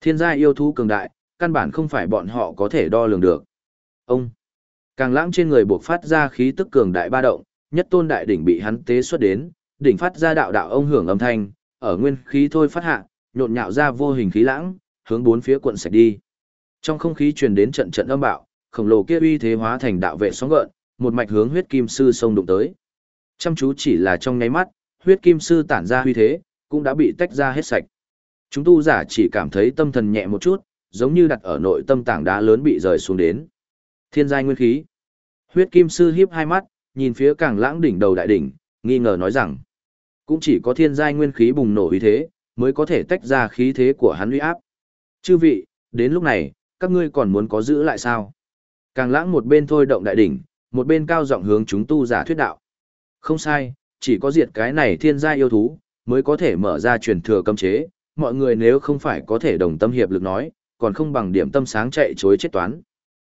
Thiên gia yêu thú cường đại, căn bản không phải bọn họ có thể đo lường được. Ông, càng lãng trên người buộc phát ra khí tức cường đại ba động, nhất tôn đại đỉnh bị hắn tế xuất đến, đỉnh phát ra đạo đạo ông hưởng âm thanh, ở nguyên khí thôi phát hạ, nhộn nhạo ra vô hình khí lãng, hướng bốn phía cuộn sạch đi. Trong không khí truyền đến trận trận âm bạo, khổng lồ kia uy thế hóa thành đạo vệ sóng gợn, một mạch hướng huyết kim sư sông đụng tới. Chăm chú chỉ là trong nháy mắt, huyết kim sư tản ra uy thế, cũng đã bị tách ra hết sạch. Chúng tu giả chỉ cảm thấy tâm thần nhẹ một chút, giống như đặt ở nội tâm tảng đá lớn bị rời xuống đến. Thiên giai nguyên khí. Huyết kim sư hiếp hai mắt, nhìn phía càng lãng đỉnh đầu đại đỉnh, nghi ngờ nói rằng, cũng chỉ có thiên giai nguyên khí bùng nổ uy thế, mới có thể tách ra khí thế của hắn uy áp. Chư vị, đến lúc này, các ngươi còn muốn có giữ lại sao? Càng lãng một bên thôi động đại đỉnh, một bên cao giọng hướng chúng tu giả thuyết đạo. Không sai, chỉ có diệt cái này thiên gia yêu thú, mới có thể mở ra truyền thừa cấm chế, mọi người nếu không phải có thể đồng tâm hiệp lực nói, còn không bằng điểm tâm sáng chạy chối chết toán.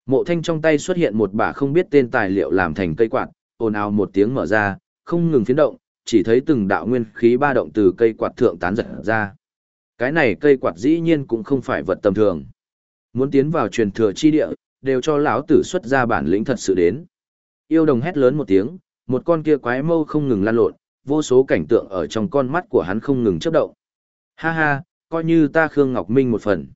Mộ thanh trong tay xuất hiện một bả không biết tên tài liệu làm thành cây quạt, ồn ào một tiếng mở ra, không ngừng phiến động, chỉ thấy từng đạo nguyên khí ba động từ cây quạt thượng tán giật ra. Cái này cây quạt dĩ nhiên cũng không phải vật tầm thường. Muốn tiến vào truyền thừa chi địa, đều cho lão tử xuất ra bản lĩnh thật sự đến. Yêu đồng hét lớn một tiếng, một con kia quái mâu không ngừng lan lộn, vô số cảnh tượng ở trong con mắt của hắn không ngừng chớp động. Ha ha, coi như ta Khương Ngọc Minh một phần.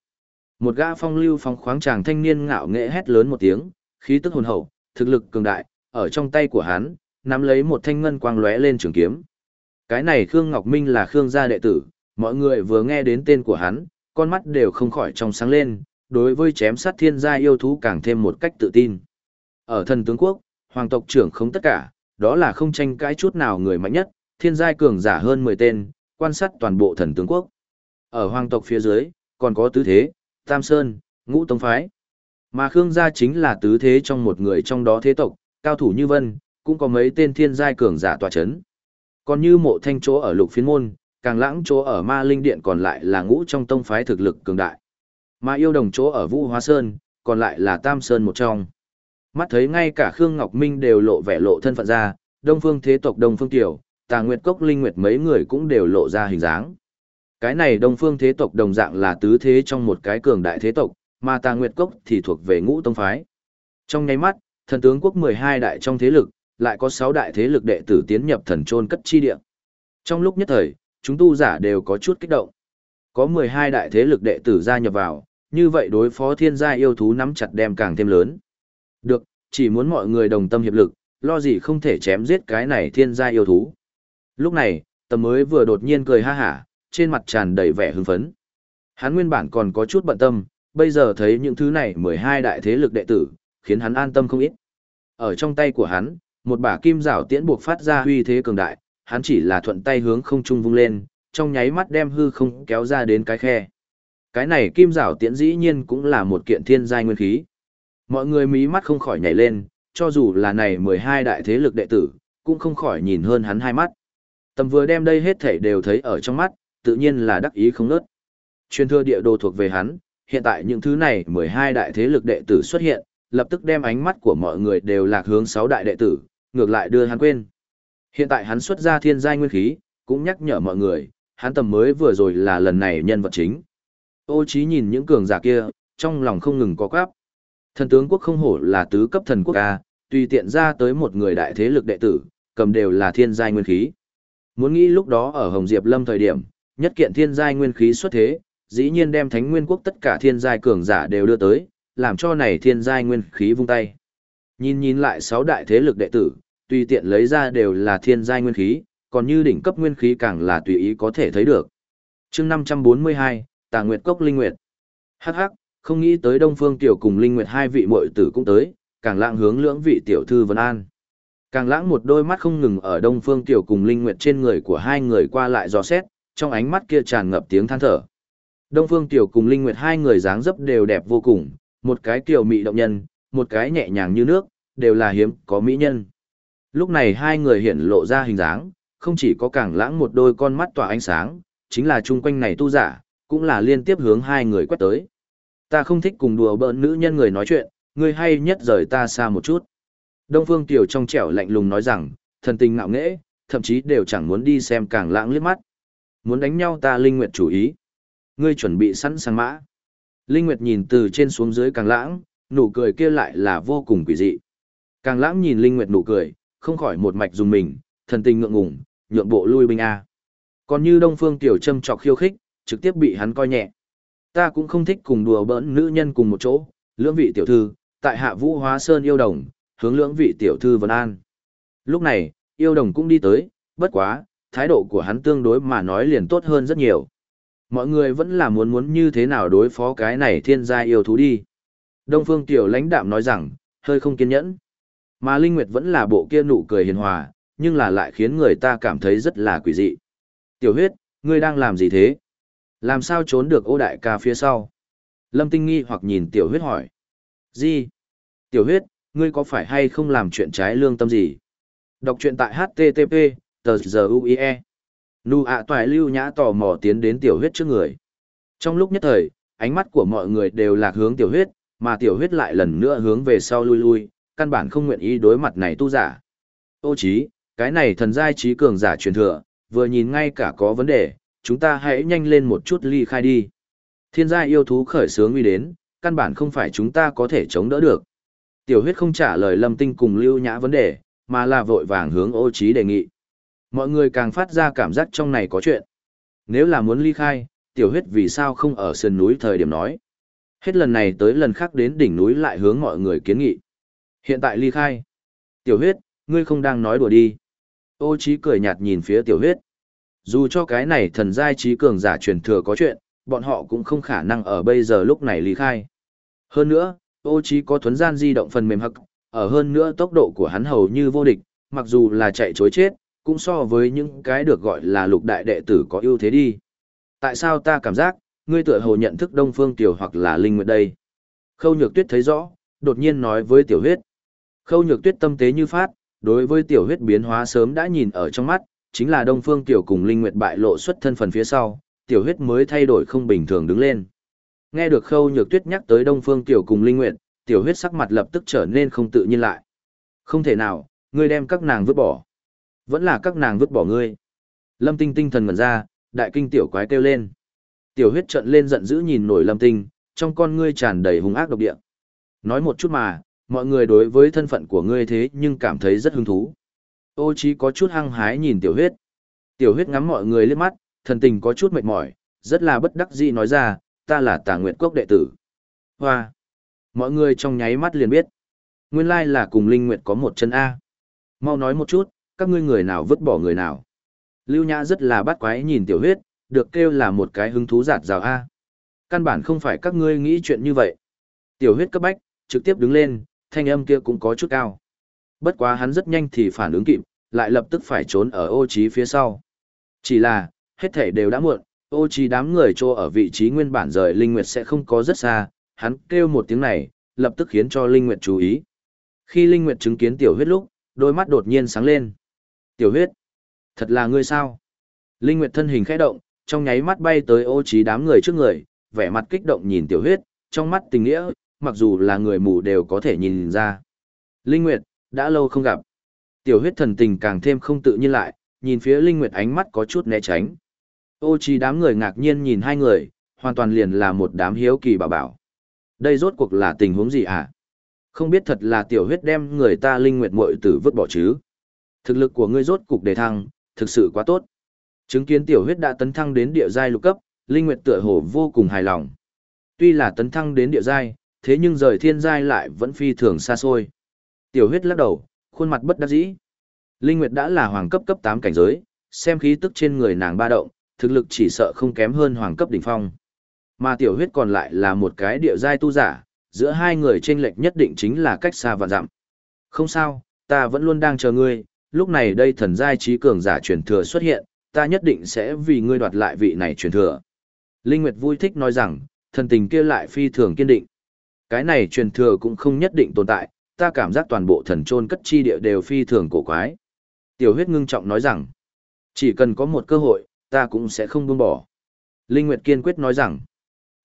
Một gã phong lưu phong khoáng chàng thanh niên ngạo nghễ hét lớn một tiếng, khí tức hồn hậu, thực lực cường đại, ở trong tay của hắn, nắm lấy một thanh ngân quang lóe lên trường kiếm. Cái này Khương Ngọc Minh là Khương gia đệ tử, mọi người vừa nghe đến tên của hắn, con mắt đều không khỏi trong sáng lên, đối với chém sát thiên gia yêu thú càng thêm một cách tự tin. Ở thần tướng quốc, hoàng tộc trưởng không tất cả, đó là không tranh cãi chút nào người mạnh nhất, thiên giai cường giả hơn 10 tên, quan sát toàn bộ thần tướng quốc. Ở hoàng tộc phía dưới, còn có tứ thế, tam sơn, ngũ tông phái. Mà Khương gia chính là tứ thế trong một người trong đó thế tộc, cao thủ như vân, cũng có mấy tên thiên giai cường giả tòa chấn. Còn như mộ thanh chỗ ở lục phiến môn, càng lãng chỗ ở ma linh điện còn lại là ngũ trong tông phái thực lực cường đại. Mà yêu đồng chỗ ở vũ hóa sơn, còn lại là tam sơn một trong. Mắt thấy ngay cả Khương Ngọc Minh đều lộ vẻ lộ thân phận ra, Đông Phương Thế tộc Đông Phương Tiểu, Tà Nguyệt Cốc Linh Nguyệt mấy người cũng đều lộ ra hình dáng. Cái này Đông Phương Thế tộc đồng dạng là tứ thế trong một cái cường đại thế tộc, mà Tà Nguyệt Cốc thì thuộc về ngũ tông phái. Trong nháy mắt, thần tướng quốc 12 đại trong thế lực, lại có 6 đại thế lực đệ tử tiến nhập thần trôn cất chi địa. Trong lúc nhất thời, chúng tu giả đều có chút kích động. Có 12 đại thế lực đệ tử gia nhập vào, như vậy đối phó thiên gia yêu thú nắm chặt đem càng thêm lớn. Được, chỉ muốn mọi người đồng tâm hiệp lực, lo gì không thể chém giết cái này thiên gia yêu thú. Lúc này, tầm mới vừa đột nhiên cười ha hả, trên mặt tràn đầy vẻ hưng phấn. Hắn nguyên bản còn có chút bận tâm, bây giờ thấy những thứ này 12 đại thế lực đệ tử, khiến hắn an tâm không ít. Ở trong tay của hắn, một bả kim rảo tiễn buộc phát ra huy thế cường đại, hắn chỉ là thuận tay hướng không trung vung lên, trong nháy mắt đem hư không kéo ra đến cái khe. Cái này kim rảo tiễn dĩ nhiên cũng là một kiện thiên giai nguyên khí. Mọi người mí mắt không khỏi nhảy lên, cho dù là này 12 đại thế lực đệ tử, cũng không khỏi nhìn hơn hắn hai mắt. Tầm vừa đem đây hết thảy đều thấy ở trong mắt, tự nhiên là đắc ý không nớt. Truyền thừa địa đồ thuộc về hắn, hiện tại những thứ này 12 đại thế lực đệ tử xuất hiện, lập tức đem ánh mắt của mọi người đều lạc hướng 6 đại đệ tử, ngược lại đưa hắn quên. Hiện tại hắn xuất ra thiên giai nguyên khí, cũng nhắc nhở mọi người, hắn tầm mới vừa rồi là lần này nhân vật chính. Ô Chí nhìn những cường giả kia, trong lòng không ngừng có quáp. Thần tướng quốc không hổ là tứ cấp thần quốc A, tùy tiện ra tới một người đại thế lực đệ tử, cầm đều là thiên giai nguyên khí. Muốn nghĩ lúc đó ở Hồng Diệp Lâm thời điểm, nhất kiện thiên giai nguyên khí xuất thế, dĩ nhiên đem thánh nguyên quốc tất cả thiên giai cường giả đều đưa tới, làm cho này thiên giai nguyên khí vung tay. Nhìn nhìn lại sáu đại thế lực đệ tử, tùy tiện lấy ra đều là thiên giai nguyên khí, còn như đỉnh cấp nguyên khí càng là tùy ý có thể thấy được. chương 542, Tà Nguyệt Cốc Linh Nguyệt. Hắc hắc, không nghĩ tới Đông Phương Tiểu cùng Linh Nguyệt hai vị muội tử cũng tới, càng lạng hướng lưỡng vị tiểu thư Vân An. Càng lãng một đôi mắt không ngừng ở Đông Phương Tiểu cùng Linh Nguyệt trên người của hai người qua lại dò xét, trong ánh mắt kia tràn ngập tiếng than thở. Đông Phương Tiểu cùng Linh Nguyệt hai người dáng dấp đều đẹp vô cùng, một cái tiểu mị động nhân, một cái nhẹ nhàng như nước, đều là hiếm có mỹ nhân. Lúc này hai người hiện lộ ra hình dáng, không chỉ có càng lãng một đôi con mắt tỏa ánh sáng, chính là chung quanh này tu giả, cũng là liên tiếp hướng hai người quét tới. Ta không thích cùng đùa bỡn nữ nhân người nói chuyện, người hay nhất rời ta xa một chút. Đông Phương Tiểu trong trẻo lạnh lùng nói rằng, thần tình ngạo nghễ, thậm chí đều chẳng muốn đi xem càng lãng liếc mắt. Muốn đánh nhau ta linh Nguyệt chủ ý. Ngươi chuẩn bị sẵn sàng mã. Linh Nguyệt nhìn từ trên xuống dưới càng lãng, nụ cười kia lại là vô cùng quỷ dị. Càng lãng nhìn Linh Nguyệt nụ cười, không khỏi một mạch dùng mình, thần tình ngượng ngùng, nhượng bộ lui binh A. Còn như Đông Phương Tiểu châm trọc khiêu khích, trực tiếp bị hắn coi nhẹ. Ta cũng không thích cùng đùa bỡn nữ nhân cùng một chỗ, lưỡng vị tiểu thư, tại hạ vũ hóa sơn yêu đồng, hướng lưỡng vị tiểu thư vân an. Lúc này, yêu đồng cũng đi tới, bất quá, thái độ của hắn tương đối mà nói liền tốt hơn rất nhiều. Mọi người vẫn là muốn muốn như thế nào đối phó cái này thiên gia yêu thú đi. Đông Phương Tiểu lãnh đạm nói rằng, hơi không kiên nhẫn. Mà Linh Nguyệt vẫn là bộ kia nụ cười hiền hòa, nhưng là lại khiến người ta cảm thấy rất là quỷ dị. Tiểu huyết, ngươi đang làm gì thế? Làm sao trốn được ô đại ca phía sau? Lâm Tinh nghi hoặc nhìn tiểu huyết hỏi. Gì? Tiểu huyết, ngươi có phải hay không làm chuyện trái lương tâm gì? Đọc truyện tại HTTP, tờ giờ UIE. Nụ ạ toài lưu nhã tò mò tiến đến tiểu huyết trước người. Trong lúc nhất thời, ánh mắt của mọi người đều lạc hướng tiểu huyết, mà tiểu huyết lại lần nữa hướng về sau lui lui, căn bản không nguyện ý đối mặt này tu giả. Ô chí, cái này thần giai trí cường giả truyền thừa, vừa nhìn ngay cả có vấn đề, chúng ta hãy nhanh lên một chút ly khai đi. Thiên gia yêu thú khởi sướng uy đến, căn bản không phải chúng ta có thể chống đỡ được. Tiểu huyết không trả lời lâm tinh cùng lưu nhã vấn đề, mà là vội vàng hướng ô trí đề nghị. Mọi người càng phát ra cảm giác trong này có chuyện. Nếu là muốn ly khai, tiểu huyết vì sao không ở sườn núi thời điểm nói. Hết lần này tới lần khác đến đỉnh núi lại hướng mọi người kiến nghị. Hiện tại ly khai. Tiểu huyết, ngươi không đang nói đùa đi. Ô trí cười nhạt nhìn phía tiểu huyết. Dù cho cái này thần giai trí cường giả truyền thừa có chuyện, bọn họ cũng không khả năng ở bây giờ lúc này ly khai. Hơn nữa, ô trí có thuấn gian di động phần mềm hậc, ở hơn nữa tốc độ của hắn hầu như vô địch, mặc dù là chạy chối chết, cũng so với những cái được gọi là lục đại đệ tử có ưu thế đi. Tại sao ta cảm giác, ngươi tựa hồ nhận thức Đông Phương Tiểu hoặc là Linh Nguyệt đây? Khâu Nhược Tuyết thấy rõ, đột nhiên nói với Tiểu Huyết. Khâu Nhược Tuyết tâm tế như phát, đối với Tiểu Huyết biến hóa sớm đã nhìn ở trong mắt, chính là Đông Phương Tiểu cùng Linh Nguyệt bại lộ xuất thân phần phía sau, Tiểu Huyết mới thay đổi không bình thường đứng lên. Nghe được Khâu Nhược Tuyết nhắc tới Đông Phương Tiểu cùng Linh Nguyệt, Tiểu Huyết sắc mặt lập tức trở nên không tự nhiên lại. Không thể nào, ngươi đem các nàng vứt bỏ. Vẫn là các nàng vứt bỏ ngươi. Lâm Tinh tinh thần ngẩn ra, đại kinh tiểu quái kêu lên. Tiểu huyết trợn lên giận dữ nhìn nổi Lâm Tinh, trong con ngươi tràn đầy hung ác độc địa. Nói một chút mà, mọi người đối với thân phận của ngươi thế nhưng cảm thấy rất hứng thú. Ô chí có chút hăng hái nhìn tiểu huyết. Tiểu huyết ngắm mọi người liếc mắt, thần tình có chút mệt mỏi, rất là bất đắc dĩ nói ra, ta là tà nguyệt quốc đệ tử. Hoa! Mọi người trong nháy mắt liền biết. Nguyên lai là cùng Linh Nguyệt có một chân A. Mau nói một chút, các ngươi người nào vứt bỏ người nào. Lưu Nhã rất là bắt quái nhìn tiểu huyết, được kêu là một cái hứng thú giạt rào A. Căn bản không phải các ngươi nghĩ chuyện như vậy. Tiểu huyết cấp bách, trực tiếp đứng lên, thanh âm kia cũng có chút cao. Bất quá hắn rất nhanh thì phản ứng kịp, lại lập tức phải trốn ở ô trí phía sau. Chỉ là, hết thể đều đã muộn, ô trí đám người trô ở vị trí nguyên bản rời Linh Nguyệt sẽ không có rất xa, hắn kêu một tiếng này, lập tức khiến cho Linh Nguyệt chú ý. Khi Linh Nguyệt chứng kiến tiểu huyết lúc, đôi mắt đột nhiên sáng lên. Tiểu huyết, thật là ngươi sao? Linh Nguyệt thân hình khẽ động, trong nháy mắt bay tới ô trí đám người trước người, vẻ mặt kích động nhìn tiểu huyết, trong mắt tình nghĩa, mặc dù là người mù đều có thể nhìn ra. Linh Nguyệt, đã lâu không gặp. Tiểu huyết thần tình càng thêm không tự nhiên lại, nhìn phía Linh Nguyệt ánh mắt có chút né tránh. Ô trí đám người ngạc nhiên nhìn hai người, hoàn toàn liền là một đám hiếu kỳ bảo bảo. Đây rốt cuộc là tình huống gì à? Không biết thật là tiểu huyết đem người ta Linh Nguyệt muội tử vứt bỏ chứ? Thực lực của ngươi rốt cục đề thăng, thực sự quá tốt. Chứng kiến tiểu huyết đã tấn thăng đến địa giai lục cấp, Linh Nguyệt tựa hồ vô cùng hài lòng. Tuy là tấn thăng đến địa giai, thế nhưng rời thiên giai lại vẫn phi thường xa xôi. Tiểu huyết lắc đầu, khuôn mặt bất đắc dĩ. Linh Nguyệt đã là hoàng cấp cấp 8 cảnh giới, xem khí tức trên người nàng ba động, thực lực chỉ sợ không kém hơn hoàng cấp đỉnh phong. Mà tiểu huyết còn lại là một cái địa giai tu giả, giữa hai người chênh lệch nhất định chính là cách xa và dặm. Không sao, ta vẫn luôn đang chờ ngươi, lúc này đây thần giai trí cường giả truyền thừa xuất hiện, ta nhất định sẽ vì ngươi đoạt lại vị này truyền thừa. Linh Nguyệt vui thích nói rằng, thần tình kia lại phi thường kiên định. Cái này truyền thừa cũng không nhất định tồn tại, ta cảm giác toàn bộ thần trôn cất chi địa đều phi thường cổ quái. Tiểu huyết ngưng trọng nói rằng, chỉ cần có một cơ hội, ta cũng sẽ không buông bỏ. Linh Nguyệt kiên quyết nói rằng,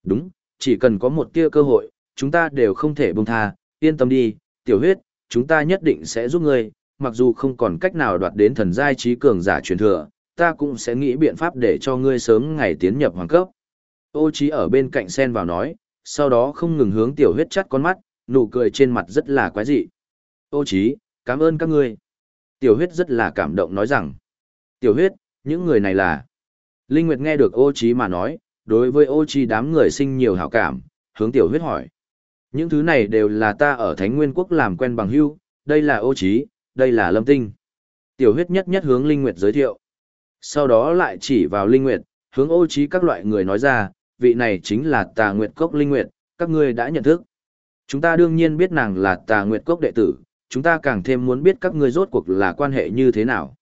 đúng, chỉ cần có một tia cơ hội, chúng ta đều không thể buông tha, yên tâm đi, tiểu huyết, chúng ta nhất định sẽ giúp ngươi, mặc dù không còn cách nào đoạt đến thần giai trí cường giả truyền thừa, ta cũng sẽ nghĩ biện pháp để cho ngươi sớm ngày tiến nhập hoàng cấp. Ô trí ở bên cạnh sen vào nói, sau đó không ngừng hướng tiểu huyết chắt con mắt, nụ cười trên mặt rất là quái dị. Ô chí, cảm ơn các ngươi. Tiểu huyết rất là cảm động nói rằng. Tiểu huyết, những người này là... Linh Nguyệt nghe được ô chí mà nói, đối với ô chí đám người sinh nhiều hảo cảm, hướng tiểu huyết hỏi. Những thứ này đều là ta ở Thánh Nguyên Quốc làm quen bằng hữu, đây là ô chí, đây là lâm tinh. Tiểu huyết nhất nhất hướng Linh Nguyệt giới thiệu. Sau đó lại chỉ vào Linh Nguyệt, hướng ô chí các loại người nói ra, vị này chính là tà Nguyệt Cốc Linh Nguyệt, các ngươi đã nhận thức. Chúng ta đương nhiên biết nàng là tà Nguyệt Cốc đệ tử, chúng ta càng thêm muốn biết các ngươi rốt cuộc là quan hệ như thế nào.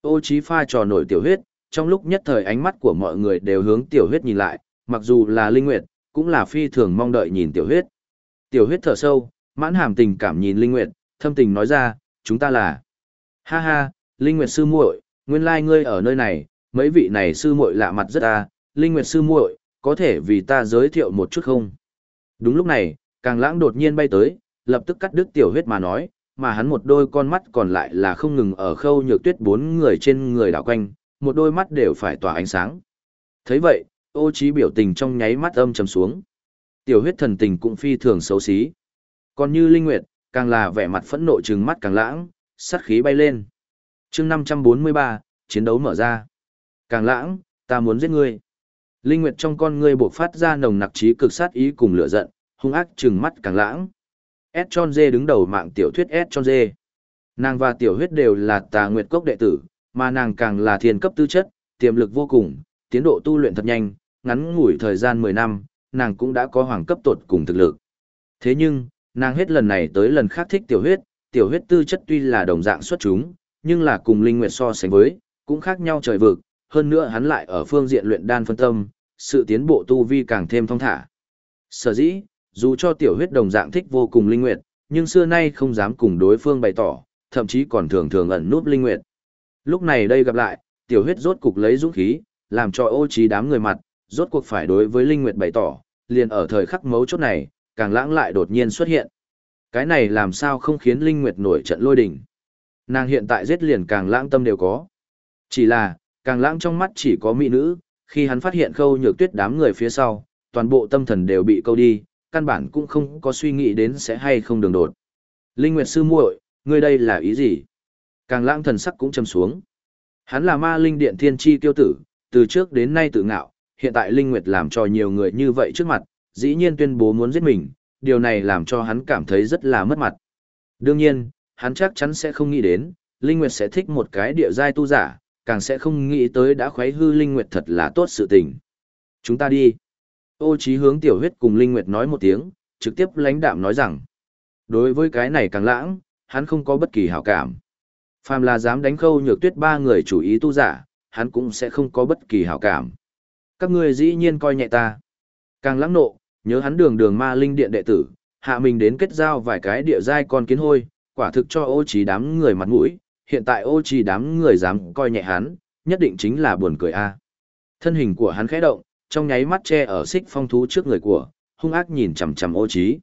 Ô chí pha trò nổi tiểu huyết, trong lúc nhất thời ánh mắt của mọi người đều hướng tiểu huyết nhìn lại, mặc dù là Linh Nguyệt, cũng là phi thường mong đợi nhìn tiểu huyết. Tiểu huyết thở sâu, mãn hàm tình cảm nhìn Linh Nguyệt, thâm tình nói ra, chúng ta là. Ha ha, Linh Nguyệt sư muội, nguyên lai ngươi ở nơi này, mấy vị này sư muội lạ mặt rất ta, Linh Nguyệt sư muội, có thể vì ta giới thiệu một chút không? Đúng lúc này, Càng Lãng đột nhiên bay tới, lập tức cắt đứt tiểu huyết mà nói, mà hắn một đôi con mắt còn lại là không ngừng ở khâu nhược tuyết bốn người trên người đảo quanh, một đôi mắt đều phải tỏa ánh sáng. thấy vậy, ô trí biểu tình trong nháy mắt âm trầm xuống. Tiểu huyết thần tình cũng phi thường xấu xí. Còn như Linh Nguyệt, càng là vẻ mặt phẫn nộ trừng mắt càng lãng, sát khí bay lên. Chương 543, chiến đấu mở ra. Càng lãng, ta muốn giết ngươi. Linh Nguyệt trong con ngươi bộc phát ra nồng nặc trí cực sát ý cùng lửa giận, hung ác trừng mắt càng lãng. S Chon Dê đứng đầu mạng tiểu thuyết S Chon Dê. Nàng và tiểu huyết đều là tà nguyệt cốc đệ tử, mà nàng càng là thiên cấp tư chất, tiềm lực vô cùng, tiến độ tu luyện thật nhanh, ngắn ngủi thời gian 10 năm, nàng cũng đã có hoàng cấp tột cùng thực lực. Thế nhưng, nàng hết lần này tới lần khác thích tiểu huyết, tiểu huyết tư chất tuy là đồng dạng xuất chúng, nhưng là cùng linh nguyệt so sánh với, cũng khác nhau trời vực, hơn nữa hắn lại ở phương diện luyện đan phân tâm, sự tiến bộ tu vi càng thêm thông thả. Sở dĩ, dù cho tiểu huyết đồng dạng thích vô cùng linh nguyệt, nhưng xưa nay không dám cùng đối phương bày tỏ, thậm chí còn thường thường ẩn núp linh nguyệt. Lúc này đây gặp lại, tiểu huyết rốt cục lấy dũng khí, làm cho ô trí đám người mặt, rốt cuộc phải đối với linh nguyệt bày tỏ, liền ở thời khắc mấu chốt này, càng lãng lại đột nhiên xuất hiện. Cái này làm sao không khiến linh nguyệt nổi trận lôi đình. Nàng hiện tại giết liền càng lãng tâm đều có. Chỉ là, càng lãng trong mắt chỉ có mỹ nữ, khi hắn phát hiện khâu nhược tuyết đám người phía sau, toàn bộ tâm thần đều bị câu đi, căn bản cũng không có suy nghĩ đến sẽ hay không đường đột. Linh Nguyệt sư muội, ngươi đây là ý gì? Càng lãng thần sắc cũng trầm xuống. Hắn là ma linh điện thiên chi tiêu tử, từ trước đến nay tự ngạo, hiện tại Linh Nguyệt làm cho nhiều người như vậy trước mặt, dĩ nhiên tuyên bố muốn giết mình, điều này làm cho hắn cảm thấy rất là mất mặt. Đương nhiên, hắn chắc chắn sẽ không nghĩ đến, Linh Nguyệt sẽ thích một cái địa giai tu giả, càng sẽ không nghĩ tới đã khuấy hư Linh Nguyệt thật là tốt sự tình. Chúng ta đi. Ô Chí hướng tiểu huyết cùng Linh Nguyệt nói một tiếng, trực tiếp lãnh đạm nói rằng, đối với cái này càng lãng, hắn không có bất kỳ hảo cảm. Phàm là dám đánh khâu nhược tuyết ba người chủ ý tu giả, hắn cũng sẽ không có bất kỳ hảo cảm. Các ngươi dĩ nhiên coi nhẹ ta. Càng lãng nộ, nhớ hắn đường đường ma linh điện đệ tử, hạ mình đến kết giao vài cái địa giai con kiến hôi, quả thực cho ô trí đám người mặt mũi, hiện tại ô trí đám người dám coi nhẹ hắn, nhất định chính là buồn cười a. Thân hình của hắn khẽ động, trong nháy mắt che ở xích phong thú trước người của, hung ác nhìn chằm chằm ô trí.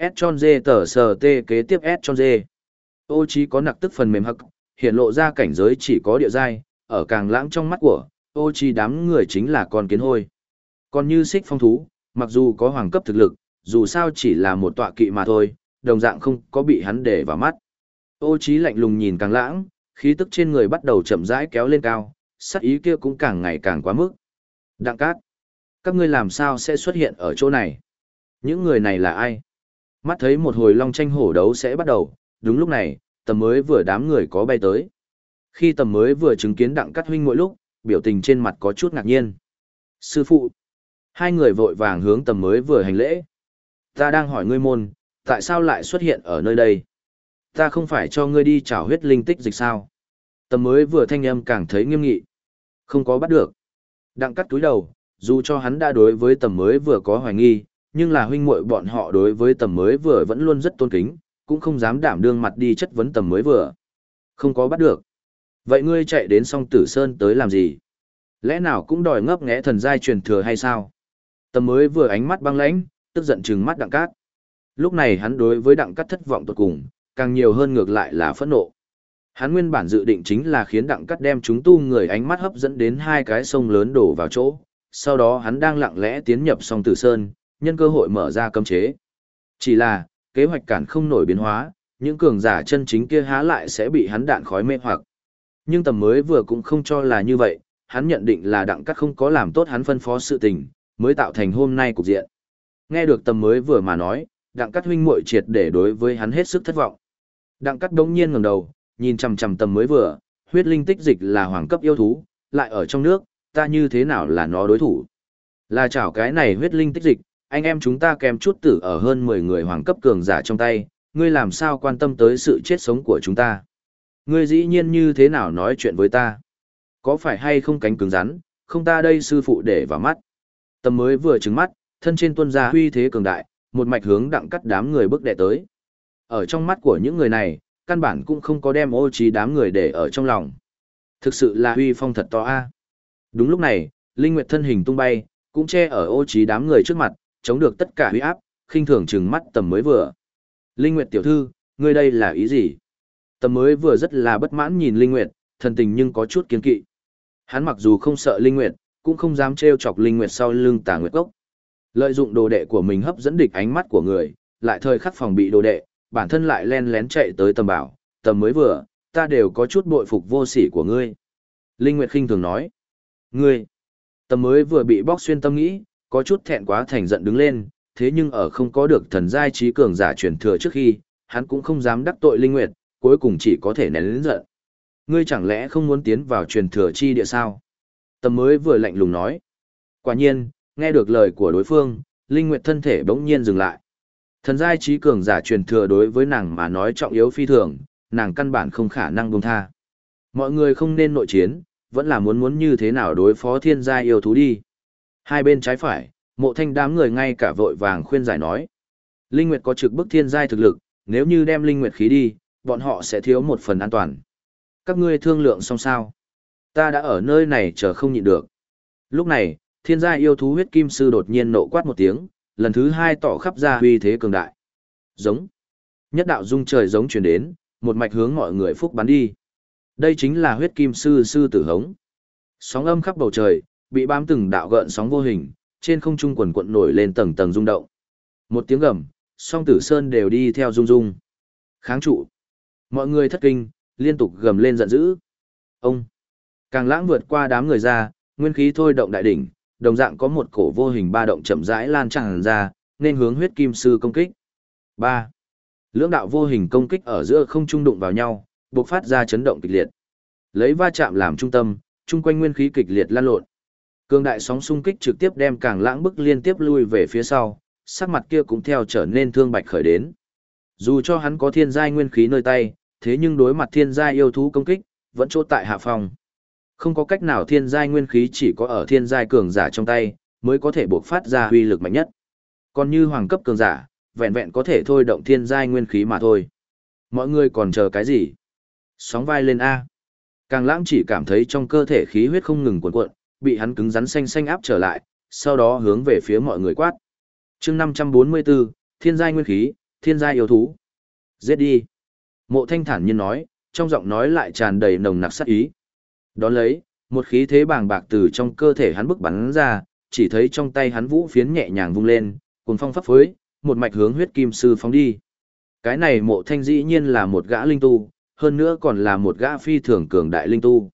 S tròn dê tờ sờ tê kế tiếp S tròn dê. Ô Chí có nặc tức phần mềm hắc, hiện lộ ra cảnh giới chỉ có địa giai, ở càng lãng trong mắt của, ô Chí đám người chính là con kiến hôi. Còn như xích phong thú, mặc dù có hoàng cấp thực lực, dù sao chỉ là một tọa kỵ mà thôi, đồng dạng không có bị hắn để vào mắt. Ô Chí lạnh lùng nhìn càng lãng, khí tức trên người bắt đầu chậm rãi kéo lên cao, sắc ý kia cũng càng ngày càng quá mức. Đặng cát, các ngươi làm sao sẽ xuất hiện ở chỗ này? Những người này là ai? Mắt thấy một hồi long tranh hổ đấu sẽ bắt đầu, đúng lúc này, tầm mới vừa đám người có bay tới. Khi tầm mới vừa chứng kiến đặng cắt huynh mỗi lúc, biểu tình trên mặt có chút ngạc nhiên. Sư phụ, hai người vội vàng hướng tầm mới vừa hành lễ. Ta đang hỏi ngươi môn, tại sao lại xuất hiện ở nơi đây? Ta không phải cho ngươi đi trảo huyết linh tích dịch sao? Tầm mới vừa thanh âm càng thấy nghiêm nghị. Không có bắt được. Đặng cắt túi đầu, dù cho hắn đã đối với tầm mới vừa có hoài nghi, nhưng là huynh muội bọn họ đối với tầm mới vừa vẫn luôn rất tôn kính, cũng không dám đảm đương mặt đi chất vấn tầm mới vừa. Không có bắt được. Vậy ngươi chạy đến song tử sơn tới làm gì? Lẽ nào cũng đòi ngấp nghẽ thần giai truyền thừa hay sao? Tầm mới vừa ánh mắt băng lãnh, tức giận trừng mắt đặng cát. Lúc này hắn đối với đặng cát thất vọng tột cùng, càng nhiều hơn ngược lại là phẫn nộ. Hắn nguyên bản dự định chính là khiến đặng cát đem chúng tu người ánh mắt hấp dẫn đến hai cái sông lớn đổ vào chỗ, sau đó hắn đang lặng lẽ tiến nhập song tử sơn, nhân cơ hội mở ra cấm chế. Chỉ là, kế hoạch cản không nổi biến hóa, những cường giả chân chính kia há lại sẽ bị hắn đạn khói mê hoặc. Nhưng tầm mới vừa cũng không cho là như vậy, hắn nhận định là đặng cắt không có làm tốt hắn phân phó sự tình, mới tạo thành hôm nay cục diện. Nghe được tầm mới vừa mà nói, đặng cắt huynh muội triệt để đối với hắn hết sức thất vọng. Đặng cắt đống nhiên ngẩng đầu, nhìn chằm chằm tầm mới vừa, huyết linh tích dịch là hoàng cấp yêu thú, lại ở trong nước, ta như thế nào là nó đối thủ. Là chảo cái này huyết linh tích dịch, anh em chúng ta kèm chút tử ở hơn 10 người hoàng cấp cường giả trong tay, ngươi làm sao quan tâm tới sự chết sống của chúng ta. Ngươi dĩ nhiên như thế nào nói chuyện với ta. Có phải hay không cánh cứng rắn, không ta đây sư phụ để vào mắt. Tầm mới vừa trứng mắt, thân trên tuân ra huy thế cường đại, một mạch hướng đặng cắt đám người bước đệ tới. Ở trong mắt của những người này, căn bản cũng không có đem ô trí đám người để ở trong lòng. Thực sự là huy phong thật to a. Đúng lúc này, Linh Nguyệt thân hình tung bay, cũng che ở ô trí đám người trước mặt, chống được tất cả huy áp, khinh thường trừng mắt tầm mới vừa. Linh Nguyệt tiểu thư, ngươi đây là ý gì? Tầm mới vừa rất là bất mãn nhìn Linh Nguyệt, thần tình nhưng có chút kiên kỵ. Hắn mặc dù không sợ Linh Nguyệt, cũng không dám trêu chọc Linh Nguyệt sau lưng Tà Nguyệt Cốc. Lợi dụng đồ đệ của mình hấp dẫn địch ánh mắt của người, lại thời khắc phòng bị đồ đệ, bản thân lại len lén chạy tới tầm bảo, tầm mới vừa, ta đều có chút bội phục vô sỉ của ngươi. Linh Nguyệt khinh thường nói, ngươi, tầm mới vừa bị bóc xuyên tâm nghĩ, có chút thẹn quá thành giận đứng lên, thế nhưng ở không có được thần giai trí cường giả truyền thừa trước khi, hắn cũng không dám đắc tội Linh Nguyệt, cuối cùng chỉ có thể nén lớn giận. Ngươi chẳng lẽ không muốn tiến vào truyền thừa chi địa sao? Tầm mới vừa lạnh lùng nói. Quả nhiên, nghe được lời của đối phương, Linh Nguyệt thân thể bỗng nhiên dừng lại. Thần giai trí cường giả truyền thừa đối với nàng mà nói trọng yếu phi thường, nàng căn bản không khả năng buông tha. Mọi người không nên nội chiến, vẫn là muốn muốn như thế nào đối phó thiên giai yêu thú đi. Hai bên trái phải, mộ thanh đám người ngay cả vội vàng khuyên giải nói. Linh Nguyệt có trực bức thiên giai thực lực, nếu như đem Linh Nguyệt khí đi, bọn họ sẽ thiếu một phần an toàn. Các ngươi thương lượng xong sao? Ta đã ở nơi này chờ không nhịn được. Lúc này, thiên giai yêu thú huyết kim sư đột nhiên nộ quát một tiếng, lần thứ hai tỏ khắp ra huy thế cường đại. Giống. Nhất đạo dung trời giống truyền đến, một mạch hướng mọi người phúc bắn đi. Đây chính là huyết kim sư sư tử hống. Sóng âm khắp bầu trời, bị bám từng đạo gợn sóng vô hình, trên không trung quần quận nổi lên tầng tầng rung động. Một tiếng gầm, song tử sơn đều đi theo rung rung. Kháng trụ. Mọi người thất kinh, liên tục gầm lên giận dữ. Ông. Càng lãng vượt qua đám người ra, nguyên khí thôi động đại đỉnh, đồng dạng có một cổ vô hình ba động chậm rãi lan tràn ra, nên hướng huyết kim sư công kích. 3. Lưỡng đạo vô hình công kích ở giữa không trung đụng vào nhau, bộc phát ra chấn động kịch liệt. Lấy va chạm làm trung tâm, chung quanh nguyên khí kịch liệt lan lộn. Cương đại sóng xung kích trực tiếp đem càng lãng bức liên tiếp lui về phía sau, sắc mặt kia cũng theo trở nên thương bạch khởi đến. Dù cho hắn có thiên giai nguyên khí nơi tay, thế nhưng đối mặt thiên giai yêu thú công kích, vẫn chỗ tại hạ phòng. Không có cách nào thiên giai nguyên khí chỉ có ở thiên giai cường giả trong tay, mới có thể bộc phát ra uy lực mạnh nhất. Còn như hoàng cấp cường giả, vẹn vẹn có thể thôi động thiên giai nguyên khí mà thôi. Mọi người còn chờ cái gì? Sóng vai lên A. Càng lãng chỉ cảm thấy trong cơ thể khí huyết không ngừng cuộn cuộn, bị hắn cứng rắn xanh xanh áp trở lại, sau đó hướng về phía mọi người quát. chương 544, thiên giai nguyên khí, thiên giai yêu thú. Giết đi. Mộ thanh thản nhiên nói, trong giọng nói lại tràn đầy nồng nặc sát ý. Đón lấy, một khí thế bàng bạc từ trong cơ thể hắn bức bắn ra, chỉ thấy trong tay hắn vũ phiến nhẹ nhàng vung lên, cùng phong pháp phối, một mạch hướng huyết kim sư phóng đi. Cái này mộ thanh dĩ nhiên là một gã linh tu, hơn nữa còn là một gã phi thường cường đại linh tu.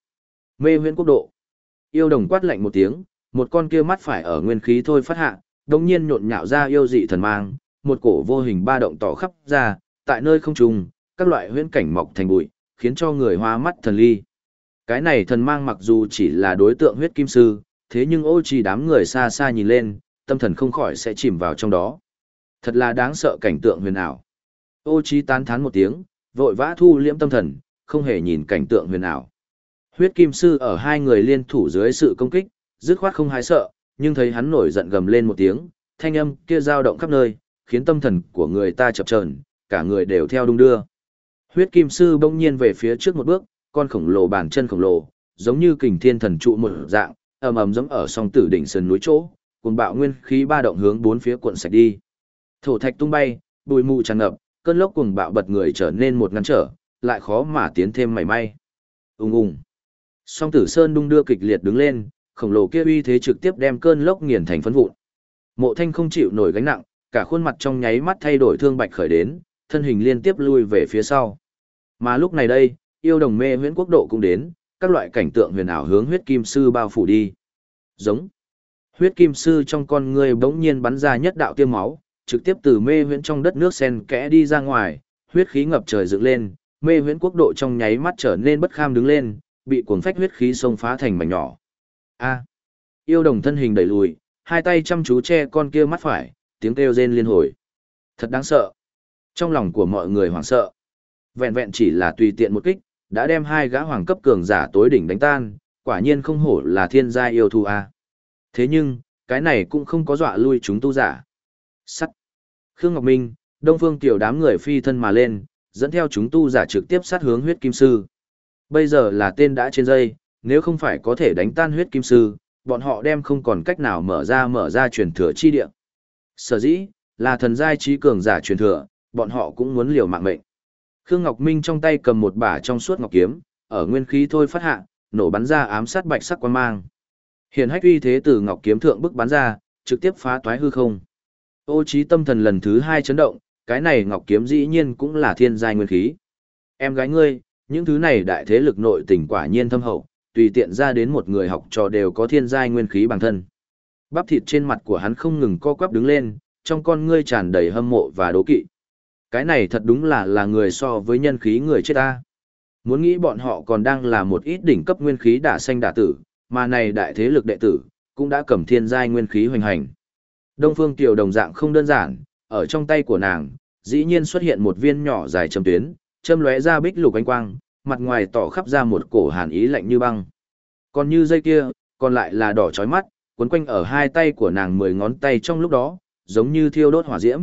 Mê huyễn quốc độ. Yêu đồng quát lạnh một tiếng, một con kia mắt phải ở nguyên khí thôi phát hạ, đồng nhiên nhộn nhạo ra yêu dị thần mang, một cổ vô hình ba động tỏ khắp ra, tại nơi không trùng, các loại huyễn cảnh mọc thành bụi, khiến cho người hoa mắt thần ly. Cái này thần mang mặc dù chỉ là đối tượng huyết kim sư, thế nhưng ô chỉ đám người xa xa nhìn lên, tâm thần không khỏi sẽ chìm vào trong đó. Thật là đáng sợ cảnh tượng huyền ảo. Ô trí tán thán một tiếng, vội vã thu liễm tâm thần, không hề nhìn cảnh tượng huyền ảo. Huyết kim sư ở hai người liên thủ dưới sự công kích, dứt khoát không hái sợ, nhưng thấy hắn nổi giận gầm lên một tiếng, thanh âm kia dao động khắp nơi, khiến tâm thần của người ta chập chờn, cả người đều theo đung đưa. Huyết kim sư bỗng nhiên về phía trước một bước, con khổng lồ bàn chân khổng lồ, giống như kình thiên thần trụ một dạng, ầm ầm giống ở song tử đỉnh sườn núi chỗ, cuồng bạo nguyên khí ba động hướng bốn phía cuộn sạch đi. Thổ thạch tung bay, bụi mù tràn ngập, cơn lốc cuồng bạo bật người trở nên một ngăn trở, lại khó mà tiến thêm mảy may. Ùng ùng. Song Tử Sơn đung đưa kịch liệt đứng lên, khổng lồ kia uy thế trực tiếp đem cơn lốc nghiền thành phấn vụn. Mộ thanh không chịu nổi gánh nặng, cả khuôn mặt trong nháy mắt thay đổi thương bạch khởi đến, thân hình liên tiếp lui về phía sau. Mà lúc này đây, yêu đồng mê huyễn quốc độ cũng đến, các loại cảnh tượng huyền ảo hướng huyết kim sư bao phủ đi. Giống. Huyết kim sư trong con người bỗng nhiên bắn ra nhất đạo tiêm máu, trực tiếp từ mê huyễn trong đất nước sen kẽ đi ra ngoài, huyết khí ngập trời dựng lên, mê huyễn quốc độ trong nháy mắt trở nên bất kham đứng lên, bị cuồng phách huyết khí xông phá thành mảnh nhỏ. A. Yêu đồng thân hình đẩy lùi, hai tay chăm chú che con kia mắt phải, tiếng kêu rên liên hồi. Thật đáng sợ. Trong lòng của mọi người hoảng sợ. Vẹn vẹn chỉ là tùy tiện một kích, đã đem hai gã hoàng cấp cường giả tối đỉnh đánh tan, quả nhiên không hổ là thiên gia yêu thù a. Thế nhưng, cái này cũng không có dọa lui chúng tu giả. Sắt. Khương Ngọc Minh, Đông Phương tiểu đám người phi thân mà lên, dẫn theo chúng tu giả trực tiếp sát hướng huyết kim sư. Bây giờ là tên đã trên dây, nếu không phải có thể đánh tan huyết kim sư, bọn họ đem không còn cách nào mở ra mở ra truyền thừa chi địa. Sở dĩ, là thần giai trí cường giả truyền thừa, bọn họ cũng muốn liều mạng mệnh. Khương Ngọc Minh trong tay cầm một bả trong suốt ngọc kiếm, ở nguyên khí thôi phát hạ, nổ bắn ra ám sát bạch sắc quan mang. Hiện hách uy thế từ ngọc kiếm thượng bức bắn ra, trực tiếp phá toái hư không. Ô trí tâm thần lần thứ hai chấn động, cái này ngọc kiếm dĩ nhiên cũng là thiên giai nguyên khí. Em gái ngươi, những thứ này đại thế lực nội tình quả nhiên thâm hậu, tùy tiện ra đến một người học trò đều có thiên giai nguyên khí bằng thân. Bắp thịt trên mặt của hắn không ngừng co quắp đứng lên, trong con ngươi tràn đầy hâm mộ và đố kỵ. Cái này thật đúng là là người so với nhân khí người chết ta. Muốn nghĩ bọn họ còn đang là một ít đỉnh cấp nguyên khí đả xanh đả tử, mà này đại thế lực đệ tử, cũng đã cầm thiên giai nguyên khí hoành hành. Đông Phương Tiểu đồng dạng không đơn giản, ở trong tay của nàng, dĩ nhiên xuất hiện một viên nhỏ dài châm tuyến, châm lóe ra bích lục ánh quang, mặt ngoài tỏ khắp ra một cổ hàn ý lạnh như băng. Còn như dây kia, còn lại là đỏ chói mắt, quấn quanh ở hai tay của nàng mười ngón tay trong lúc đó, giống như thiêu đốt hỏa diễm.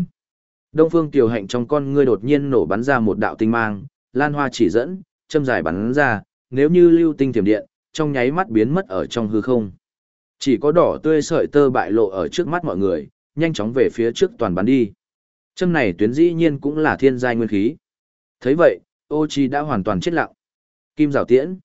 Đông Phương Tiểu Hạnh trong con ngươi đột nhiên nổ bắn ra một đạo tinh mang, lan hoa chỉ dẫn, châm dài bắn ra, nếu như lưu tinh thiểm điện, trong nháy mắt biến mất ở trong hư không. Chỉ có đỏ tươi sợi tơ bại lộ ở trước mắt mọi người, nhanh chóng về phía trước toàn bắn đi. Châm này tuyến dĩ nhiên cũng là thiên giai nguyên khí thấy vậy, ô chi đã hoàn toàn chết lặng. Kim rào tiễn.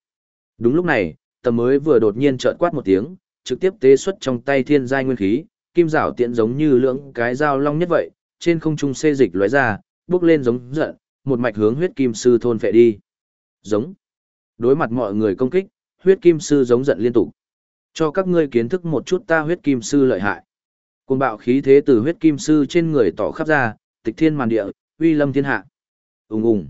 Đúng lúc này, tầm mới vừa đột nhiên trợn quát một tiếng, trực tiếp tế xuất trong tay thiên giai nguyên khí, kim rào tiễn giống như lưỡng cái dao long nhất vậy, trên không trung xê dịch lóe ra, bước lên giống giận, một mạch hướng huyết kim sư thôn phệ đi. Giống. Đối mặt mọi người công kích, huyết kim sư giống giận liên tục. Cho các ngươi kiến thức một chút ta huyết kim sư lợi hại. côn bạo khí thế từ huyết kim sư trên người tỏ khắp ra, tịch thiên màn địa, uy lâm thiên hạ. Ùng ùng.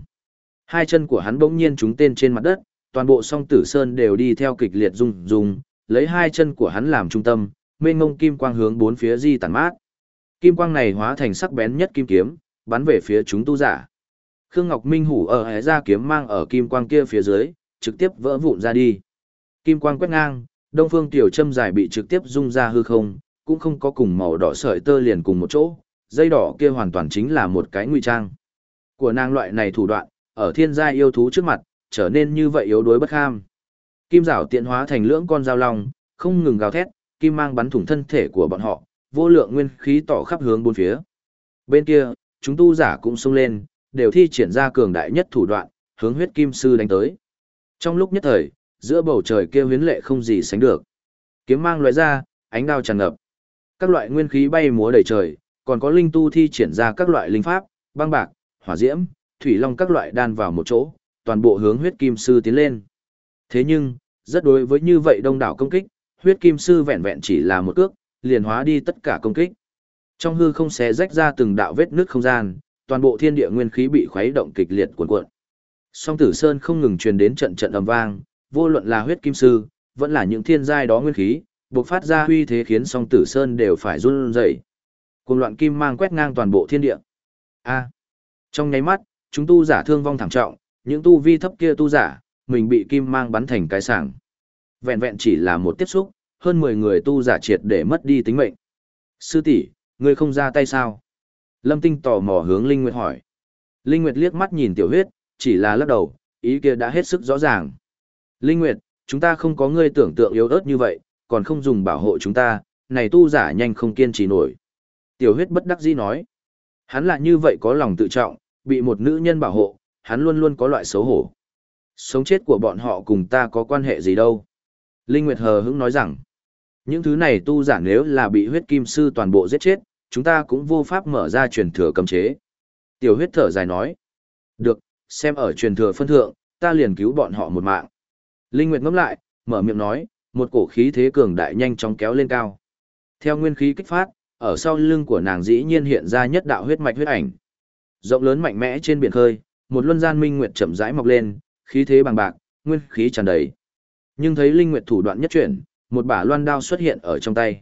Hai chân của hắn bỗng nhiên trúng tên trên mặt đất, toàn bộ song tử sơn đều đi theo kịch liệt rung rung, lấy hai chân của hắn làm trung tâm, mênh ngông kim quang hướng bốn phía di tản mát. Kim quang này hóa thành sắc bén nhất kim kiếm, bắn về phía chúng tu giả. Khương Ngọc Minh hủ ở hẻ ra kiếm mang ở kim quang kia phía dưới, trực tiếp vỡ vụn ra đi. Kim quang quét ngang, Đông Phương Tiểu Trâm dài bị trực tiếp rung ra hư không, cũng không có cùng màu đỏ sợi tơ liền cùng một chỗ, dây đỏ kia hoàn toàn chính là một cái ngụy trang. Của nàng loại này thủ đoạn, ở thiên gia yêu thú trước mặt, trở nên như vậy yếu đuối bất kham. Kim rảo tiện hóa thành lưỡng con dao long, không ngừng gào thét, kim mang bắn thủng thân thể của bọn họ, vô lượng nguyên khí tỏ khắp hướng bốn phía. Bên kia, chúng tu giả cũng xông lên, đều thi triển ra cường đại nhất thủ đoạn, hướng huyết kim sư đánh tới. Trong lúc nhất thời, giữa bầu trời kia huyến lệ không gì sánh được. Kiếm mang lóe ra, ánh đao tràn ngập. Các loại nguyên khí bay múa đầy trời, còn có linh tu thi triển ra các loại linh pháp, băng bạc, hỏa diễm, thủy long các loại đan vào một chỗ, toàn bộ hướng huyết kim sư tiến lên. Thế nhưng, rất đối với như vậy đông đảo công kích, huyết kim sư vẹn vẹn chỉ là một cước, liền hóa đi tất cả công kích. Trong hư không xé rách ra từng đạo vết nước không gian, toàn bộ thiên địa nguyên khí bị khuấy động kịch liệt cuộn cuộn. Song Tử Sơn không ngừng truyền đến trận trận ầm vang, vô luận là huyết kim sư, vẫn là những thiên giai đó nguyên khí, bộc phát ra uy thế khiến Song Tử Sơn đều phải run rẩy. Cuồng loạn kim mang quét ngang toàn bộ thiên địa. A. Trong nháy mắt, chúng tu giả thương vong thảm trọng, những tu vi thấp kia tu giả, mình bị kim mang bắn thành cái sảng. Vẹn vẹn chỉ là một tiếp xúc, hơn 10 người tu giả triệt để mất đi tính mệnh. Sư tỷ, ngươi không ra tay sao? Lâm Tinh tò mò hướng Linh Nguyệt hỏi. Linh Nguyệt liếc mắt nhìn tiểu huyết, chỉ là lắc đầu, ý kia đã hết sức rõ ràng. Linh Nguyệt, chúng ta không có ngươi tưởng tượng yếu ớt như vậy, còn không dùng bảo hộ chúng ta, này tu giả nhanh không kiên trì nổi. Tiểu huyết bất đắc dĩ nói. Hắn là như vậy có lòng tự trọng, bị một nữ nhân bảo hộ, hắn luôn luôn có loại xấu hổ. Sống chết của bọn họ cùng ta có quan hệ gì đâu. Linh Nguyệt hờ hững nói rằng, Những thứ này tu giả nếu là bị huyết kim sư toàn bộ giết chết, chúng ta cũng vô pháp mở ra truyền thừa cấm chế. Tiểu huyết thở dài nói. Được, xem ở truyền thừa phân thượng, ta liền cứu bọn họ một mạng. Linh Nguyệt ngẫm lại, mở miệng nói, một cổ khí thế cường đại nhanh chóng kéo lên cao. Theo nguyên khí kích phát, ở sau lưng của nàng dĩ nhiên hiện ra nhất đạo huyết mạch huyết ảnh. Rộng lớn mạnh mẽ trên biển khơi, một luân gian minh nguyệt chậm rãi mọc lên, khí thế bằng bạc, nguyên khí tràn đầy. Nhưng thấy linh nguyệt thủ đoạn nhất chuyển, một bả loan đao xuất hiện ở trong tay.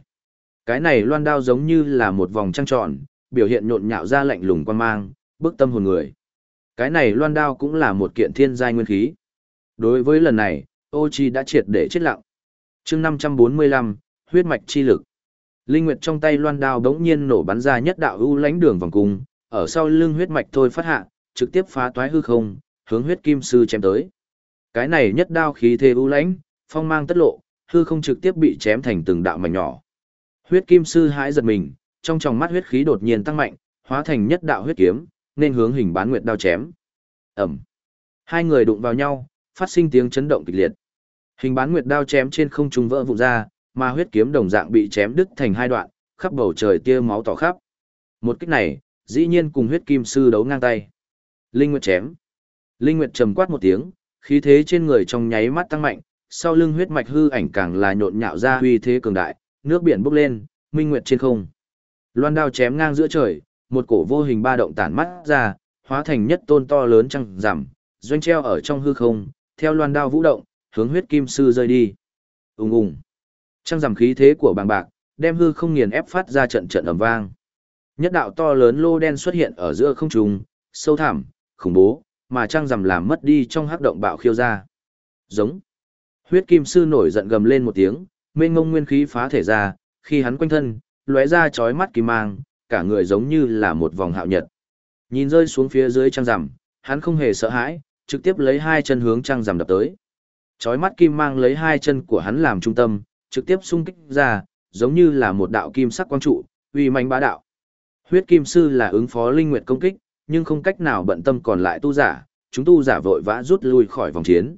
Cái này loan đao giống như là một vòng trăng tròn, biểu hiện nhộn nhạo ra lạnh lùng quan mang, bức tâm hồn người. Cái này loan đao cũng là một kiện thiên giai nguyên khí. Đối với lần này, ô chi đã triệt để chết lặng. chương 545, huyết mạch chi lực. Linh Nguyệt trong tay loan đao đống nhiên nổ bắn ra nhất đạo ưu lãnh đường vòng cung, ở sau lưng huyết mạch thôi phát hạ, trực tiếp phá toái hư không, hướng huyết kim sư chém tới. Cái này nhất đao khí thế ưu lãnh, phong mang tất lộ, hư không trực tiếp bị chém thành từng đạo mảnh nhỏ. Huyết kim sư hãi giật mình, trong tròng mắt huyết khí đột nhiên tăng mạnh, hóa thành nhất đạo huyết kiếm, nên hướng hình bán nguyệt đao chém. Ẩm. Hai người đụng vào nhau, phát sinh tiếng chấn động kịch liệt. Hình bán nguyệt đao chém trên không trung vỡ vụn ra, mà huyết kiếm đồng dạng bị chém đứt thành hai đoạn, khắp bầu trời tia máu tỏ khắp. Một kích này, dĩ nhiên cùng huyết kim sư đấu ngang tay. Linh Nguyệt chém. Linh Nguyệt trầm quát một tiếng, khí thế trên người trong nháy mắt tăng mạnh, sau lưng huyết mạch hư ảnh càng là nhộn nhạo ra uy thế cường đại, nước biển bốc lên, minh nguyệt trên không. Loan đao chém ngang giữa trời, một cổ vô hình ba động tản mắt ra, hóa thành nhất tôn to lớn trăng rằm, doanh treo ở trong hư không, theo loan đao vũ động, hướng huyết kim sư rơi đi. Ùng ùng. Trăng rằm khí thế của bàng bạc, đem hư không nghiền ép phát ra trận trận ầm vang. Nhất đạo to lớn lô đen xuất hiện ở giữa không trung, sâu thẳm, khủng bố, mà trăng rằm làm mất đi trong hắc động bạo khiêu ra. Giống. Huyết kim sư nổi giận gầm lên một tiếng, mênh ngông nguyên khí phá thể ra, khi hắn quanh thân, lóe ra chói mắt kim mang, cả người giống như là một vòng hạo nhật. Nhìn rơi xuống phía dưới trăng rằm, hắn không hề sợ hãi, trực tiếp lấy hai chân hướng trăng rằm đập tới. Chói mắt kim mang lấy hai chân của hắn làm trung tâm, trực tiếp xung kích ra, giống như là một đạo kim sắc quang trụ, uy mạnh bá đạo. Huyết kim sư là ứng phó linh nguyệt công kích, nhưng không cách nào bận tâm còn lại tu giả, chúng tu giả vội vã rút lui khỏi vòng chiến.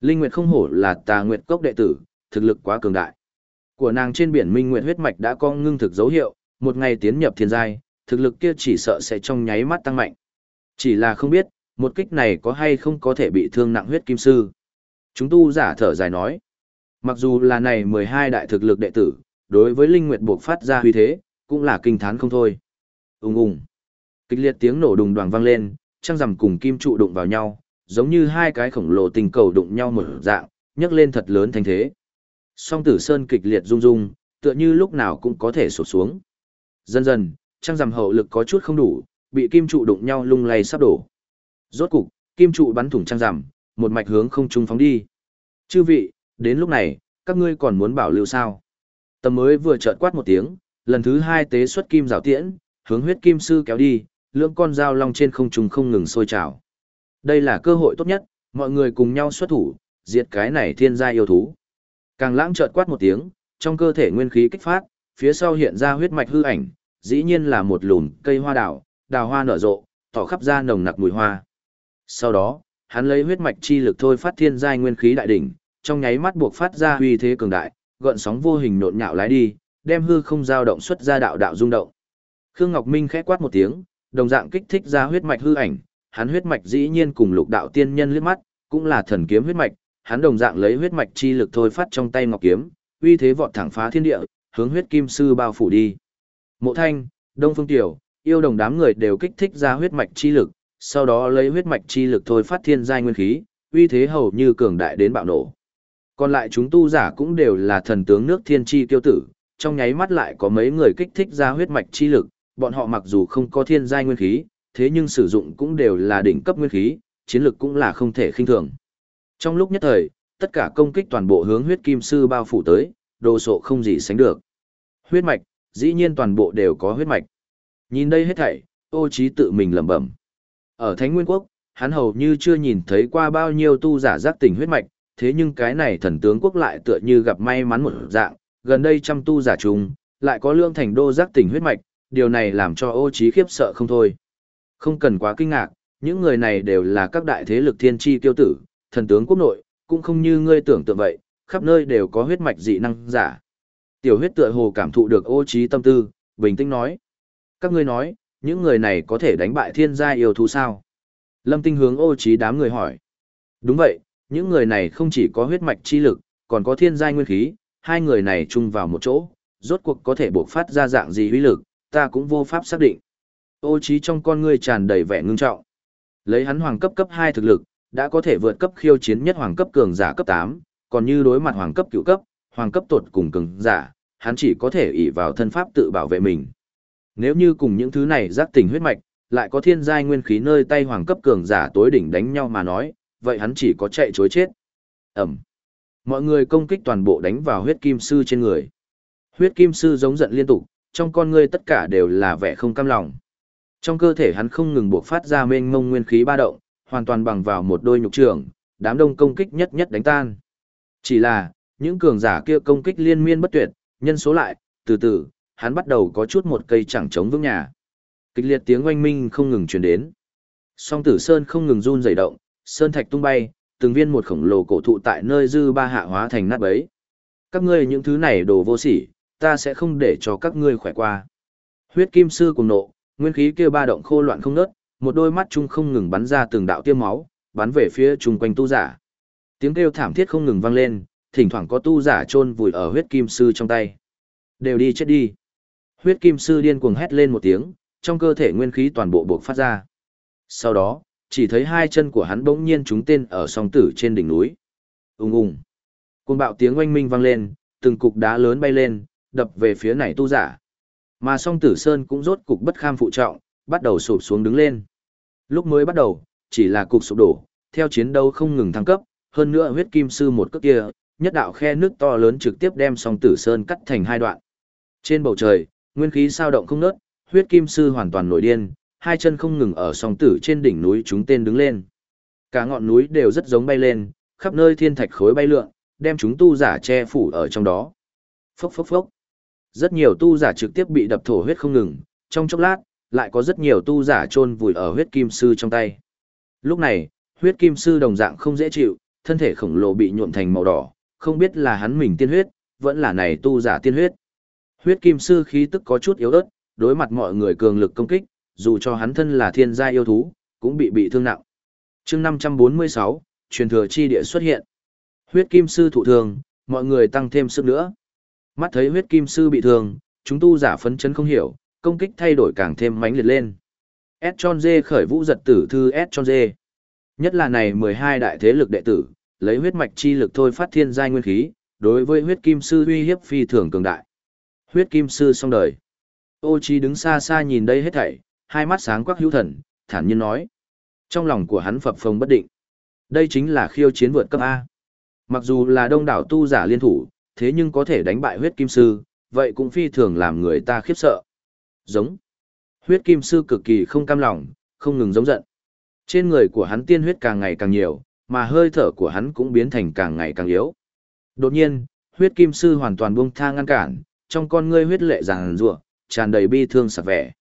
Linh Nguyệt không hổ là tà nguyệt cốc đệ tử, thực lực quá cường đại. Của nàng trên biển minh nguyệt huyết mạch đã có ngưng thực dấu hiệu, một ngày tiến nhập thiên giai, thực lực kia chỉ sợ sẽ trong nháy mắt tăng mạnh. Chỉ là không biết, một kích này có hay không có thể bị thương nặng huyết kim sư. Chúng tu giả thở dài nói. Mặc dù là này 12 đại thực lực đệ tử, đối với Linh Nguyệt buộc phát ra huy thế, cũng là kinh thán không thôi. Ung ung. Kịch liệt tiếng nổ đùng đoàng vang lên, trăng rằm cùng kim trụ đụng vào nhau, giống như hai cái khổng lồ tình cầu đụng nhau một dạng, nhấc lên thật lớn thành thế. Song tử sơn kịch liệt rung rung, tựa như lúc nào cũng có thể sụt xuống. Dần dần, trăng rằm hậu lực có chút không đủ, bị kim trụ đụng nhau lung lay sắp đổ. Rốt cục, kim trụ bắn thủng trăng rằm, một mạch hướng không trung phóng đi. Chư vị, đến lúc này, các ngươi còn muốn bảo lưu sao? Tầm mới vừa chợt quát một tiếng, lần thứ hai tế xuất kim rào tiễn, hướng huyết kim sư kéo đi, lưỡng con dao long trên không trung không ngừng sôi trào. Đây là cơ hội tốt nhất, mọi người cùng nhau xuất thủ, diệt cái này thiên gia yêu thú. Càng lãng chợt quát một tiếng, trong cơ thể nguyên khí kích phát, phía sau hiện ra huyết mạch hư ảnh, dĩ nhiên là một lùn cây hoa đào, đào hoa nở rộ, tỏ khắp ra nồng nặc mùi hoa. Sau đó, hắn lấy huyết mạch chi lực thôi phát thiên giai nguyên khí đại đỉnh, trong nháy mắt buộc phát ra uy thế cường đại, gợn sóng vô hình nộn nhạo lái đi, đem hư không dao động xuất ra đạo đạo rung động. Khương Ngọc Minh khẽ quát một tiếng, đồng dạng kích thích ra huyết mạch hư ảnh, hắn huyết mạch dĩ nhiên cùng lục đạo tiên nhân liếc mắt, cũng là thần kiếm huyết mạch, hắn đồng dạng lấy huyết mạch chi lực thôi phát trong tay ngọc kiếm, uy thế vọt thẳng phá thiên địa, hướng huyết kim sư bao phủ đi. Mộ Thanh, Đông Phương Tiểu, yêu đồng đám người đều kích thích ra huyết mạch chi lực, sau đó lấy huyết mạch chi lực thôi phát thiên giai nguyên khí, uy thế hầu như cường đại đến bạo nổ. Còn lại chúng tu giả cũng đều là thần tướng nước thiên chi tiêu tử, trong nháy mắt lại có mấy người kích thích ra huyết mạch chi lực, bọn họ mặc dù không có thiên giai nguyên khí, thế nhưng sử dụng cũng đều là đỉnh cấp nguyên khí, chiến lực cũng là không thể khinh thường. Trong lúc nhất thời, tất cả công kích toàn bộ hướng huyết kim sư bao phủ tới, đồ sộ không gì sánh được. Huyết mạch, dĩ nhiên toàn bộ đều có huyết mạch. Nhìn đây hết thảy, ô trí tự mình lẩm bẩm. Ở Thánh Nguyên Quốc, hắn hầu như chưa nhìn thấy qua bao nhiêu tu giả giác tỉnh huyết mạch, thế nhưng cái này thần tướng quốc lại tựa như gặp may mắn một dạng, gần đây trăm tu giả trùng, lại có lương thành đô giác tỉnh huyết mạch, điều này làm cho ô trí khiếp sợ không thôi. Không cần quá kinh ngạc, những người này đều là các đại thế lực thiên tri tiêu tử, thần tướng quốc nội, cũng không như ngươi tưởng tượng vậy, khắp nơi đều có huyết mạch dị năng giả. Tiểu huyết tựa hồ cảm thụ được ô trí tâm tư, bình tĩnh nói. Các ngươi nói, những người này có thể đánh bại thiên gia yêu thú sao? Lâm tinh hướng ô trí đám người hỏi. Đúng vậy, những người này không chỉ có huyết mạch chi lực, còn có thiên giai nguyên khí, hai người này chung vào một chỗ, rốt cuộc có thể bộc phát ra dạng gì uy lực, ta cũng vô pháp xác định. Ô trí trong con ngươi tràn đầy vẻ ngưng trọng. Lấy hắn hoàng cấp cấp 2 thực lực, đã có thể vượt cấp khiêu chiến nhất hoàng cấp cường giả cấp 8, còn như đối mặt hoàng cấp cửu cấp, hoàng cấp tột cùng cường giả, hắn chỉ có thể ỷ vào thân pháp tự bảo vệ mình. Nếu như cùng những thứ này giác tỉnh huyết mạch, lại có thiên giai nguyên khí nơi tay hoàng cấp cường giả tối đỉnh đánh nhau mà nói, vậy hắn chỉ có chạy chối chết. Ẩm. Mọi người công kích toàn bộ đánh vào huyết kim sư trên người. Huyết kim sư giống giận liên tục, trong con ngươi tất cả đều là vẻ không cam lòng. Trong cơ thể hắn không ngừng buộc phát ra mênh mông nguyên khí ba động, hoàn toàn bằng vào một đôi nhục trường, đám đông công kích nhất nhất đánh tan. Chỉ là, những cường giả kia công kích liên miên bất tuyệt, nhân số lại, từ từ, hắn bắt đầu có chút một cây chẳng chống vững nhà. Kịch liệt tiếng oanh minh không ngừng truyền đến. Song tử sơn không ngừng run rẩy động, sơn thạch tung bay, từng viên một khổng lồ cổ thụ tại nơi dư ba hạ hóa thành nát bấy. Các ngươi những thứ này đồ vô sỉ, ta sẽ không để cho các ngươi khỏe qua. Huyết kim sư cùng nộ, nguyên khí kia ba động khô loạn không nớt, một đôi mắt chung không ngừng bắn ra từng đạo tiêm máu, bắn về phía chung quanh tu giả. Tiếng kêu thảm thiết không ngừng vang lên, thỉnh thoảng có tu giả chôn vùi ở huyết kim sư trong tay. Đều đi chết đi. Huyết kim sư điên cuồng hét lên một tiếng, trong cơ thể nguyên khí toàn bộ bộc phát ra. Sau đó, chỉ thấy hai chân của hắn bỗng nhiên trúng tên ở song tử trên đỉnh núi. Ùng ùng. Cơn bạo tiếng oanh minh vang lên, từng cục đá lớn bay lên, đập về phía này tu giả. Mà song tử sơn cũng rốt cục bất kham phụ trọng, bắt đầu sụp xuống đứng lên. Lúc mới bắt đầu, chỉ là cục sụp đổ, theo chiến đấu không ngừng thăng cấp, hơn nữa huyết kim sư một cước kia, nhất đạo khe nước to lớn trực tiếp đem song tử sơn cắt thành hai đoạn. Trên bầu trời, nguyên khí sao động không nớt, huyết kim sư hoàn toàn nổi điên, hai chân không ngừng ở song tử trên đỉnh núi chúng tên đứng lên. Cả ngọn núi đều rất giống bay lên, khắp nơi thiên thạch khối bay lượn, đem chúng tu giả che phủ ở trong đó. Phốc phốc phốc. Rất nhiều tu giả trực tiếp bị đập thổ huyết không ngừng, trong chốc lát, lại có rất nhiều tu giả chôn vùi ở huyết kim sư trong tay. Lúc này, huyết kim sư đồng dạng không dễ chịu, thân thể khổng lồ bị nhuộm thành màu đỏ, không biết là hắn mình tiên huyết, vẫn là này tu giả tiên huyết. Huyết kim sư khí tức có chút yếu ớt, đối mặt mọi người cường lực công kích, dù cho hắn thân là thiên gia yêu thú, cũng bị bị thương nặng. chương 546, truyền thừa chi địa xuất hiện. Huyết kim sư thụ thương, mọi người tăng thêm sức nữa. Mắt thấy huyết kim sư bị thương, chúng tu giả phấn chấn không hiểu, công kích thay đổi càng thêm mãnh liệt lên. S tròn dê khởi vũ giật tử thư S tròn dê. Nhất là này 12 đại thế lực đệ tử, lấy huyết mạch chi lực thôi phát thiên giai nguyên khí, đối với huyết kim sư uy hiếp phi thường cường đại. Huyết kim sư xong đời. Ô Chi đứng xa xa nhìn đây hết thảy, hai mắt sáng quắc hữu thần, thản nhiên nói. Trong lòng của hắn phập phồng bất định. Đây chính là khiêu chiến vượt cấp A. Mặc dù là đông đảo tu giả liên thủ, thế nhưng có thể đánh bại huyết kim sư, vậy cũng phi thường làm người ta khiếp sợ. Giống. Huyết kim sư cực kỳ không cam lòng, không ngừng giống giận. Trên người của hắn tiên huyết càng ngày càng nhiều, mà hơi thở của hắn cũng biến thành càng ngày càng yếu. Đột nhiên, huyết kim sư hoàn toàn buông tha ngăn cản, trong con ngươi huyết lệ ràng rùa, tràn đầy bi thương sạc vẻ.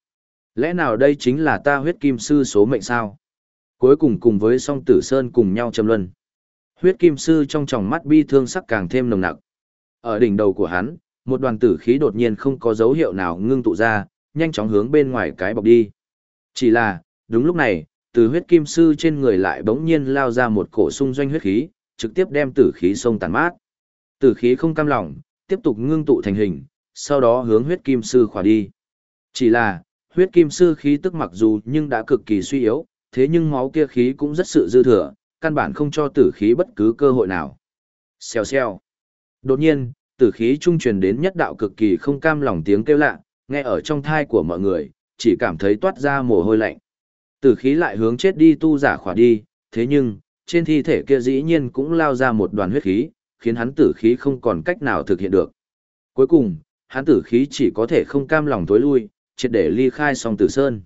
Lẽ nào đây chính là ta huyết kim sư số mệnh sao? Cuối cùng cùng với song tử sơn cùng nhau châm luân. Huyết kim sư trong tròng mắt bi thương sắc càng thêm nồng nặc. Ở đỉnh đầu của hắn, một đoàn tử khí đột nhiên không có dấu hiệu nào ngưng tụ ra, nhanh chóng hướng bên ngoài cái bọc đi. Chỉ là, đúng lúc này, từ huyết kim sư trên người lại bỗng nhiên lao ra một cổ sung doanh huyết khí, trực tiếp đem tử khí sông tàn mát. Tử khí không cam lòng, tiếp tục ngưng tụ thành hình, sau đó hướng huyết kim sư khỏa đi. Chỉ là, huyết kim sư khí tức mặc dù nhưng đã cực kỳ suy yếu, thế nhưng máu kia khí cũng rất sự dư thừa, căn bản không cho tử khí bất cứ cơ hội nào. Xèo xèo. Đột nhiên, tử khí trung truyền đến nhất đạo cực kỳ không cam lòng tiếng kêu lạ, nghe ở trong thai của mọi người, chỉ cảm thấy toát ra mồ hôi lạnh. Tử khí lại hướng chết đi tu giả khỏa đi, thế nhưng, trên thi thể kia dĩ nhiên cũng lao ra một đoàn huyết khí, khiến hắn tử khí không còn cách nào thực hiện được. Cuối cùng, hắn tử khí chỉ có thể không cam lòng tối lui, triệt để ly khai song tử sơn.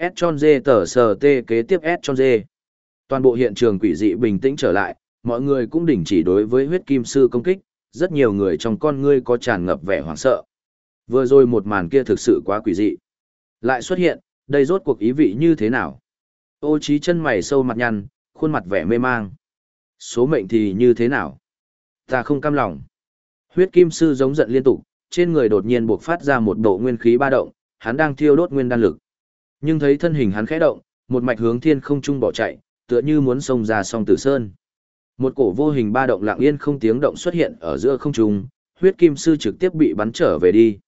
S tròn dê tờ sờ tê kế tiếp S tròn dê. Toàn bộ hiện trường quỷ dị bình tĩnh trở lại, mọi người cũng đình chỉ đối với huyết kim sư công kích, rất nhiều người trong con ngươi có tràn ngập vẻ hoảng sợ. Vừa rồi một màn kia thực sự quá quỷ dị. Lại xuất hiện, đây rốt cuộc ý vị như thế nào? Ô trí chân mày sâu mặt nhăn, khuôn mặt vẻ mê mang. Số mệnh thì như thế nào? Ta không cam lòng. Huyết kim sư giống giận liên tục, trên người đột nhiên buộc phát ra một bộ nguyên khí ba động, hắn đang thiêu đốt nguyên đan lực. Nhưng thấy thân hình hắn khẽ động, một mạch hướng thiên không trung bỏ chạy, tựa như muốn xông ra song tử sơn. Một cổ vô hình ba động lặng yên không tiếng động xuất hiện ở giữa không trung, huyết kim sư trực tiếp bị bắn trở về đi.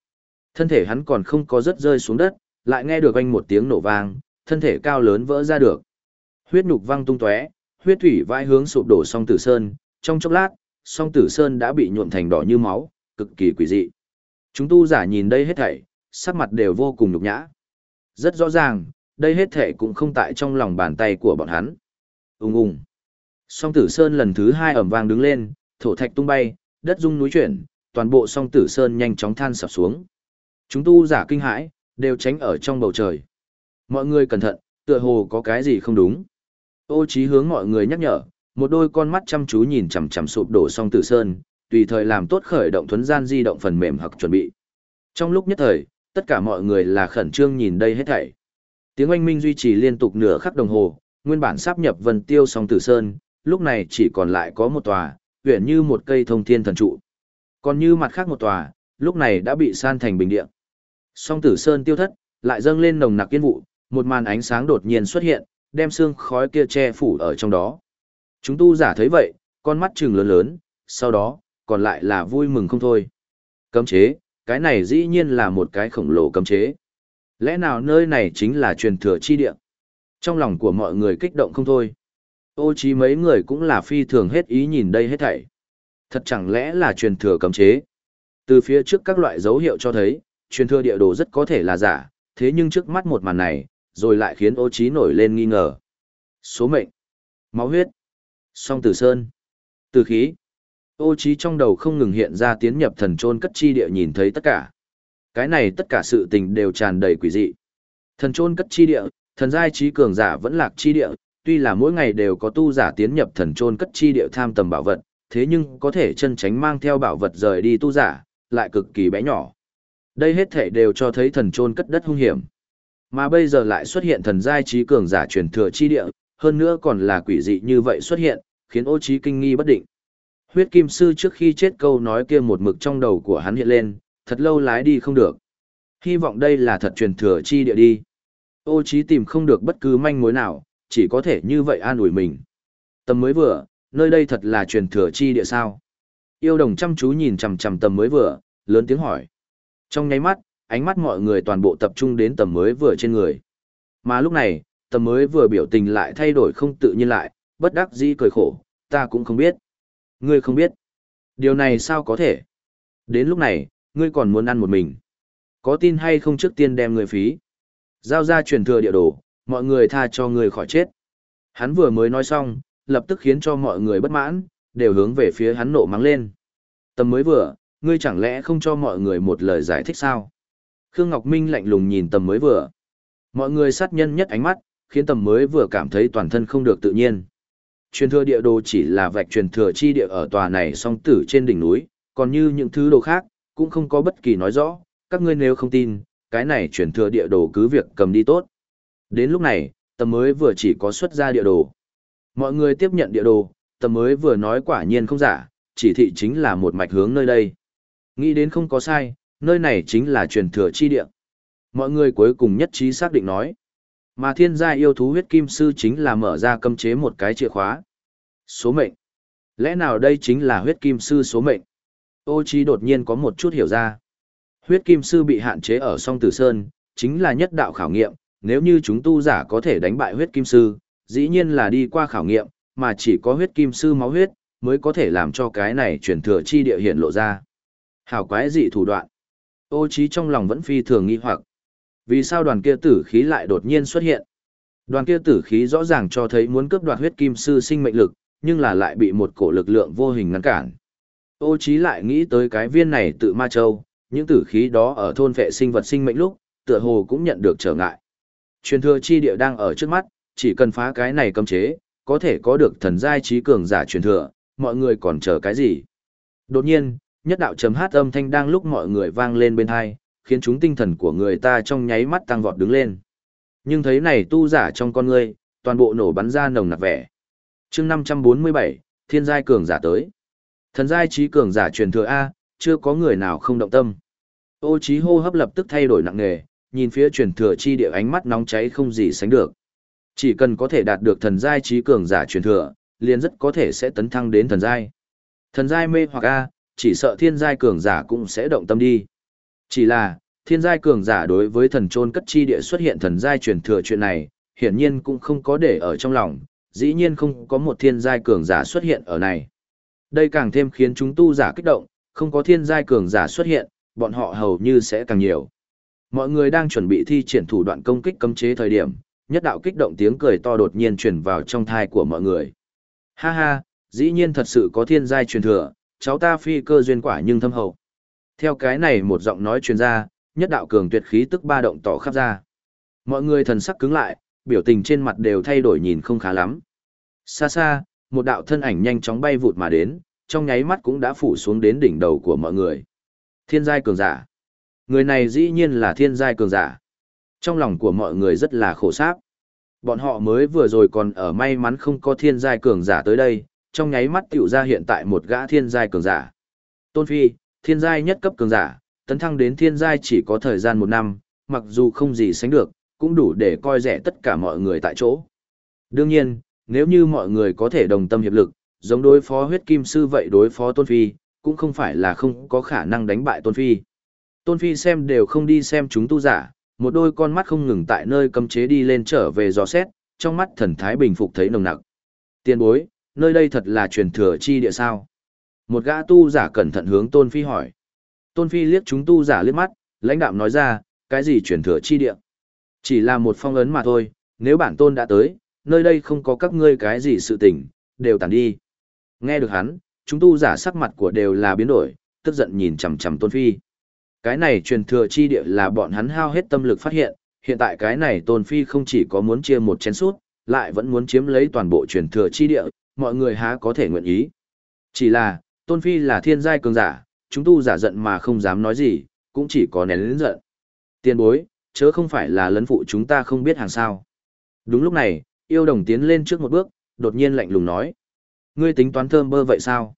Thân thể hắn còn không có rớt rơi xuống đất, lại nghe được anh một tiếng nổ vang, thân thể cao lớn vỡ ra được. Huyết nhục văng tung tóe, huyết thủy vai hướng sụp đổ song tử sơn, trong chốc lát, song tử sơn đã bị nhuộm thành đỏ như máu, cực kỳ quỷ dị. Chúng tu giả nhìn đây hết thảy, sắc mặt đều vô cùng nhục nhã. Rất rõ ràng, đây hết thể cũng không tại trong lòng bàn tay của bọn hắn. Ung ung. Song tử sơn lần thứ hai ẩm vang đứng lên, thổ thạch tung bay, đất rung núi chuyển, toàn bộ song tử sơn nhanh chóng than sập xuống. Chúng tu giả kinh hãi, đều tránh ở trong bầu trời. Mọi người cẩn thận, tựa hồ có cái gì không đúng. Ô trí hướng mọi người nhắc nhở, một đôi con mắt chăm chú nhìn chằm chằm sụp đổ song tử sơn, tùy thời làm tốt khởi động thuấn gian di động phần mềm hoặc chuẩn bị. Trong lúc nhất thời, tất cả mọi người là khẩn trương nhìn đây hết thảy. Tiếng oanh minh duy trì liên tục nửa khắc đồng hồ, nguyên bản sắp nhập vân tiêu song tử sơn, lúc này chỉ còn lại có một tòa, uyển như một cây thông thiên thần trụ. Còn như mặt khác một tòa, lúc này đã bị san thành bình địa. Song tử sơn tiêu thất, lại dâng lên nồng nặc kiên vụ, một màn ánh sáng đột nhiên xuất hiện, đem xương khói kia che phủ ở trong đó. Chúng tu giả thấy vậy, con mắt trừng lớn lớn, sau đó, còn lại là vui mừng không thôi. Cấm chế, cái này dĩ nhiên là một cái khổng lồ cấm chế. Lẽ nào nơi này chính là truyền thừa chi địa? Trong lòng của mọi người kích động không thôi. Ô chí mấy người cũng là phi thường hết ý nhìn đây hết thảy. Thật chẳng lẽ là truyền thừa cấm chế? Từ phía trước các loại dấu hiệu cho thấy, truyền thừa địa đồ rất có thể là giả, thế nhưng trước mắt một màn này, rồi lại khiến ô trí nổi lên nghi ngờ. Số mệnh, máu huyết, song tử sơn, tử khí. Ô trí trong đầu không ngừng hiện ra tiến nhập thần trôn cất chi địa nhìn thấy tất cả. Cái này tất cả sự tình đều tràn đầy quỷ dị. Thần trôn cất chi địa, thần giai trí cường giả vẫn lạc chi địa, tuy là mỗi ngày đều có tu giả tiến nhập thần trôn cất chi địa tham tầm bảo vật, thế nhưng có thể chân tránh mang theo bảo vật rời đi tu giả, lại cực kỳ bé nhỏ. Đây hết thể đều cho thấy thần trôn cất đất hung hiểm. Mà bây giờ lại xuất hiện thần giai trí cường giả truyền thừa chi địa, hơn nữa còn là quỷ dị như vậy xuất hiện, khiến ô trí kinh nghi bất định. Huyết kim sư trước khi chết câu nói kia một mực trong đầu của hắn hiện lên, thật lâu lái đi không được. Hy vọng đây là thật truyền thừa chi địa đi. Ô trí tìm không được bất cứ manh mối nào, chỉ có thể như vậy an ủi mình. Tầm mới vừa, nơi đây thật là truyền thừa chi địa sao? Yêu đồng chăm chú nhìn chằm chằm tầm mới vừa, lớn tiếng hỏi. Trong nháy mắt, ánh mắt mọi người toàn bộ tập trung đến tầm mới vừa trên người. Mà lúc này, tầm mới vừa biểu tình lại thay đổi không tự nhiên lại, bất đắc dĩ cười khổ, ta cũng không biết. Ngươi không biết. Điều này sao có thể? Đến lúc này, ngươi còn muốn ăn một mình. Có tin hay không trước tiên đem người phí? Giao ra truyền thừa địa đồ, mọi người tha cho người khỏi chết. Hắn vừa mới nói xong, lập tức khiến cho mọi người bất mãn, đều hướng về phía hắn nộ mắng lên. Tầm mới vừa, ngươi chẳng lẽ không cho mọi người một lời giải thích sao? Khương Ngọc Minh lạnh lùng nhìn tầm mới vừa. Mọi người sát nhân nhất ánh mắt, khiến tầm mới vừa cảm thấy toàn thân không được tự nhiên. Truyền thừa địa đồ chỉ là vạch truyền thừa chi địa ở tòa này song tử trên đỉnh núi, còn như những thứ đồ khác, cũng không có bất kỳ nói rõ, các ngươi nếu không tin, cái này truyền thừa địa đồ cứ việc cầm đi tốt. Đến lúc này, tầm mới vừa chỉ có xuất ra địa đồ. Mọi người tiếp nhận địa đồ, tầm mới vừa nói quả nhiên không giả, chỉ thị chính là một mạch hướng nơi đây. Nghĩ đến không có sai, nơi này chính là truyền thừa chi địa. Mọi người cuối cùng nhất trí xác định nói. Mà thiên gia yêu thú huyết kim sư chính là mở ra cấm chế một cái chìa khóa. Số mệnh. Lẽ nào đây chính là huyết kim sư số mệnh? Ô Chi đột nhiên có một chút hiểu ra. Huyết kim sư bị hạn chế ở song tử sơn, chính là nhất đạo khảo nghiệm, nếu như chúng tu giả có thể đánh bại huyết kim sư, dĩ nhiên là đi qua khảo nghiệm, mà chỉ có huyết kim sư máu huyết, mới có thể làm cho cái này truyền thừa chi địa hiện lộ ra. Hảo quái dị thủ đoạn. Ô Chi trong lòng vẫn phi thường nghi hoặc. Vì sao đoàn kia tử khí lại đột nhiên xuất hiện? Đoàn kia tử khí rõ ràng cho thấy muốn cướp đoạt huyết kim sư sinh mệnh lực, nhưng là lại bị một cổ lực lượng vô hình ngăn cản. Ô Chí lại nghĩ tới cái viên này tự ma châu, những tử khí đó ở thôn vệ sinh vật sinh mệnh lúc, tựa hồ cũng nhận được trở ngại. Truyền thừa chi địa đang ở trước mắt, chỉ cần phá cái này cấm chế, có thể có được thần giai trí cường giả truyền thừa, mọi người còn chờ cái gì? Đột nhiên, nhất đạo trầm hát âm thanh đang lúc mọi người vang lên bên hai, khiến chúng tinh thần của người ta trong nháy mắt tăng vọt đứng lên. Nhưng thấy này tu giả trong con ngươi, toàn bộ nổ bắn ra nồng nặc vẻ. chương 547, thiên giai cường giả tới. Thần giai trí cường giả truyền thừa A, chưa có người nào không động tâm. Ô trí hô hấp lập tức thay đổi nặng nề, nhìn phía truyền thừa chi địa ánh mắt nóng cháy không gì sánh được. Chỉ cần có thể đạt được thần giai trí cường giả truyền thừa, liền rất có thể sẽ tấn thăng đến thần giai. Thần giai mê hoặc A, chỉ sợ thiên giai cường giả cũng sẽ động tâm đi. Chỉ là, thiên giai cường giả đối với thần trôn cất chi địa xuất hiện thần giai truyền thừa chuyện này, hiển nhiên cũng không có để ở trong lòng, dĩ nhiên không có một thiên giai cường giả xuất hiện ở này. Đây càng thêm khiến chúng tu giả kích động, không có thiên giai cường giả xuất hiện, bọn họ hầu như sẽ càng nhiều. Mọi người đang chuẩn bị thi triển thủ đoạn công kích cấm chế thời điểm, nhất đạo kích động tiếng cười to đột nhiên truyền vào trong thai của mọi người. Ha ha, dĩ nhiên thật sự có thiên giai truyền thừa, cháu ta phi cơ duyên quả nhưng thâm hậu. Theo cái này một giọng nói truyền ra, nhất đạo cường tuyệt khí tức ba động tỏ khắp ra. Mọi người thần sắc cứng lại, biểu tình trên mặt đều thay đổi nhìn không khá lắm. Xa xa, một đạo thân ảnh nhanh chóng bay vụt mà đến, trong nháy mắt cũng đã phủ xuống đến đỉnh đầu của mọi người. Thiên giai cường giả. Người này dĩ nhiên là thiên giai cường giả. Trong lòng của mọi người rất là khổ sáp. Bọn họ mới vừa rồi còn ở may mắn không có thiên giai cường giả tới đây, trong nháy mắt tiểu ra hiện tại một gã thiên giai cường giả. Tôn Phi, thiên giai nhất cấp cường giả, tấn thăng đến thiên giai chỉ có thời gian một năm, mặc dù không gì sánh được, cũng đủ để coi rẻ tất cả mọi người tại chỗ. Đương nhiên, nếu như mọi người có thể đồng tâm hiệp lực, giống đối phó huyết kim sư vậy đối phó Tôn Phi, cũng không phải là không có khả năng đánh bại Tôn Phi. Tôn Phi xem đều không đi xem chúng tu giả, một đôi con mắt không ngừng tại nơi cấm chế đi lên trở về dò xét, trong mắt thần thái bình phục thấy nồng nặc. Tiên bối, nơi đây thật là truyền thừa chi địa sao? Một gã tu giả cẩn thận hướng Tôn Phi hỏi. Tôn Phi liếc chúng tu giả liếc mắt, lãnh đạm nói ra, cái gì truyền thừa chi địa? Chỉ là một phong ấn mà thôi, nếu bản tôn đã tới, nơi đây không có các ngươi cái gì sự tình, đều tàn đi. Nghe được hắn, chúng tu giả sắc mặt của đều là biến đổi, tức giận nhìn chằm chằm Tôn Phi. Cái này truyền thừa chi địa là bọn hắn hao hết tâm lực phát hiện, hiện tại cái này Tôn Phi không chỉ có muốn chia một chén sút, lại vẫn muốn chiếm lấy toàn bộ truyền thừa chi địa, mọi người há có thể nguyện ý. Chỉ là, Tôn Phi là thiên giai cường giả, chúng tu giả giận mà không dám nói gì, cũng chỉ có nén lớn giận. Tiên bối, chớ không phải là lấn phụ chúng ta không biết hàng sao. Đúng lúc này, yêu đồng tiến lên trước một bước, đột nhiên lạnh lùng nói. Ngươi tính toán thơm bơ vậy sao?